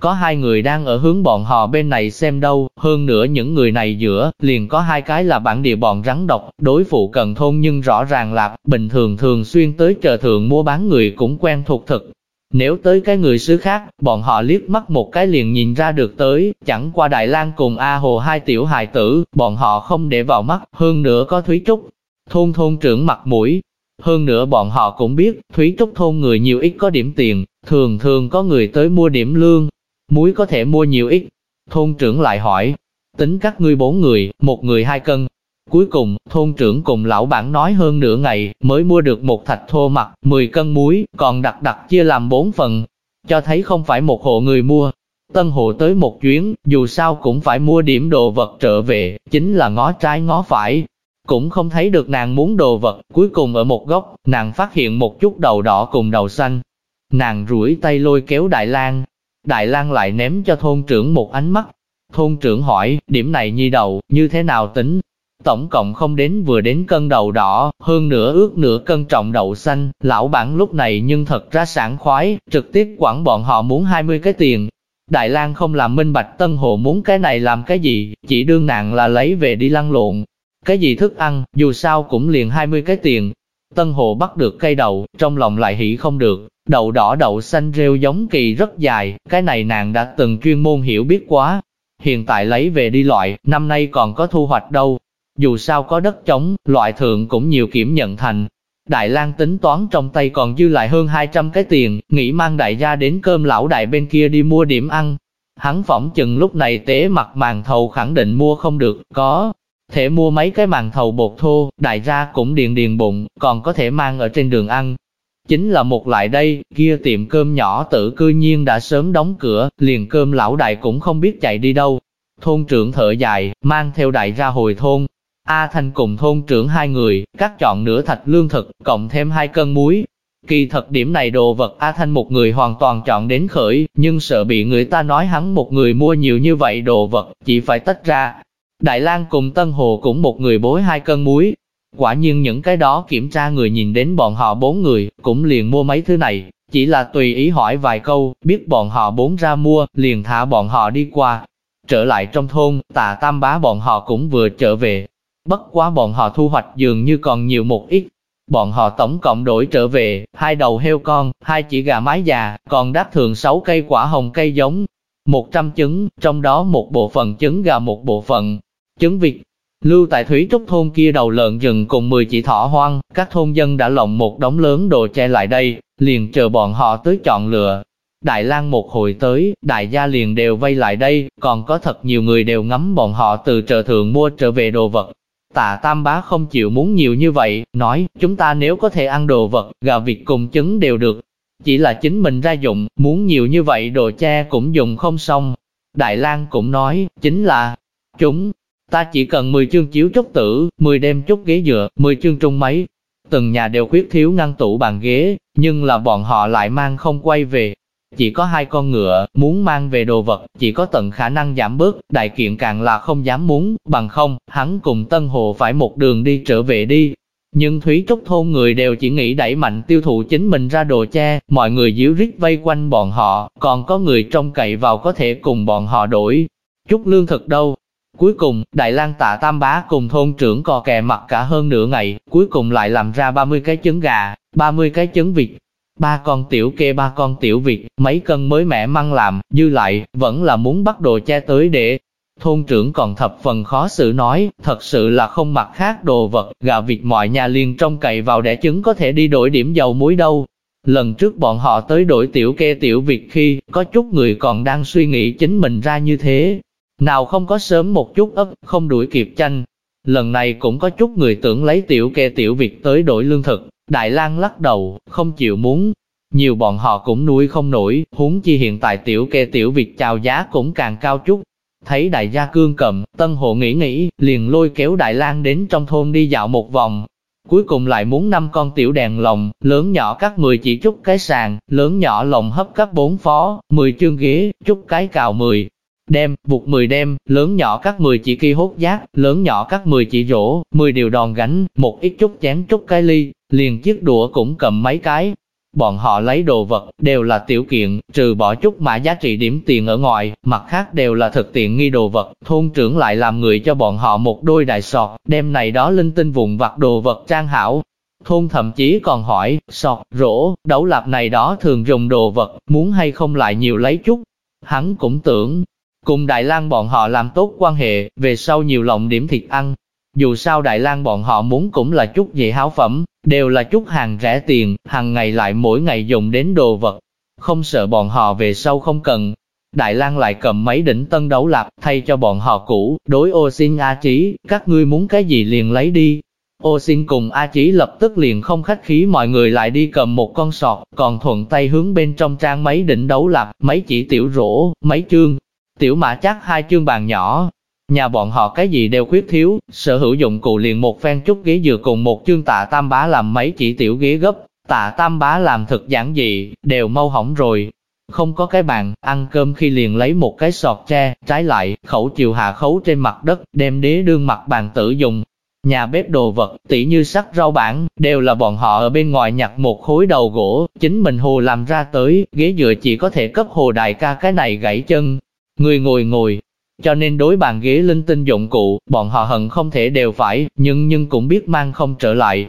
Có hai người đang ở hướng bọn họ bên này xem đâu, hơn nữa những người này giữa, liền có hai cái là bản địa bọn rắn độc, đối phụ cần thôn nhưng rõ ràng là, bình thường thường xuyên tới chờ thường mua bán người cũng quen thuộc thực, nếu tới cái người xứ khác, bọn họ liếc mắt một cái liền nhìn ra được tới, chẳng qua Đại lang cùng A Hồ hai tiểu hài tử, bọn họ không để vào mắt, hơn nữa có Thúy Trúc. Thôn thôn trưởng mặt mũi, hơn nữa bọn họ cũng biết, Thúy Trúc thôn người nhiều ít có điểm tiền, thường thường có người tới mua điểm lương, muối có thể mua nhiều ít. Thôn trưởng lại hỏi, tính các ngươi bốn người, một người hai cân, Cuối cùng, thôn trưởng cùng lão bản nói hơn nửa ngày, mới mua được một thạch thô mặt, 10 cân muối, còn đặc đặc chia làm 4 phần, cho thấy không phải một hộ người mua. Tân hộ tới một chuyến, dù sao cũng phải mua điểm đồ vật trở về, chính là ngó trái ngó phải. Cũng không thấy được nàng muốn đồ vật, cuối cùng ở một góc, nàng phát hiện một chút đầu đỏ cùng đầu xanh. Nàng rủi tay lôi kéo Đại lang Đại lang lại ném cho thôn trưởng một ánh mắt. Thôn trưởng hỏi, điểm này nhi đầu, như thế nào tính? Tổng cộng không đến vừa đến cân đầu đỏ, hơn nửa ước nửa cân trọng đậu xanh, lão bản lúc này nhưng thật ra sảng khoái, trực tiếp quản bọn họ muốn 20 cái tiền. Đại lang không làm minh bạch tân hồ muốn cái này làm cái gì, chỉ đương nạn là lấy về đi lăn lộn. Cái gì thức ăn, dù sao cũng liền 20 cái tiền. Tân hồ bắt được cây đậu, trong lòng lại hỉ không được, đậu đỏ đậu xanh rêu giống kỳ rất dài, cái này nàng đã từng chuyên môn hiểu biết quá. Hiện tại lấy về đi loại, năm nay còn có thu hoạch đâu, dù sao có đất trống, loại thượng cũng nhiều kiểm nhận thành. Đại lang tính toán trong tay còn dư lại hơn 200 cái tiền, nghĩ mang đại gia đến cơm lão đại bên kia đi mua điểm ăn. Hắn phỏng chừng lúc này tế mặt màn thầu khẳng định mua không được, có thể mua mấy cái màn thầu bột thô, đại gia cũng điền điền bụng, còn có thể mang ở trên đường ăn. Chính là một lại đây, kia tiệm cơm nhỏ tự cư nhiên đã sớm đóng cửa, liền cơm lão đại cũng không biết chạy đi đâu. Thôn trưởng thở dài, mang theo đại ra hồi thôn, A Thanh cùng thôn trưởng hai người, cắt chọn nửa thạch lương thực, cộng thêm hai cân muối. Kỳ thật điểm này đồ vật A Thanh một người hoàn toàn chọn đến khởi, nhưng sợ bị người ta nói hắn một người mua nhiều như vậy đồ vật, chỉ phải tách ra. Đại lang cùng Tân Hồ cũng một người bối hai cân muối. Quả nhiên những cái đó kiểm tra người nhìn đến bọn họ bốn người, cũng liền mua mấy thứ này, chỉ là tùy ý hỏi vài câu, biết bọn họ bốn ra mua, liền thả bọn họ đi qua. Trở lại trong thôn, tà tam bá bọn họ cũng vừa trở về. Bất quá bọn họ thu hoạch dường như còn nhiều một ít. Bọn họ tổng cộng đổi trở về, hai đầu heo con, hai chỉ gà mái già, còn đáp thường sáu cây quả hồng cây giống. một trăm trứng, trong đó một bộ phận trứng gà một bộ phận trứng vịt. Lưu tại Thúy Trúc thôn kia đầu lợn rừng cùng 10 chỉ thỏ hoang, các thôn dân đã lộng một đống lớn đồ che lại đây, liền chờ bọn họ tới chọn lựa. Đại lang một hồi tới, đại gia liền đều vây lại đây, còn có thật nhiều người đều ngắm bọn họ từ chợ thượng mua trở về đồ vật. Tạ Tam Bá không chịu muốn nhiều như vậy, nói, chúng ta nếu có thể ăn đồ vật, gà vịt cùng trứng đều được. Chỉ là chính mình ra dụng, muốn nhiều như vậy đồ che cũng dùng không xong. Đại lang cũng nói, chính là, chúng, ta chỉ cần 10 chương chiếu trúc tử, 10 đem trúc ghế dựa, 10 chương trung mấy. Từng nhà đều khuyết thiếu ngăn tủ bàn ghế, nhưng là bọn họ lại mang không quay về, chỉ có hai con ngựa, muốn mang về đồ vật, chỉ có tận khả năng giảm bớt, đại kiện càng là không dám muốn, bằng không, hắn cùng Tân Hồ phải một đường đi trở về đi. Nhưng Thúy Trúc thôn người đều chỉ nghĩ đẩy mạnh tiêu thụ chính mình ra đồ che, mọi người díu rít vây quanh bọn họ, còn có người trông cậy vào có thể cùng bọn họ đổi chút lương thực đâu. Cuối cùng, Đại lang tạ Tam Bá cùng thôn trưởng cò kè mặt cả hơn nửa ngày, cuối cùng lại làm ra 30 cái trứng gà, 30 cái trứng vịt, Ba con tiểu kê ba con tiểu Việt, mấy cân mới mẻ măng làm, dư lại, vẫn là muốn bắt đồ che tới để. Thôn trưởng còn thập phần khó xử nói, thật sự là không mặc khác đồ vật, gà vịt mọi nhà liền trong cậy vào đẻ trứng có thể đi đổi điểm dầu muối đâu. Lần trước bọn họ tới đổi tiểu kê tiểu Việt khi, có chút người còn đang suy nghĩ chính mình ra như thế. Nào không có sớm một chút ấp, không đuổi kịp chanh. Lần này cũng có chút người tưởng lấy tiểu kê tiểu Việt tới đổi lương thực, Đại lang lắc đầu, không chịu muốn. Nhiều bọn họ cũng nuôi không nổi, huống chi hiện tại tiểu kê tiểu việc chào giá cũng càng cao chút. Thấy đại gia cương cầm, tân hộ nghĩ nghĩ, liền lôi kéo đại lang đến trong thôn đi dạo một vòng. Cuối cùng lại muốn năm con tiểu đèn lồng, lớn nhỏ các mười chỉ chút cái sàn, lớn nhỏ lồng hấp các bốn phó, mười chương ghế, chút cái cào mười, đem, buộc 10 đem, lớn nhỏ các 10 chỉ kỳ hốt giác, lớn nhỏ các 10 chỉ rổ, 10 điều đòn gánh, một ít chút chén chút cái ly, liền chiếc đũa cũng cầm mấy cái. Bọn họ lấy đồ vật, đều là tiểu kiện, trừ bỏ chút mã giá trị điểm tiền ở ngoài, mặt khác đều là thực tiện nghi đồ vật. Thôn trưởng lại làm người cho bọn họ một đôi đại sọt, đem này đó linh tinh vùng vặt đồ vật trang hảo. Thôn thậm chí còn hỏi, sọt, rổ, đấu lạp này đó thường dùng đồ vật, muốn hay không lại nhiều lấy chút. Hắn cũng tưởng, Cùng Đại lang bọn họ làm tốt quan hệ, về sau nhiều lòng điểm thịt ăn. Dù sao Đại lang bọn họ muốn cũng là chút dễ háo phẩm, đều là chút hàng rẻ tiền, hàng ngày lại mỗi ngày dùng đến đồ vật. Không sợ bọn họ về sau không cần. Đại lang lại cầm mấy đỉnh tân đấu lạp, thay cho bọn họ cũ, đối ô xin A Chí, các ngươi muốn cái gì liền lấy đi. Ô xin cùng A Chí lập tức liền không khách khí mọi người lại đi cầm một con sọt, còn thuận tay hướng bên trong trang mấy đỉnh đấu lạp, mấy chỉ tiểu rổ, mấy chương, Tiểu mã chắc hai chương bàn nhỏ, nhà bọn họ cái gì đều khuyết thiếu, sở hữu dụng cụ liền một phen chút ghế dừa cùng một chương tạ tam bá làm mấy chỉ tiểu ghế gấp, tạ tam bá làm thực giản dị, đều mau hỏng rồi. Không có cái bàn, ăn cơm khi liền lấy một cái sọt tre, trái lại, khẩu chiều hạ khấu trên mặt đất, đem đế đương mặt bàn tử dùng. Nhà bếp đồ vật, tỉ như sắc rau bản, đều là bọn họ ở bên ngoài nhặt một khối đầu gỗ, chính mình hồ làm ra tới, ghế dựa chỉ có thể cấp hồ đại ca cái này gãy chân, Người ngồi ngồi, cho nên đối bàn ghế linh tinh dụng cụ, bọn họ hận không thể đều phải, nhưng nhưng cũng biết mang không trở lại.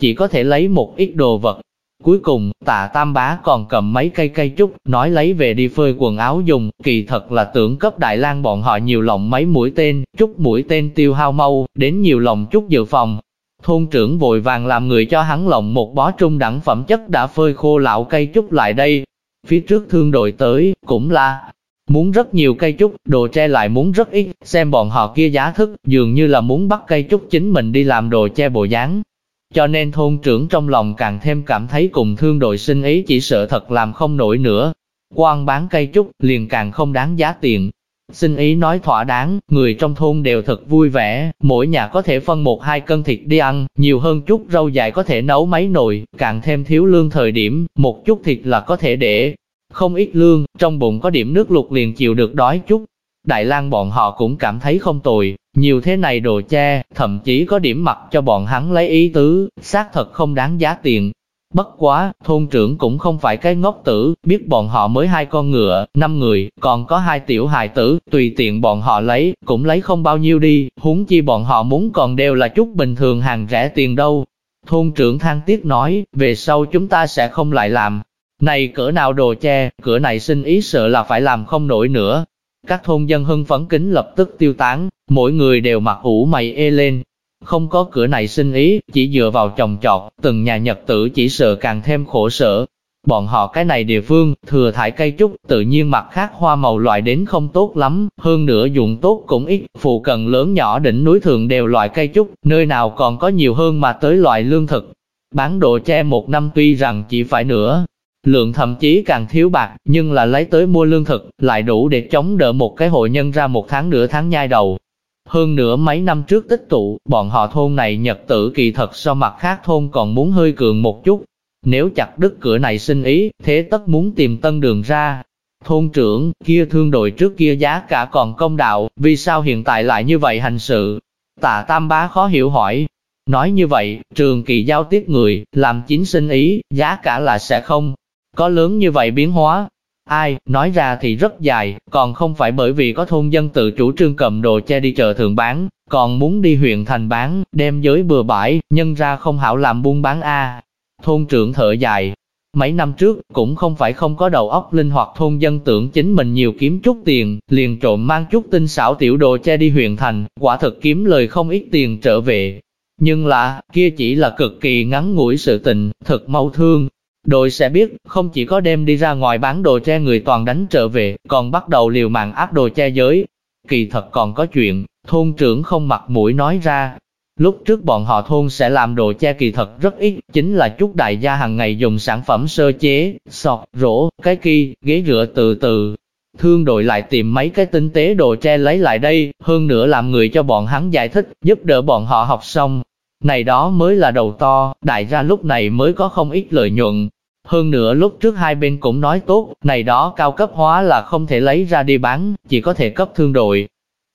Chỉ có thể lấy một ít đồ vật. Cuối cùng, tạ tam bá còn cầm mấy cây cây trúc, nói lấy về đi phơi quần áo dùng, kỳ thật là tưởng cấp Đại lang bọn họ nhiều lòng mấy mũi tên, trúc mũi tên tiêu hao mau, đến nhiều lòng trúc dự phòng. Thôn trưởng vội vàng làm người cho hắn lộng một bó trung đẳng phẩm chất đã phơi khô lão cây trúc lại đây. Phía trước thương đội tới, cũng là, Muốn rất nhiều cây trúc, đồ tre lại muốn rất ít, xem bọn họ kia giá thức, dường như là muốn bắt cây trúc chính mình đi làm đồ che bộ dáng. Cho nên thôn trưởng trong lòng càng thêm cảm thấy cùng thương đội sinh ý chỉ sợ thật làm không nổi nữa. Quan bán cây trúc liền càng không đáng giá tiền. Sinh ý nói thỏa đáng, người trong thôn đều thật vui vẻ, mỗi nhà có thể phân một hai cân thịt đi ăn, nhiều hơn chút rau dại có thể nấu mấy nồi, càng thêm thiếu lương thời điểm, một chút thịt là có thể để không ít lương, trong bụng có điểm nước lục liền chịu được đói chút. Đại lang bọn họ cũng cảm thấy không tồi, nhiều thế này đồ che, thậm chí có điểm mặt cho bọn hắn lấy ý tứ, xác thật không đáng giá tiền. Bất quá, thôn trưởng cũng không phải cái ngốc tử, biết bọn họ mới hai con ngựa, năm người, còn có hai tiểu hài tử, tùy tiện bọn họ lấy, cũng lấy không bao nhiêu đi, huống chi bọn họ muốn còn đều là chút bình thường hàng rẻ tiền đâu. Thôn trưởng than tiếc nói, về sau chúng ta sẽ không lại làm. Này cỡ nào đồ che, cửa này xin ý sợ là phải làm không nổi nữa. Các thôn dân hưng phấn kính lập tức tiêu tán, mỗi người đều mặc ủ mày ê lên, không có cửa này sinh ý, chỉ dựa vào trồng trọt, từng nhà nhật tử chỉ sợ càng thêm khổ sở. Bọn họ cái này địa phương, thừa thải cây trúc, tự nhiên mặt khác hoa màu loại đến không tốt lắm, hơn nữa dụng tốt cũng ít, phụ cận lớn nhỏ đỉnh núi thường đều loại cây trúc, nơi nào còn có nhiều hơn mà tới loại lương thực. Bán đồ che một năm tuy rằng chỉ phải nửa lượng thậm chí càng thiếu bạc, nhưng là lấy tới mua lương thực, lại đủ để chống đỡ một cái hội nhân ra một tháng nửa tháng nhai đầu. Hơn nữa mấy năm trước tích tụ, bọn họ thôn này nhật tử kỳ thật so mặt khác thôn còn muốn hơi cường một chút. Nếu chặt đứt cửa này sinh ý, thế tất muốn tìm tân đường ra. Thôn trưởng, kia thương đội trước kia giá cả còn công đạo, vì sao hiện tại lại như vậy hành sự? Tạ Tam Bá khó hiểu hỏi. Nói như vậy, trường kỳ giao tiếp người, làm chính sinh ý, giá cả là sẽ không có lớn như vậy biến hóa. Ai, nói ra thì rất dài, còn không phải bởi vì có thôn dân tự chủ trương cầm đồ che đi chợ thường bán, còn muốn đi huyện thành bán, đem giới bừa bãi, nhân ra không hảo làm buôn bán a. Thôn trưởng thở dài, mấy năm trước, cũng không phải không có đầu óc linh hoạt thôn dân tưởng chính mình nhiều kiếm chút tiền, liền trộm mang chút tinh xảo tiểu đồ che đi huyện thành, quả thực kiếm lời không ít tiền trở về. Nhưng là, kia chỉ là cực kỳ ngắn ngủi sự tình, thật mau thương, Đội sẽ biết, không chỉ có đem đi ra ngoài bán đồ che người toàn đánh trở về, còn bắt đầu liều mạng áp đồ che giới. Kỳ thật còn có chuyện, thôn trưởng không mặt mũi nói ra. Lúc trước bọn họ thôn sẽ làm đồ che kỳ thật rất ít, chính là chút đại gia hàng ngày dùng sản phẩm sơ chế, sọt, rổ, cái kỳ, ghế rửa từ từ. Thương đội lại tìm mấy cái tinh tế đồ che lấy lại đây, hơn nữa làm người cho bọn hắn giải thích, giúp đỡ bọn họ học xong. Này đó mới là đầu to, đại gia lúc này mới có không ít lợi nhuận, hơn nữa lúc trước hai bên cũng nói tốt, này đó cao cấp hóa là không thể lấy ra đi bán, chỉ có thể cấp thương đội.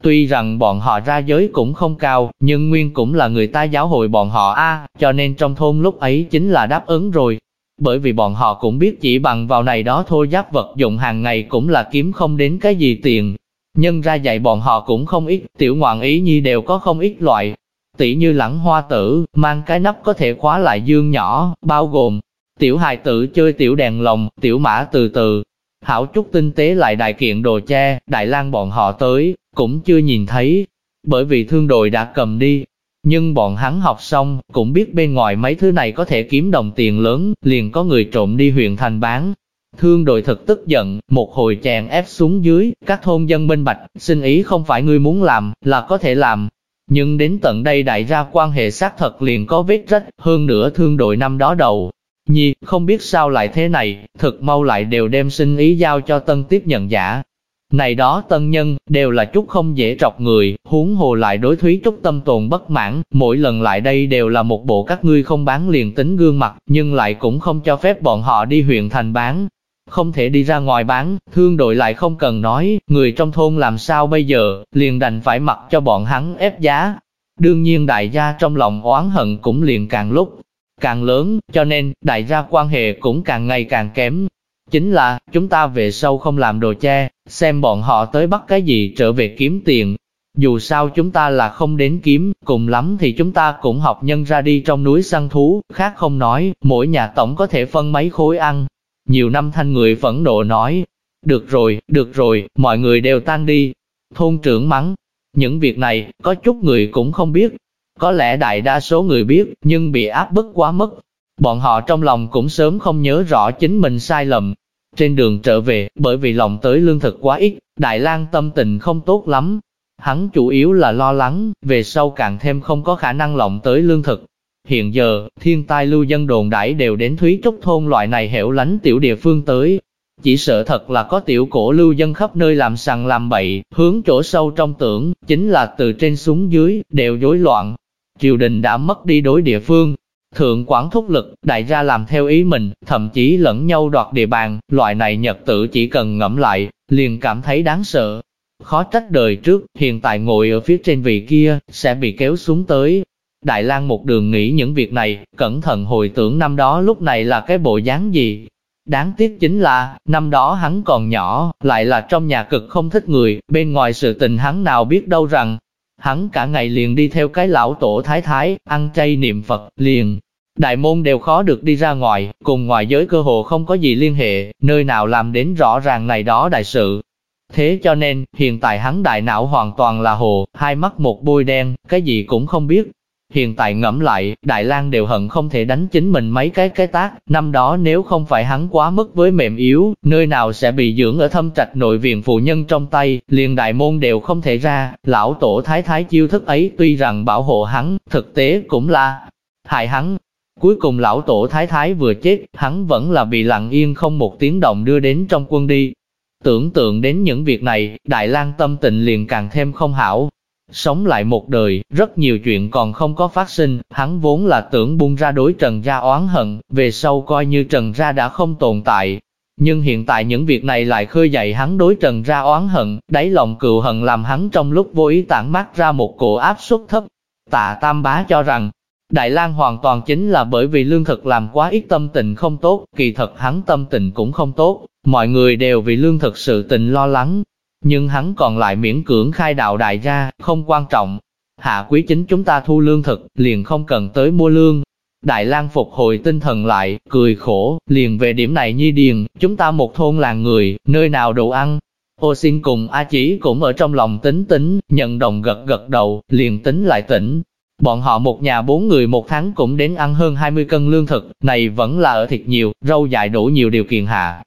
Tuy rằng bọn họ ra giới cũng không cao, nhưng nguyên cũng là người ta giáo hội bọn họ a, cho nên trong thôn lúc ấy chính là đáp ứng rồi. Bởi vì bọn họ cũng biết chỉ bằng vào này đó thôi giáp vật dụng hàng ngày cũng là kiếm không đến cái gì tiền. Nhân ra dạy bọn họ cũng không ít, tiểu ngoạn ý nhi đều có không ít loại. Tỷ như lẳng hoa tử, mang cái nắp có thể khóa lại dương nhỏ, bao gồm Tiểu hài tử chơi tiểu đèn lồng, tiểu mã từ từ. Hảo chút tinh tế lại đại kiện đồ che, Đại lang bọn họ tới, cũng chưa nhìn thấy. Bởi vì thương đội đã cầm đi. Nhưng bọn hắn học xong, cũng biết bên ngoài mấy thứ này có thể kiếm đồng tiền lớn, liền có người trộm đi huyện thành bán. Thương đội thật tức giận, một hồi chàng ép xuống dưới, các thôn dân minh bạch, xin ý không phải ngươi muốn làm, là có thể làm. Nhưng đến tận đây đại ra quan hệ xác thật liền có vết rách, hơn nữa thương đội năm đó đầu, Nhi, không biết sao lại thế này, thực mau lại đều đem sinh ý giao cho tân tiếp nhận giả. Này đó tân nhân, đều là chút không dễ trọc người, huống hồ lại đối thúy chút tâm tồn bất mãn, mỗi lần lại đây đều là một bộ các ngươi không bán liền tính gương mặt, nhưng lại cũng không cho phép bọn họ đi huyện thành bán. Không thể đi ra ngoài bán, thương đội lại không cần nói, người trong thôn làm sao bây giờ, liền đành phải mặc cho bọn hắn ép giá. Đương nhiên đại gia trong lòng oán hận cũng liền càng lúc càng lớn, cho nên đại gia quan hệ cũng càng ngày càng kém. Chính là, chúng ta về sau không làm đồ che, xem bọn họ tới bắt cái gì trở về kiếm tiền. Dù sao chúng ta là không đến kiếm, cùng lắm thì chúng ta cũng học nhân ra đi trong núi săn thú, khác không nói, mỗi nhà tổng có thể phân mấy khối ăn. Nhiều năm thanh người phẫn nộ nói, được rồi, được rồi, mọi người đều tan đi. Thôn trưởng mắng, những việc này, có chút người cũng không biết, có lẽ đại đa số người biết, nhưng bị áp bức quá mức. Bọn họ trong lòng cũng sớm không nhớ rõ chính mình sai lầm. Trên đường trở về, bởi vì lòng tới lương thực quá ít, Đại lang tâm tình không tốt lắm. Hắn chủ yếu là lo lắng, về sau càng thêm không có khả năng lòng tới lương thực. Hiện giờ, thiên tai lưu dân đồn đãi đều đến Thúy Trúc thôn loại này hẻo lánh tiểu địa phương tới. Chỉ sợ thật là có tiểu cổ lưu dân khắp nơi làm sằng làm bậy, hướng chỗ sâu trong tưởng, chính là từ trên xuống dưới, đều rối loạn, triều đình đã mất đi đối địa phương. Thượng quản thúc lực, đại gia làm theo ý mình, thậm chí lẫn nhau đoạt địa bàn, loại này nhật tử chỉ cần ngẫm lại, liền cảm thấy đáng sợ. Khó trách đời trước, hiện tại ngồi ở phía trên vị kia, sẽ bị kéo xuống tới. Đại lang một đường nghĩ những việc này, cẩn thận hồi tưởng năm đó lúc này là cái bộ dáng gì. Đáng tiếc chính là, năm đó hắn còn nhỏ, lại là trong nhà cực không thích người, bên ngoài sự tình hắn nào biết đâu rằng, hắn cả ngày liền đi theo cái lão tổ thái thái, ăn chay niệm Phật, liền. Đại môn đều khó được đi ra ngoài, cùng ngoài giới cơ hồ không có gì liên hệ, nơi nào làm đến rõ ràng này đó đại sự. Thế cho nên, hiện tại hắn đại não hoàn toàn là hồ, hai mắt một bôi đen, cái gì cũng không biết, Hiện tại ngẫm lại, Đại lang đều hận không thể đánh chính mình mấy cái cái tác, năm đó nếu không phải hắn quá mức với mềm yếu, nơi nào sẽ bị dưỡng ở thâm trạch nội viện phụ nhân trong tay, liền đại môn đều không thể ra, lão tổ thái thái chiêu thức ấy tuy rằng bảo hộ hắn, thực tế cũng là hại hắn. Cuối cùng lão tổ thái thái vừa chết, hắn vẫn là bị lặng yên không một tiếng động đưa đến trong quân đi. Tưởng tượng đến những việc này, Đại lang tâm tình liền càng thêm không hảo, Sống lại một đời, rất nhiều chuyện còn không có phát sinh, hắn vốn là tưởng buông ra đối Trần Gia oán hận, về sau coi như Trần Gia đã không tồn tại. Nhưng hiện tại những việc này lại khơi dậy hắn đối Trần Gia oán hận, đáy lòng cựu hận làm hắn trong lúc vô ý tản mát ra một cổ áp suất thấp. Tạ Tam Bá cho rằng, Đại lang hoàn toàn chính là bởi vì lương thực làm quá ít tâm tình không tốt, kỳ thật hắn tâm tình cũng không tốt, mọi người đều vì lương thực sự tình lo lắng, nhưng hắn còn lại miễn cưỡng khai đạo đại gia, không quan trọng. Hạ quý chính chúng ta thu lương thực, liền không cần tới mua lương. Đại lang phục hồi tinh thần lại, cười khổ, liền về điểm này nhi điền, chúng ta một thôn làng người, nơi nào đủ ăn. Ô xin cùng A Chỉ cũng ở trong lòng tính tính, nhận đồng gật gật đầu, liền tính lại tỉnh. Bọn họ một nhà bốn người một tháng cũng đến ăn hơn 20 cân lương thực, này vẫn là ở thịt nhiều, rau dại đủ nhiều điều kiện hạ,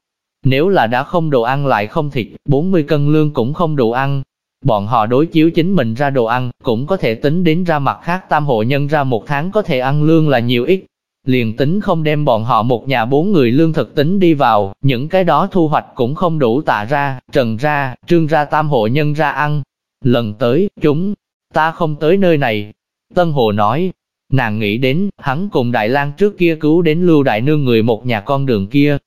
nếu là đã không đồ ăn lại không thịt, 40 cân lương cũng không đủ ăn. Bọn họ đối chiếu chính mình ra đồ ăn, cũng có thể tính đến ra mặt khác tam hộ nhân ra một tháng có thể ăn lương là nhiều ít. Liền tính không đem bọn họ một nhà bốn người lương thực tính đi vào, những cái đó thu hoạch cũng không đủ tạ ra, trần ra, trương ra tam hộ nhân ra ăn. Lần tới, chúng, ta không tới nơi này. Tân Hồ nói, nàng nghĩ đến, hắn cùng Đại lang trước kia cứu đến Lưu Đại Nương người một nhà con đường kia,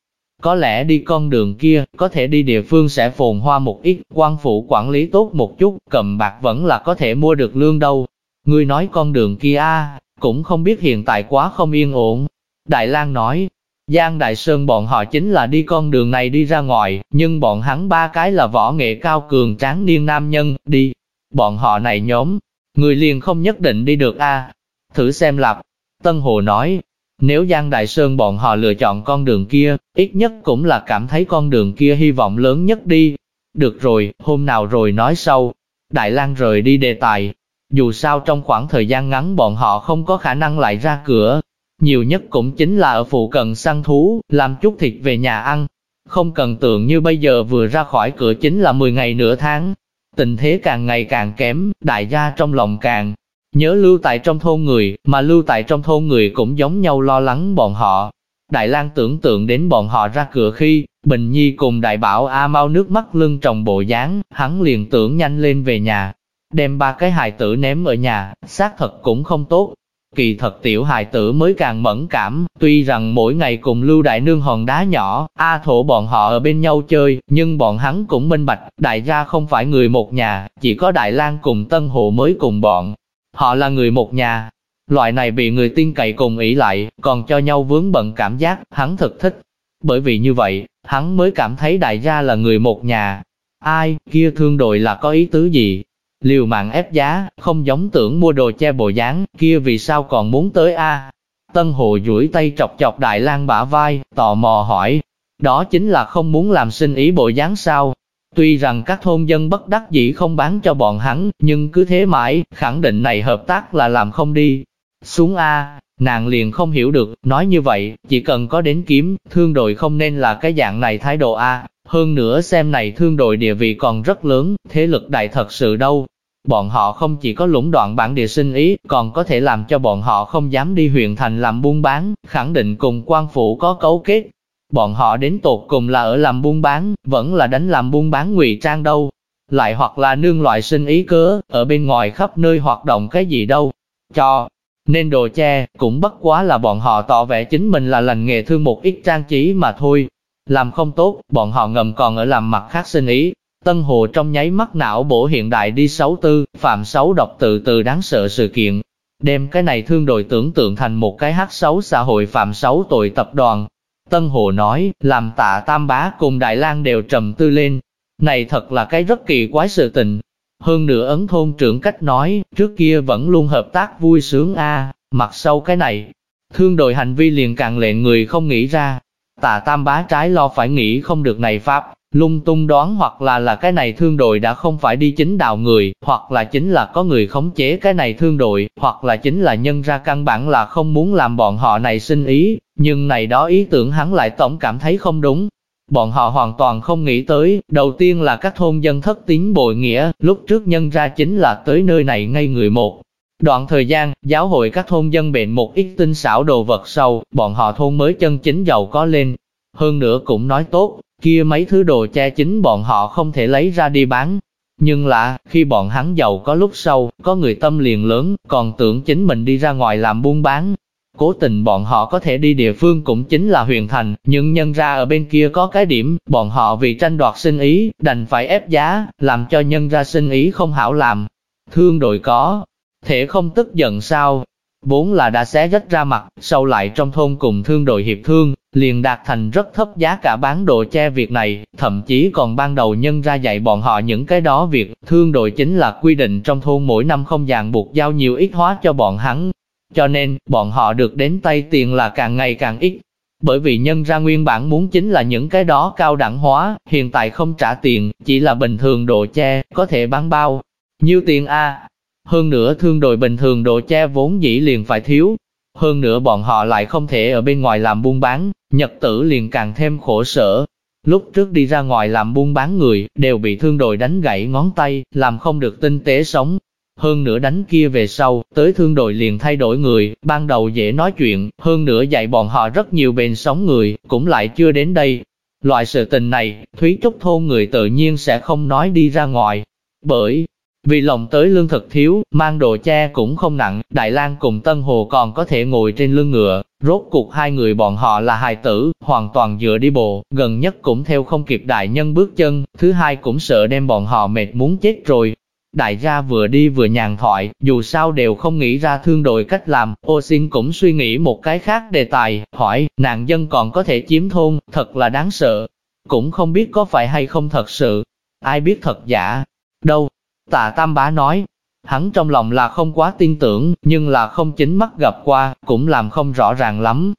có lẽ đi con đường kia, có thể đi địa phương sẽ phồn hoa một ít, quan phủ quản lý tốt một chút, cầm bạc vẫn là có thể mua được lương đâu. Ngươi nói con đường kia a cũng không biết hiện tại quá không yên ổn. Đại lang nói, Giang Đại Sơn bọn họ chính là đi con đường này đi ra ngoài, nhưng bọn hắn ba cái là võ nghệ cao cường tráng niên nam nhân, đi. Bọn họ này nhóm, người liền không nhất định đi được a Thử xem lặp. Tân Hồ nói, nếu Giang Đại Sơn bọn họ lựa chọn con đường kia, ít nhất cũng là cảm thấy con đường kia hy vọng lớn nhất đi. Được rồi, hôm nào rồi nói sau. Đại lang rời đi đề tài. Dù sao trong khoảng thời gian ngắn bọn họ không có khả năng lại ra cửa. Nhiều nhất cũng chính là ở phụ cận săn thú, làm chút thịt về nhà ăn. Không cần tưởng như bây giờ vừa ra khỏi cửa chính là 10 ngày nửa tháng. Tình thế càng ngày càng kém, đại gia trong lòng càng Nhớ lưu tại trong thôn người, mà lưu tại trong thôn người cũng giống nhau lo lắng bọn họ. Đại lang tưởng tượng đến bọn họ ra cửa khi, Bình Nhi cùng đại bảo A mau nước mắt lưng trồng bộ dáng, hắn liền tưởng nhanh lên về nhà. Đem ba cái hài tử ném ở nhà, xác thật cũng không tốt. Kỳ thật tiểu hài tử mới càng mẫn cảm, tuy rằng mỗi ngày cùng lưu đại nương hòn đá nhỏ, A thổ bọn họ ở bên nhau chơi, nhưng bọn hắn cũng minh bạch, đại gia không phải người một nhà, chỉ có Đại lang cùng Tân Hộ mới cùng bọn, Họ là người một nhà. Loại này bị người tin cậy cùng ý lại, còn cho nhau vướng bận cảm giác, hắn thực thích. Bởi vì như vậy, hắn mới cảm thấy đại gia là người một nhà. Ai, kia thương đội là có ý tứ gì? Liều mạng ép giá, không giống tưởng mua đồ che bộ dáng, kia vì sao còn muốn tới a? Tân Hồ duỗi tay chọc chọc Đại lang bả vai, tò mò hỏi. Đó chính là không muốn làm sinh ý bộ dáng sao? Tuy rằng các thôn dân bất đắc dĩ không bán cho bọn hắn, nhưng cứ thế mãi, khẳng định này hợp tác là làm không đi. Xuống A, nàng liền không hiểu được, nói như vậy, chỉ cần có đến kiếm, thương đội không nên là cái dạng này thái độ A. Hơn nữa xem này thương đội địa vị còn rất lớn, thế lực đại thật sự đâu. Bọn họ không chỉ có lũng đoạn bản địa sinh ý, còn có thể làm cho bọn họ không dám đi huyện thành làm buôn bán, khẳng định cùng quan phủ có cấu kết, Bọn họ đến tột cùng là ở làm buôn bán, vẫn là đánh làm buôn bán ngụy trang đâu. Lại hoặc là nương loại sinh ý cớ, ở bên ngoài khắp nơi hoạt động cái gì đâu. Cho, nên đồ che, cũng bất quá là bọn họ tỏ vẻ chính mình là lành nghề thương một ít trang trí mà thôi. Làm không tốt, bọn họ ngầm còn ở làm mặt khác sinh ý. Tân Hồ trong nháy mắt não bổ hiện đại đi xấu tư, phạm xấu độc tự từ đáng sợ sự kiện. đem cái này thương đội tưởng tượng thành một cái hát xấu xã hội phạm xấu tội tập đoàn. Tân Hồ nói, làm tạ Tam Bá cùng Đại lang đều trầm tư lên. Này thật là cái rất kỳ quái sự tình. Hơn nữa ấn thôn trưởng cách nói, trước kia vẫn luôn hợp tác vui sướng a à, mặt sau cái này. Thương đội hành vi liền càng lệnh người không nghĩ ra tà Tam Bá trái lo phải nghĩ không được này pháp, lung tung đoán hoặc là là cái này thương đội đã không phải đi chính đạo người, hoặc là chính là có người khống chế cái này thương đội, hoặc là chính là nhân ra căn bản là không muốn làm bọn họ này sinh ý, nhưng này đó ý tưởng hắn lại tổng cảm thấy không đúng. Bọn họ hoàn toàn không nghĩ tới, đầu tiên là các thôn dân thất tín bội nghĩa, lúc trước nhân ra chính là tới nơi này ngay người một. Đoạn thời gian, giáo hội các thôn dân bệnh một ít tinh xảo đồ vật sâu, bọn họ thôn mới chân chính giàu có lên. Hơn nữa cũng nói tốt, kia mấy thứ đồ che chính bọn họ không thể lấy ra đi bán. Nhưng lạ, khi bọn hắn giàu có lúc sau, có người tâm liền lớn, còn tưởng chính mình đi ra ngoài làm buôn bán. Cố tình bọn họ có thể đi địa phương cũng chính là huyền thành, nhưng nhân ra ở bên kia có cái điểm, bọn họ vì tranh đoạt sinh ý, đành phải ép giá, làm cho nhân ra sinh ý không hảo làm. Thương đội có, thể không tức giận sao, Vốn là đã xé rách ra mặt, sau lại trong thôn cùng thương đội hiệp thương, liền đạt thành rất thấp giá cả bán đồ che việc này, thậm chí còn ban đầu nhân ra dạy bọn họ những cái đó việc, thương đội chính là quy định trong thôn mỗi năm không dàn buộc giao nhiều ít hóa cho bọn hắn. Cho nên, bọn họ được đến tay tiền là càng ngày càng ít. Bởi vì nhân ra nguyên bản muốn chính là những cái đó cao đẳng hóa, hiện tại không trả tiền, chỉ là bình thường đồ che, có thể bán bao. Nhiêu tiền a hơn nữa thương đội bình thường đồ che vốn dĩ liền phải thiếu. Hơn nữa bọn họ lại không thể ở bên ngoài làm buôn bán, nhật tử liền càng thêm khổ sở. Lúc trước đi ra ngoài làm buôn bán người, đều bị thương đội đánh gãy ngón tay, làm không được tinh tế sống. Hơn nữa đánh kia về sau, tới thương đội liền thay đổi người, ban đầu dễ nói chuyện, hơn nữa dạy bọn họ rất nhiều bền sống người, cũng lại chưa đến đây. Loại sự tình này, Thúy Trúc Thôn người tự nhiên sẽ không nói đi ra ngoài. Bởi, vì lòng tới lương thực thiếu, mang đồ che cũng không nặng, Đại lang cùng Tân Hồ còn có thể ngồi trên lưng ngựa, rốt cuộc hai người bọn họ là hài tử, hoàn toàn dựa đi bộ, gần nhất cũng theo không kịp đại nhân bước chân, thứ hai cũng sợ đem bọn họ mệt muốn chết rồi. Đại gia vừa đi vừa nhàn thoại, dù sao đều không nghĩ ra thương đội cách làm, ô xin cũng suy nghĩ một cái khác đề tài, hỏi, nạn dân còn có thể chiếm thôn, thật là đáng sợ. Cũng không biết có phải hay không thật sự, ai biết thật giả. Đâu, Tạ Tam Bá nói, hắn trong lòng là không quá tin tưởng, nhưng là không chính mắt gặp qua, cũng làm không rõ ràng lắm.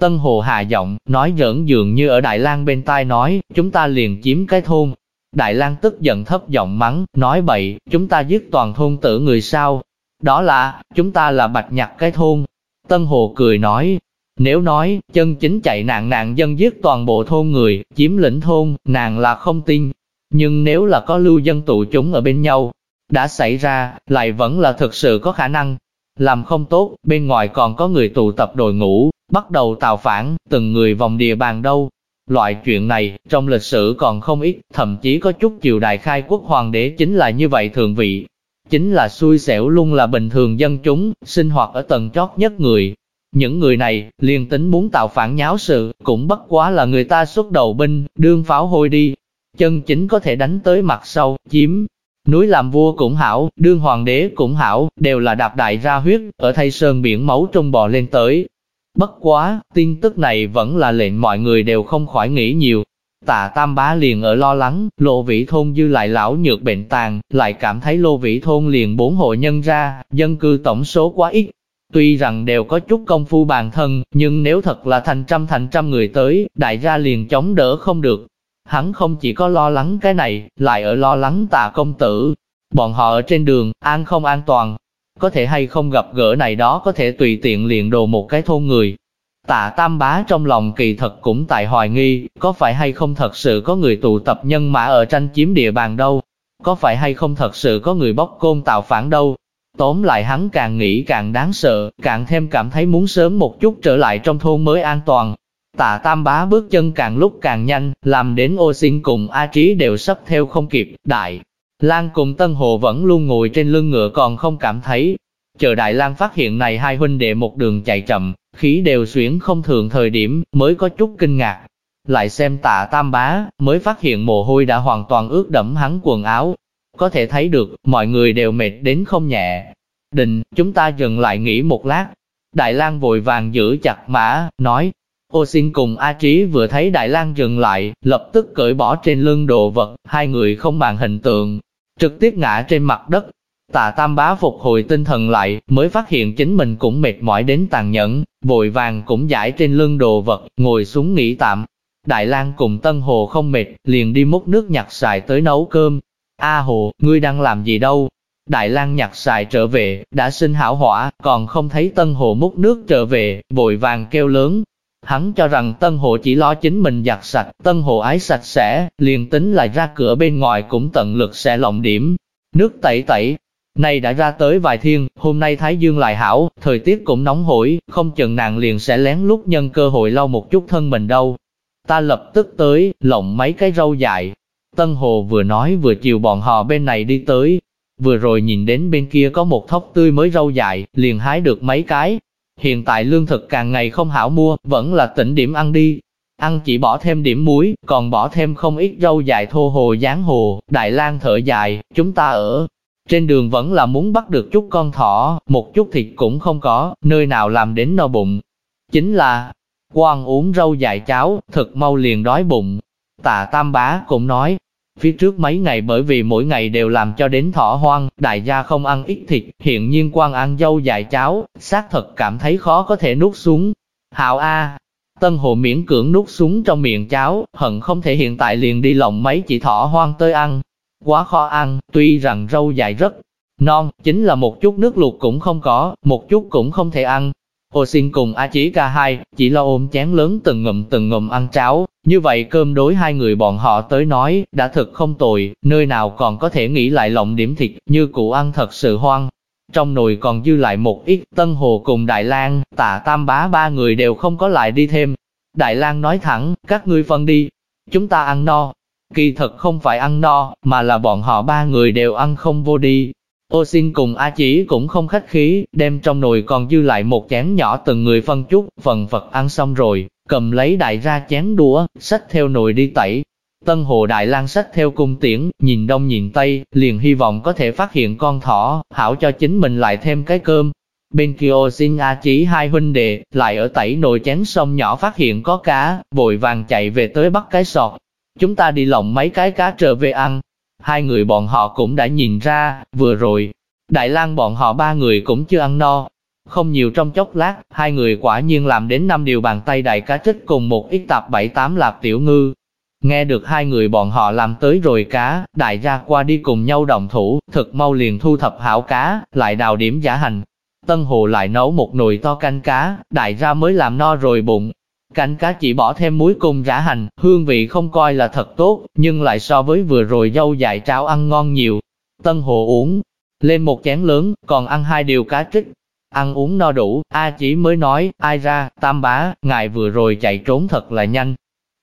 Tân Hồ hạ giọng, nói giỡn dường như ở Đại lang bên tai nói, chúng ta liền chiếm cái thôn. Đại lang tức giận thấp giọng mắng, nói bậy, chúng ta giết toàn thôn tử người sao? Đó là, chúng ta là bạch nhặt cái thôn. Tân Hồ cười nói, nếu nói, chân chính chạy nạn nạn dân giết toàn bộ thôn người, chiếm lĩnh thôn, nàng là không tin, nhưng nếu là có lưu dân tụ chúng ở bên nhau, đã xảy ra, lại vẫn là thực sự có khả năng. Làm không tốt, bên ngoài còn có người tụ tập đội ngũ, bắt đầu tạo phản, từng người vòng địa bàn đâu. Loại chuyện này, trong lịch sử còn không ít, thậm chí có chút triều đại khai quốc hoàng đế chính là như vậy thường vị. Chính là xui xẻo luôn là bình thường dân chúng, sinh hoạt ở tầng chót nhất người. Những người này, liền tính muốn tạo phản nháo sự, cũng bất quá là người ta xuất đầu binh, đương pháo hôi đi, chân chính có thể đánh tới mặt sau, chiếm. Núi làm vua cũng hảo, đương hoàng đế cũng hảo, đều là đạp đại ra huyết, ở thay sơn biển máu trong bò lên tới. Bất quá, tin tức này vẫn là lệnh mọi người đều không khỏi nghĩ nhiều. Tạ Tam Bá liền ở lo lắng, Lô Vĩ Thôn dư lại lão nhược bệnh tàn, lại cảm thấy Lô Vĩ Thôn liền bốn hộ nhân ra, dân cư tổng số quá ít. Tuy rằng đều có chút công phu bàn thân, nhưng nếu thật là thành trăm thành trăm người tới, đại gia liền chống đỡ không được, Hắn không chỉ có lo lắng cái này, lại ở lo lắng tà công tử. Bọn họ ở trên đường, an không an toàn. Có thể hay không gặp gỡ này đó có thể tùy tiện liền đồ một cái thôn người. Tạ Tam Bá trong lòng kỳ thật cũng tại hoài nghi, có phải hay không thật sự có người tụ tập nhân mã ở tranh chiếm địa bàn đâu? Có phải hay không thật sự có người bóc côn tạo phản đâu? Tóm lại hắn càng nghĩ càng đáng sợ, càng thêm cảm thấy muốn sớm một chút trở lại trong thôn mới an toàn. Tạ Tam Bá bước chân càng lúc càng nhanh, làm đến ô xin cùng A Trí đều sắp theo không kịp, đại. Lan cùng Tân Hồ vẫn luôn ngồi trên lưng ngựa còn không cảm thấy. Chờ Đại Lan phát hiện này hai huynh đệ một đường chạy chậm, khí đều xuyến không thường thời điểm, mới có chút kinh ngạc. Lại xem tạ tam bá, mới phát hiện mồ hôi đã hoàn toàn ướt đẫm hắn quần áo. Có thể thấy được, mọi người đều mệt đến không nhẹ. Định, chúng ta dừng lại nghỉ một lát. Đại lang vội vàng giữ chặt mã, nói, Ô xin cùng A Trí vừa thấy Đại lang dừng lại, lập tức cởi bỏ trên lưng đồ vật, hai người không bàn hình tượng, trực tiếp ngã trên mặt đất. Tà Tam Bá phục hồi tinh thần lại, mới phát hiện chính mình cũng mệt mỏi đến tàn nhẫn, vội vàng cũng giải trên lưng đồ vật, ngồi xuống nghỉ tạm. Đại lang cùng Tân Hồ không mệt, liền đi múc nước nhặt xài tới nấu cơm. A Hồ, ngươi đang làm gì đâu? Đại lang nhặt xài trở về, đã sinh hảo hỏa, còn không thấy Tân Hồ múc nước trở về, vội vàng kêu lớn, Hắn cho rằng Tân Hồ chỉ lo chính mình giặt sạch, Tân Hồ ái sạch sẽ, liền tính lại ra cửa bên ngoài cũng tận lực sẽ lộng điểm. Nước tẩy tẩy, nay đã ra tới vài thiên, hôm nay Thái Dương lại hảo, thời tiết cũng nóng hổi, không chừng nàng liền sẽ lén lút nhân cơ hội lau một chút thân mình đâu. Ta lập tức tới, lộng mấy cái râu dài. Tân Hồ vừa nói vừa chiều bọn họ bên này đi tới. Vừa rồi nhìn đến bên kia có một thóc tươi mới râu dài, liền hái được mấy cái, Hiện tại lương thực càng ngày không hảo mua, vẫn là tỉnh điểm ăn đi. Ăn chỉ bỏ thêm điểm muối, còn bỏ thêm không ít rau dài thô hồ dáng hồ, Đại lang thở dài, chúng ta ở. Trên đường vẫn là muốn bắt được chút con thỏ, một chút thịt cũng không có, nơi nào làm đến no bụng. Chính là, quan uống rau dài cháo, thật mau liền đói bụng. Tà Tam Bá cũng nói, Phía trước mấy ngày bởi vì mỗi ngày đều làm cho đến thỏ hoang, đại gia không ăn ít thịt, hiện nhiên quan ăn dâu dài cháo, xác thật cảm thấy khó có thể nuốt xuống. Hạo A, Tân Hồ miễn cưỡng nuốt xuống trong miệng cháo, hận không thể hiện tại liền đi lộng mấy chỉ thỏ hoang tới ăn. Quá khó ăn, tuy rằng rau dài rất non, chính là một chút nước luộc cũng không có, một chút cũng không thể ăn, Ô xin cùng A Chí ca hai, chỉ lo ôm chén lớn từng ngụm từng ngụm ăn cháo, như vậy cơm đối hai người bọn họ tới nói, đã thực không tồi, nơi nào còn có thể nghĩ lại lộng điểm thịt, như cụ ăn thật sự hoang. Trong nồi còn dư lại một ít, Tân Hồ cùng Đại lang tạ tam bá ba người đều không có lại đi thêm. Đại lang nói thẳng, các ngươi phân đi, chúng ta ăn no. Kỳ thật không phải ăn no, mà là bọn họ ba người đều ăn không vô đi, Ô xin cùng A chỉ cũng không khách khí, đem trong nồi còn dư lại một chén nhỏ từng người phân chút, phần Phật ăn xong rồi, cầm lấy đại ra chén đũa, xách theo nồi đi tẩy. Tân Hồ Đại lang xách theo cung tiễn, nhìn đông nhìn tây, liền hy vọng có thể phát hiện con thỏ, hảo cho chính mình lại thêm cái cơm. Bên kia ô xin A chỉ hai huynh đệ, lại ở tẩy nồi chén sông nhỏ phát hiện có cá, vội vàng chạy về tới bắt cái sọt. Chúng ta đi lộng mấy cái cá trở về ăn, hai người bọn họ cũng đã nhìn ra, vừa rồi, Đại lang bọn họ ba người cũng chưa ăn no. Không nhiều trong chốc lát, hai người quả nhiên làm đến năm điều bàn tay đại cá trích cùng một ít tạp bảy tám lạp tiểu ngư. Nghe được hai người bọn họ làm tới rồi cá, đại gia qua đi cùng nhau đồng thủ, thực mau liền thu thập hảo cá, lại đào điểm giả hành. Tân Hồ lại nấu một nồi to canh cá, đại gia mới làm no rồi bụng, Canh cá chỉ bỏ thêm muối cùng rã hành, hương vị không coi là thật tốt, nhưng lại so với vừa rồi dâu dại cháo ăn ngon nhiều. Tân Hồ uống lên một chén lớn, còn ăn hai điều cá trích. Ăn uống no đủ, A chỉ mới nói, ai ra, tam bá, ngài vừa rồi chạy trốn thật là nhanh.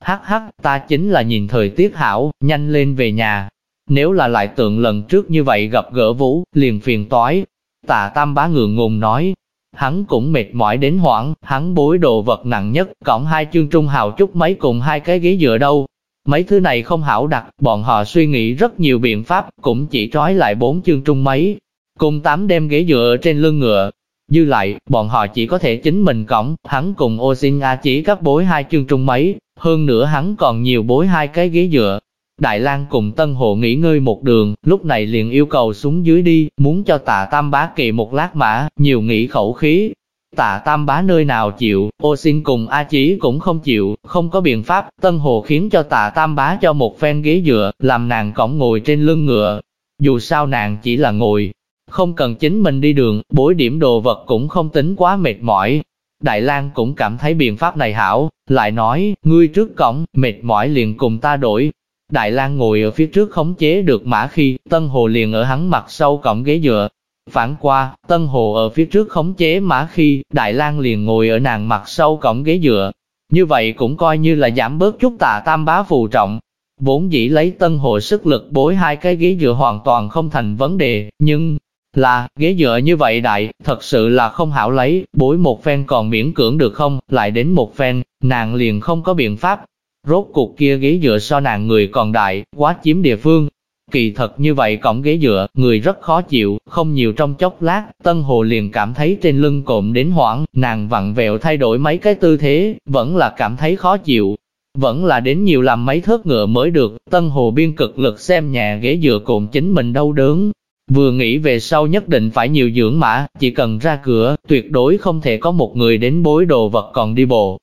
Hắc hắc, ta chính là nhìn thời tiết hảo, nhanh lên về nhà. Nếu là lại tượng lần trước như vậy gặp gỡ vũ, liền phiền toái. Tà tam bá ngượng ngùng nói, Hắn cũng mệt mỏi đến hoảng, hắn bối đồ vật nặng nhất, cộng hai chương trung hào chút mấy cùng hai cái ghế dựa đâu. Mấy thứ này không hảo đặt, bọn họ suy nghĩ rất nhiều biện pháp, cũng chỉ trói lại bốn chương trung mấy, cùng tám đem ghế dựa trên lưng ngựa. Dư lại, bọn họ chỉ có thể chính mình cõng, hắn cùng ô xin A chỉ các bối hai chương trung mấy, hơn nữa hắn còn nhiều bối hai cái ghế dựa, Đại lang cùng Tân Hộ nghỉ ngơi một đường, lúc này liền yêu cầu xuống dưới đi, muốn cho tạ tam bá kỳ một lát mã, nhiều nghỉ khẩu khí. Tạ tam bá nơi nào chịu, ô xin cùng A Chí cũng không chịu, không có biện pháp, Tân Hộ khiến cho tạ tam bá cho một phen ghế dựa, làm nàng cõng ngồi trên lưng ngựa. Dù sao nàng chỉ là ngồi, không cần chính mình đi đường, bối điểm đồ vật cũng không tính quá mệt mỏi. Đại lang cũng cảm thấy biện pháp này hảo, lại nói, ngươi trước cổng, mệt mỏi liền cùng ta đổi, Đại lang ngồi ở phía trước khống chế được mã khi, Tân Hồ liền ở hắn mặt sau cổng ghế dựa. Phản qua, Tân Hồ ở phía trước khống chế mã khi, Đại lang liền ngồi ở nàng mặt sau cổng ghế dựa. Như vậy cũng coi như là giảm bớt chút tà tam bá phù trọng. Vốn dĩ lấy Tân Hồ sức lực bối hai cái ghế dựa hoàn toàn không thành vấn đề, nhưng là, ghế dựa như vậy đại, thật sự là không hảo lấy, bối một phen còn miễn cưỡng được không, lại đến một phen, nàng liền không có biện pháp, Rốt cuộc kia ghế dựa so nàng người còn đại, quá chiếm địa phương. Kỳ thật như vậy cổng ghế dựa, người rất khó chịu, không nhiều trong chốc lát, Tân Hồ liền cảm thấy trên lưng cộm đến hoảng, nàng vặn vẹo thay đổi mấy cái tư thế, vẫn là cảm thấy khó chịu. Vẫn là đến nhiều làm mấy thớt ngựa mới được, Tân Hồ biên cực lực xem nhà ghế dựa cộm chính mình đau đớn. Vừa nghĩ về sau nhất định phải nhiều dưỡng mã, chỉ cần ra cửa, tuyệt đối không thể có một người đến bối đồ vật còn đi bộ.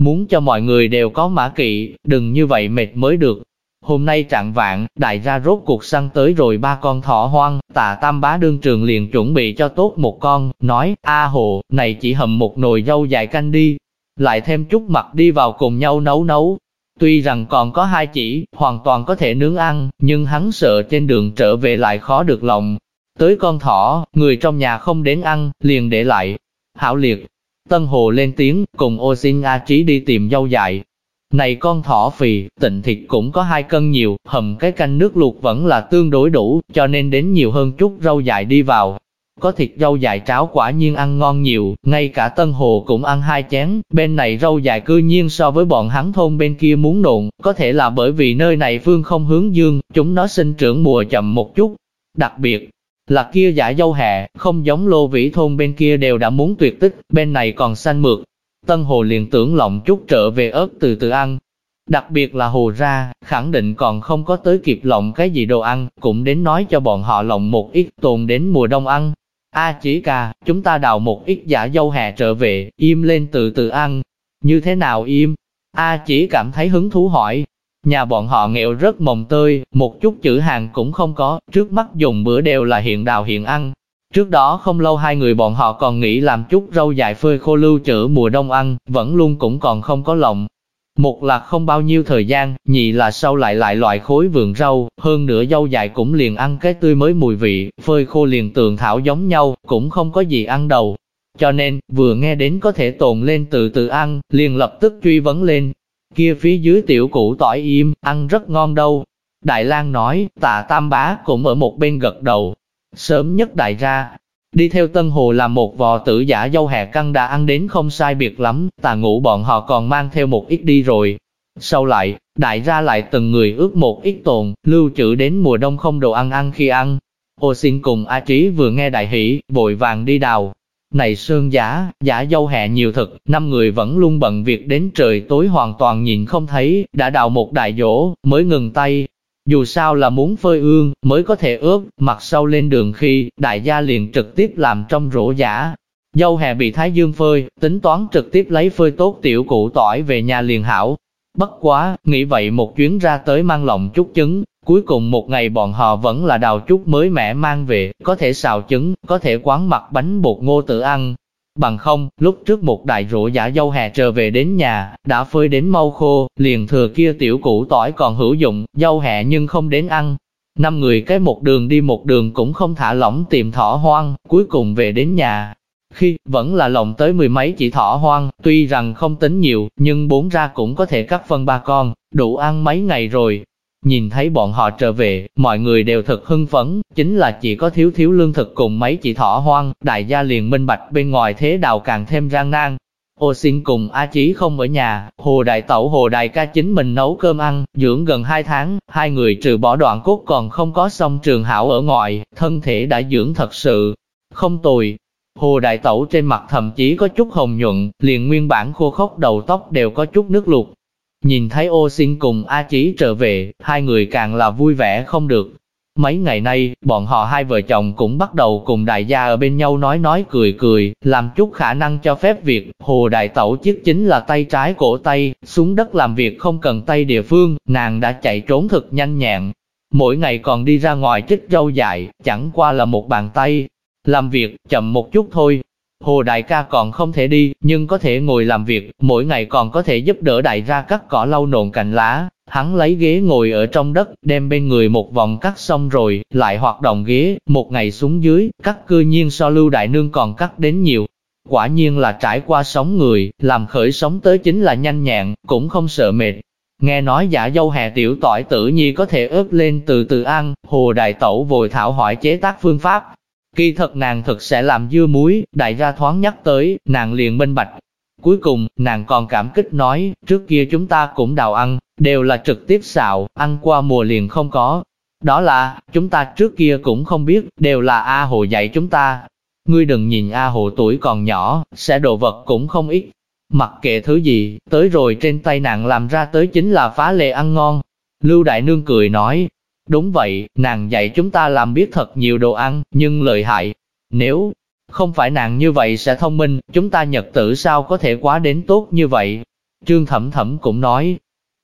Muốn cho mọi người đều có mã kỵ, đừng như vậy mệt mới được, Hôm nay trạng vạn, đại gia rốt cuộc săn tới rồi ba con thỏ hoang, tà tam bá đương trường liền chuẩn bị cho tốt một con, nói, a hồ, này chỉ hầm một nồi dâu dài canh đi, lại thêm chút mặt đi vào cùng nhau nấu nấu. Tuy rằng còn có hai chỉ, hoàn toàn có thể nướng ăn, nhưng hắn sợ trên đường trở về lại khó được lòng. Tới con thỏ, người trong nhà không đến ăn, liền để lại. Hảo liệt, Tân Hồ lên tiếng, cùng ô xin A Trí đi tìm dâu dại. này con thỏ phì, tịnh thịt cũng có hai cân nhiều, hầm cái canh nước luộc vẫn là tương đối đủ, cho nên đến nhiều hơn chút rau dại đi vào. Có thịt rau dại tráo quả nhiên ăn ngon nhiều, ngay cả Tân Hồ cũng ăn hai chén, bên này rau dại cư nhiên so với bọn hắn thôn bên kia muốn nộn, có thể là bởi vì nơi này phương không hướng dương, chúng nó sinh trưởng mùa chậm một chút. Đặc biệt, là kia giả dâu hẹ, không giống lô vĩ thôn bên kia đều đã muốn tuyệt tích, bên này còn xanh mượt, Tân Hồ liền tưởng lộng chút trở về ớt từ từ ăn. Đặc biệt là Hồ ra, khẳng định còn không có tới kịp lộng cái gì đồ ăn, cũng đến nói cho bọn họ lộng một ít tồn đến mùa đông ăn. A chỉ ca, chúng ta đào một ít giả dâu hè trở về, im lên từ từ ăn. Như thế nào im? A chỉ cảm thấy hứng thú hỏi. Nhà bọn họ nghèo rất mồng tơi, một chút chữ hàng cũng không có, trước mắt dùng bữa đều là hiện đào hiện ăn, Trước đó không lâu hai người bọn họ còn nghĩ làm chút rau dại phơi khô lưu trữ mùa đông ăn, vẫn luôn cũng còn không có lòng. Một là không bao nhiêu thời gian, nhị là sau lại lại loại khối vườn rau, hơn nữa dâu dại cũng liền ăn cái tươi mới mùi vị, phơi khô liền tường thảo giống nhau, cũng không có gì ăn đầu. Cho nên, vừa nghe đến có thể tồn lên từ từ ăn, liền lập tức truy vấn lên. Kia phía dưới tiểu củ tỏi im, ăn rất ngon đâu. Đại lang nói, tạ tam bá cũng ở một bên gật đầu, Sớm nhất đại ra, đi theo Tân Hồ làm một vò tử giả dâu hẹ căng đã ăn đến không sai biệt lắm, tà ngủ bọn họ còn mang theo một ít đi rồi. Sau lại, đại ra lại từng người ước một ít tồn, lưu trữ đến mùa đông không đồ ăn ăn khi ăn. Ô xin cùng A Trí vừa nghe đại hỷ, vội vàng đi đào. Này sơn giả, giả dâu hẹ nhiều thực, năm người vẫn luôn bận việc đến trời tối hoàn toàn nhìn không thấy, đã đào một đại dỗ, mới ngừng tay, dù sao là muốn phơi ương, mới có thể ướp, mặt sau lên đường khi, đại gia liền trực tiếp làm trong rổ giả. Dâu hè bị Thái Dương phơi, tính toán trực tiếp lấy phơi tốt tiểu cụ tỏi về nhà liền hảo. Bất quá, nghĩ vậy một chuyến ra tới mang lòng chút trứng, cuối cùng một ngày bọn họ vẫn là đào chút mới mẻ mang về, có thể xào trứng, có thể quán mặt bánh bột ngô tự ăn, Bằng không, lúc trước một đại rũ giả dâu hè trở về đến nhà, đã phơi đến mau khô, liền thừa kia tiểu củ tỏi còn hữu dụng, dâu hè nhưng không đến ăn. Năm người cái một đường đi một đường cũng không thả lỏng tìm thỏ hoang, cuối cùng về đến nhà. Khi, vẫn là lồng tới mười mấy chỉ thỏ hoang, tuy rằng không tính nhiều, nhưng bốn ra cũng có thể cắt phân ba con, đủ ăn mấy ngày rồi, Nhìn thấy bọn họ trở về, mọi người đều thật hưng phấn, chính là chỉ có thiếu thiếu lương thực cùng mấy chị thỏ hoang, đại gia liền minh bạch bên ngoài thế đào càng thêm gian nan. Ô xin cùng A Chí không ở nhà, Hồ Đại Tẩu Hồ Đại ca chính mình nấu cơm ăn, dưỡng gần 2 tháng, hai người trừ bỏ đoạn cốt còn không có xong trường hảo ở ngoài, thân thể đã dưỡng thật sự, không tồi. Hồ Đại Tẩu trên mặt thậm chí có chút hồng nhuận, liền nguyên bản khô khốc đầu tóc đều có chút nước luộc, Nhìn thấy ô xin cùng A Chí trở về, hai người càng là vui vẻ không được. Mấy ngày nay, bọn họ hai vợ chồng cũng bắt đầu cùng đại gia ở bên nhau nói nói cười cười, làm chút khả năng cho phép việc, hồ đại tẩu chiếc chính là tay trái cổ tay, xuống đất làm việc không cần tay địa phương, nàng đã chạy trốn thật nhanh nhẹn. Mỗi ngày còn đi ra ngoài chích dâu dại, chẳng qua là một bàn tay. Làm việc, chậm một chút thôi, Hồ đại ca còn không thể đi, nhưng có thể ngồi làm việc, mỗi ngày còn có thể giúp đỡ đại ra cắt cỏ lau nộn cành lá. Hắn lấy ghế ngồi ở trong đất, đem bên người một vòng cắt xong rồi, lại hoạt động ghế, một ngày xuống dưới, cắt cư nhiên so lưu đại nương còn cắt đến nhiều. Quả nhiên là trải qua sống người, làm khởi sống tới chính là nhanh nhẹn, cũng không sợ mệt. Nghe nói giả dâu hè tiểu tỏi tử nhi có thể ướp lên từ từ ăn, hồ đại tẩu vội thảo hỏi chế tác phương pháp, Kỳ thật nàng thực sẽ làm dưa muối, đại gia thoáng nhắc tới, nàng liền minh bạch. Cuối cùng, nàng còn cảm kích nói, trước kia chúng ta cũng đào ăn, đều là trực tiếp xào, ăn qua mùa liền không có. Đó là, chúng ta trước kia cũng không biết, đều là A Hồ dạy chúng ta. Ngươi đừng nhìn A Hồ tuổi còn nhỏ, sẽ đồ vật cũng không ít. Mặc kệ thứ gì, tới rồi trên tay nàng làm ra tới chính là phá lệ ăn ngon. Lưu Đại Nương cười nói, đúng vậy, nàng dạy chúng ta làm biết thật nhiều đồ ăn, nhưng lợi hại. Nếu không phải nàng như vậy sẽ thông minh, chúng ta nhật tử sao có thể quá đến tốt như vậy. Trương Thẩm Thẩm cũng nói,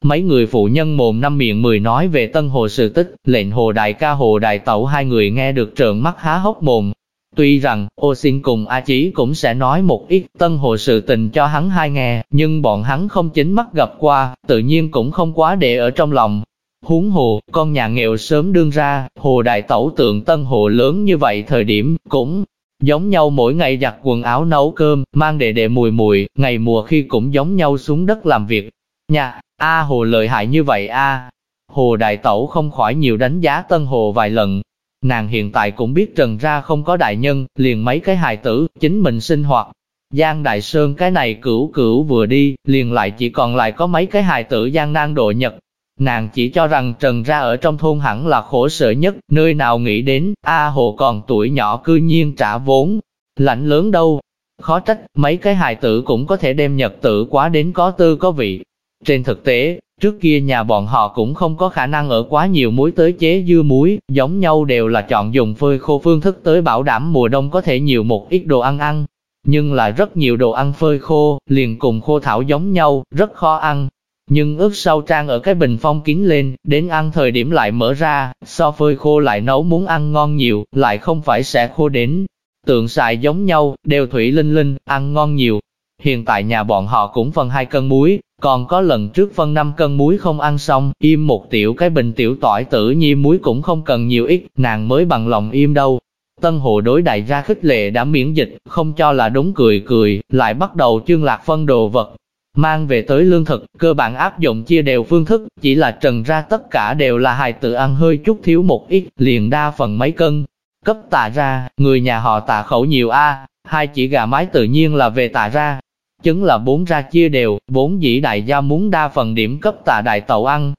mấy người phụ nhân mồm năm miệng mười nói về Tân Hồ sự tích, lệnh Hồ Đại ca Hồ Đại Tẩu hai người nghe được trợn mắt há hốc mồm. Tuy rằng, ô xin cùng A Chí cũng sẽ nói một ít Tân Hồ sự tình cho hắn hai nghe, nhưng bọn hắn không chính mắt gặp qua, tự nhiên cũng không quá để ở trong lòng. Huống hồ, con nhà nghèo sớm đương ra, Hồ Đại Tẩu tượng Tân Hồ lớn như vậy thời điểm, cũng Giống nhau mỗi ngày giặt quần áo nấu cơm, mang đệ đệ mùi mùi, ngày mùa khi cũng giống nhau xuống đất làm việc. nhà A Hồ lợi hại như vậy a Hồ Đại Tẩu không khỏi nhiều đánh giá Tân Hồ vài lần. Nàng hiện tại cũng biết trần ra không có đại nhân, liền mấy cái hài tử, chính mình sinh hoạt. Giang Đại Sơn cái này cửu cửu vừa đi, liền lại chỉ còn lại có mấy cái hài tử Giang Nang độ nhật, Nàng chỉ cho rằng Trần ra ở trong thôn hẳn là khổ sở nhất, nơi nào nghĩ đến, A Hồ còn tuổi nhỏ cư nhiên trả vốn, lạnh lớn đâu. Khó trách, mấy cái hài tử cũng có thể đem nhật tử quá đến có tư có vị. Trên thực tế, trước kia nhà bọn họ cũng không có khả năng ở quá nhiều muối tới chế dưa muối, giống nhau đều là chọn dùng phơi khô phương thức tới bảo đảm mùa đông có thể nhiều một ít đồ ăn ăn. Nhưng là rất nhiều đồ ăn phơi khô, liền cùng khô thảo giống nhau, rất khó ăn, nhưng ướp sau trang ở cái bình phong kín lên, đến ăn thời điểm lại mở ra, so phơi khô lại nấu muốn ăn ngon nhiều, lại không phải sẽ khô đến. Tượng xài giống nhau, đều thủy linh linh, ăn ngon nhiều. Hiện tại nhà bọn họ cũng phân hai cân muối, còn có lần trước phân 5 cân muối không ăn xong, im một tiểu cái bình tiểu tỏi tử nhi muối cũng không cần nhiều ít, nàng mới bằng lòng im đâu. Tân hồ đối đại ra khích lệ đã miễn dịch, không cho là đúng cười cười, lại bắt đầu chương lạc phân đồ vật, mang về tới lương thực, cơ bản áp dụng chia đều phương thức, chỉ là trần ra tất cả đều là hài tự ăn hơi chút thiếu một ít, liền đa phần mấy cân. Cấp tạ ra, người nhà họ tạ khẩu nhiều a hai chỉ gà mái tự nhiên là về tạ ra. Chứng là bốn ra chia đều, bốn dĩ đại gia muốn đa phần điểm cấp tạ đại tàu ăn.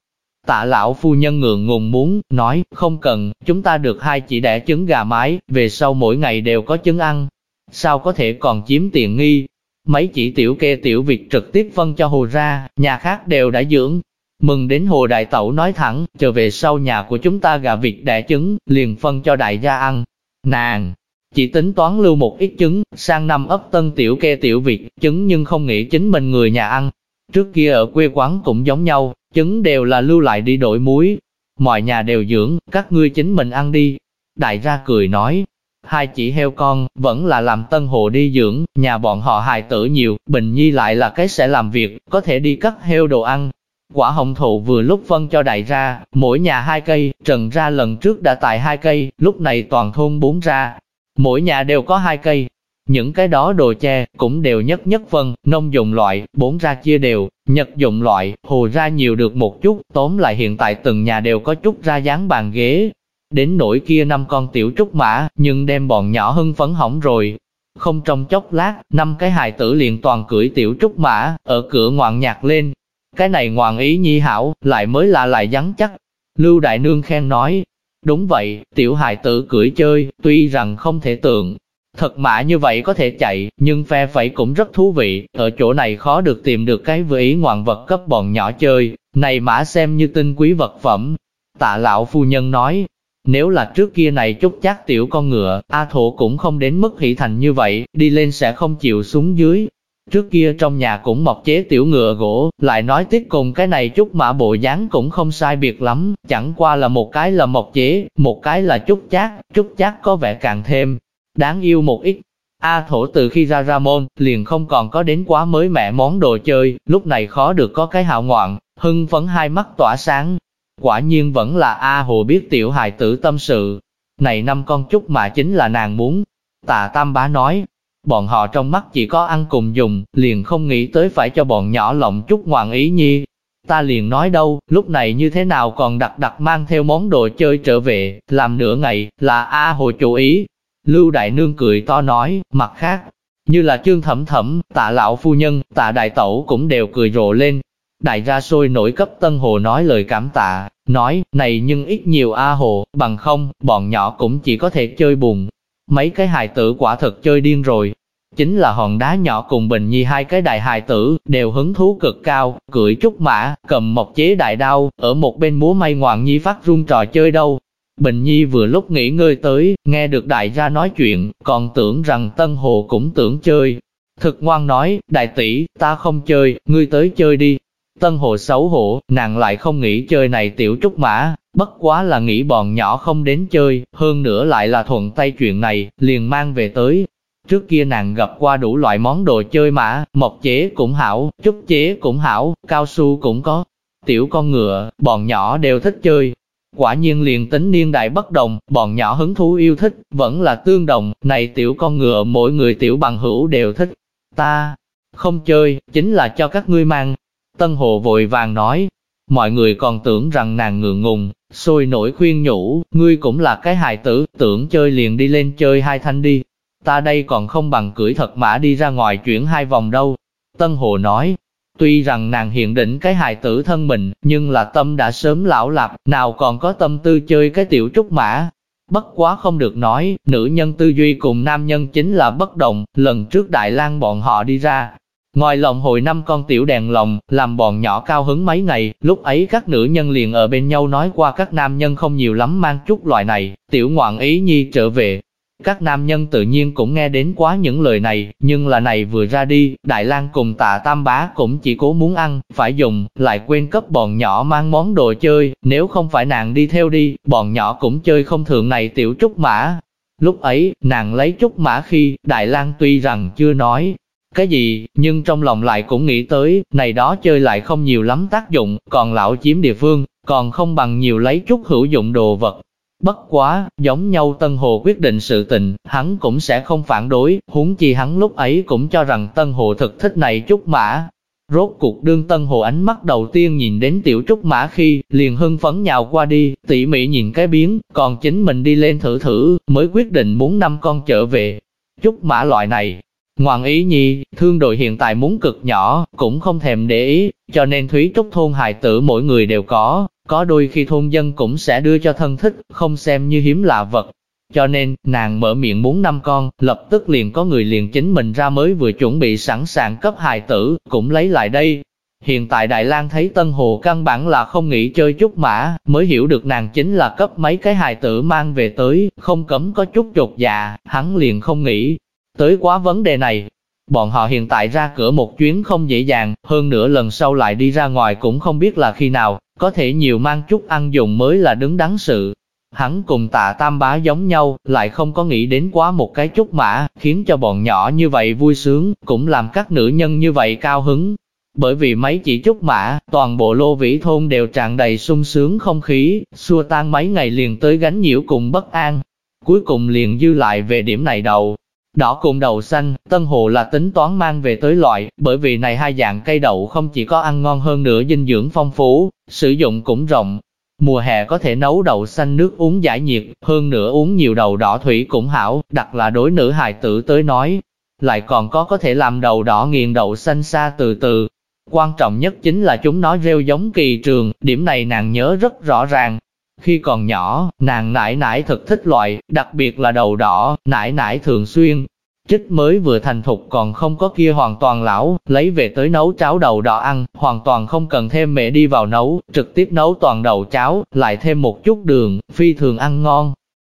Tạ lão phu nhân ngượng ngùng muốn, nói, không cần, chúng ta được hai chỉ đẻ trứng gà mái, về sau mỗi ngày đều có trứng ăn. Sao có thể còn chiếm tiện nghi, Mấy chỉ tiểu kê tiểu việc trực tiếp phân cho hồ ra, nhà khác đều đã dưỡng. Mừng đến hồ đại tẩu nói thẳng, trở về sau nhà của chúng ta gà vịt đẻ trứng, liền phân cho đại gia ăn. Nàng, chỉ tính toán lưu một ít trứng, sang năm ấp tân tiểu kê tiểu việt trứng nhưng không nghĩ chính mình người nhà ăn. Trước kia ở quê quán cũng giống nhau, trứng đều là lưu lại đi đổi muối. Mọi nhà đều dưỡng, các ngươi chính mình ăn đi. Đại gia cười nói, hai chỉ heo con, vẫn là làm tân hồ đi dưỡng, nhà bọn họ hài tử nhiều, Bình Nhi lại là cái sẽ làm việc, có thể đi cắt heo đồ ăn. Quả hồng thụ vừa lúc phân cho đại ra, mỗi nhà hai cây, trần ra lần trước đã tại hai cây, lúc này toàn thôn bốn ra. Mỗi nhà đều có hai cây, những cái đó đồ che, cũng đều nhất nhất phân, nông dụng loại, bốn ra chia đều, nhật dụng loại, hồ ra nhiều được một chút, tóm lại hiện tại từng nhà đều có chút ra dáng bàn ghế, Đến nỗi kia năm con tiểu trúc mã, nhưng đem bọn nhỏ hưng phấn hỏng rồi. Không trong chốc lát, năm cái hài tử liền toàn cưỡi tiểu trúc mã, ở cửa ngoạn nhạc lên. Cái này ngoạn ý nhi hảo, lại mới là lại vắng chắc. Lưu Đại Nương khen nói, đúng vậy, tiểu hài tử cưỡi chơi, tuy rằng không thể tưởng, Thật mã như vậy có thể chạy, nhưng phe phẩy cũng rất thú vị, ở chỗ này khó được tìm được cái vừa ý ngoạn vật cấp bọn nhỏ chơi, này mã xem như tinh quý vật phẩm. Tạ lão phu nhân nói, nếu là trước kia này chút chắc tiểu con ngựa, A Thổ cũng không đến mức hỷ thành như vậy, đi lên sẽ không chịu xuống dưới. Trước kia trong nhà cũng mọc chế tiểu ngựa gỗ, lại nói tiếp cùng cái này chút mã bộ dáng cũng không sai biệt lắm, chẳng qua là một cái là mọc chế, một cái là chút chát, chút chát có vẻ càng thêm đáng yêu một ít. A thổ từ khi ra ra môn, liền không còn có đến quá mới mẹ món đồ chơi, lúc này khó được có cái hạo ngoạn, hưng phấn hai mắt tỏa sáng, Quả nhiên vẫn là A Hồ biết tiểu hài tử tâm sự. Này năm con chút mà chính là nàng muốn. tạ Tam Bá nói, bọn họ trong mắt chỉ có ăn cùng dùng, liền không nghĩ tới phải cho bọn nhỏ lộng chút ngoạn ý nhi. Ta liền nói đâu, lúc này như thế nào còn đặc đặc mang theo món đồ chơi trở về, làm nửa ngày, là A Hồ chủ ý. Lưu Đại Nương cười to nói, mặt khác, như là chương thẩm thẩm, tạ lão phu nhân, tạ đại tẩu cũng đều cười rộ lên. Đại gia sôi nổi cấp Tân Hồ nói lời cảm tạ, nói, này nhưng ít nhiều A Hồ, bằng không, bọn nhỏ cũng chỉ có thể chơi bùn. Mấy cái hài tử quả thật chơi điên rồi. Chính là hòn đá nhỏ cùng Bình Nhi hai cái đại hài tử, đều hứng thú cực cao, cưỡi trúc mã, cầm một chế đại đao, ở một bên múa may ngoạn nhi phát rung trò chơi đâu. Bình Nhi vừa lúc nghỉ ngơi tới, nghe được đại gia nói chuyện, còn tưởng rằng Tân Hồ cũng tưởng chơi. Thực ngoan nói, đại tỷ, ta không chơi, ngươi tới chơi đi, Tân hồ xấu hổ, nàng lại không nghĩ chơi này tiểu trúc mã, bất quá là nghĩ bọn nhỏ không đến chơi, hơn nữa lại là thuận tay chuyện này, liền mang về tới. Trước kia nàng gặp qua đủ loại món đồ chơi mã, mộc chế cũng hảo, trúc chế cũng hảo, cao su cũng có. Tiểu con ngựa, bọn nhỏ đều thích chơi. Quả nhiên liền tính niên đại bất đồng, bọn nhỏ hứng thú yêu thích, vẫn là tương đồng, này tiểu con ngựa mỗi người tiểu bằng hữu đều thích. Ta, không chơi, chính là cho các ngươi mang, Tân Hồ vội vàng nói, mọi người còn tưởng rằng nàng ngượng ngùng, sôi nổi khuyên nhủ, ngươi cũng là cái hài tử, tưởng chơi liền đi lên chơi hai thanh đi. Ta đây còn không bằng cưỡi thật mã đi ra ngoài chuyển hai vòng đâu. Tân Hồ nói, tuy rằng nàng hiện định cái hài tử thân mình, nhưng là tâm đã sớm lão lạp, nào còn có tâm tư chơi cái tiểu trúc mã. Bất quá không được nói, nữ nhân tư duy cùng nam nhân chính là bất đồng, lần trước Đại lang bọn họ đi ra, Ngoài lòng hồi năm con tiểu đèn lồng, làm bọn nhỏ cao hứng mấy ngày, lúc ấy các nữ nhân liền ở bên nhau nói qua các nam nhân không nhiều lắm mang chút loại này, tiểu ngoạn ý nhi trở về. Các nam nhân tự nhiên cũng nghe đến quá những lời này, nhưng là này vừa ra đi, Đại lang cùng tạ tam bá cũng chỉ cố muốn ăn, phải dùng, lại quên cấp bọn nhỏ mang món đồ chơi, nếu không phải nàng đi theo đi, bọn nhỏ cũng chơi không thường này tiểu trúc mã. Lúc ấy, nàng lấy trúc mã khi, Đại lang tuy rằng chưa nói, cái gì, nhưng trong lòng lại cũng nghĩ tới, này đó chơi lại không nhiều lắm tác dụng, còn lão chiếm địa phương, còn không bằng nhiều lấy chút hữu dụng đồ vật. Bất quá, giống nhau Tân Hồ quyết định sự tình, hắn cũng sẽ không phản đối, huống chi hắn lúc ấy cũng cho rằng Tân Hồ thực thích này chút mã. Rốt cuộc đương Tân Hồ ánh mắt đầu tiên nhìn đến tiểu trúc mã khi, liền hưng phấn nhào qua đi, tỉ mỉ nhìn cái biến, còn chính mình đi lên thử thử, mới quyết định muốn năm con trở về. Trúc mã loại này, Ngoạn ý nhi, thương đội hiện tại muốn cực nhỏ, cũng không thèm để ý, cho nên Thúy Trúc thôn hài tử mỗi người đều có, có đôi khi thôn dân cũng sẽ đưa cho thân thích, không xem như hiếm lạ vật. Cho nên, nàng mở miệng muốn năm con, lập tức liền có người liền chính mình ra mới vừa chuẩn bị sẵn sàng cấp hài tử, cũng lấy lại đây. Hiện tại Đại lang thấy Tân Hồ căn bản là không nghĩ chơi chút mã, mới hiểu được nàng chính là cấp mấy cái hài tử mang về tới, không cấm có chút chột dạ, hắn liền không nghĩ, tới quá vấn đề này. Bọn họ hiện tại ra cửa một chuyến không dễ dàng, hơn nữa lần sau lại đi ra ngoài cũng không biết là khi nào, có thể nhiều mang chút ăn dùng mới là đứng đắn sự. Hắn cùng tạ tam bá giống nhau, lại không có nghĩ đến quá một cái chút mã, khiến cho bọn nhỏ như vậy vui sướng, cũng làm các nữ nhân như vậy cao hứng. Bởi vì mấy chỉ chút mã, toàn bộ lô vĩ thôn đều tràn đầy sung sướng không khí, xua tan mấy ngày liền tới gánh nhiễu cùng bất an. Cuối cùng liền dư lại về điểm này đầu, Đỏ cùng đậu xanh, Tân Hồ là tính toán mang về tới loại, bởi vì này hai dạng cây đậu không chỉ có ăn ngon hơn nữa dinh dưỡng phong phú, sử dụng cũng rộng. Mùa hè có thể nấu đậu xanh nước uống giải nhiệt, hơn nữa uống nhiều đậu đỏ thủy cũng hảo, đặc là đối nữ hài tử tới nói. Lại còn có có thể làm đậu đỏ nghiền đậu xanh xa từ từ. Quan trọng nhất chính là chúng nó rêu giống kỳ trường, điểm này nàng nhớ rất rõ ràng, khi còn nhỏ, nàng nãi nãi thật thích loại, đặc biệt là đầu đỏ, Nãi nãi thường xuyên. Chích mới vừa thành thục còn không có kia hoàn toàn lão, lấy về tới nấu cháo đầu đỏ ăn, hoàn toàn không cần thêm mẹ đi vào nấu, trực tiếp nấu toàn đầu cháo, lại thêm một chút đường, phi thường ăn ngon.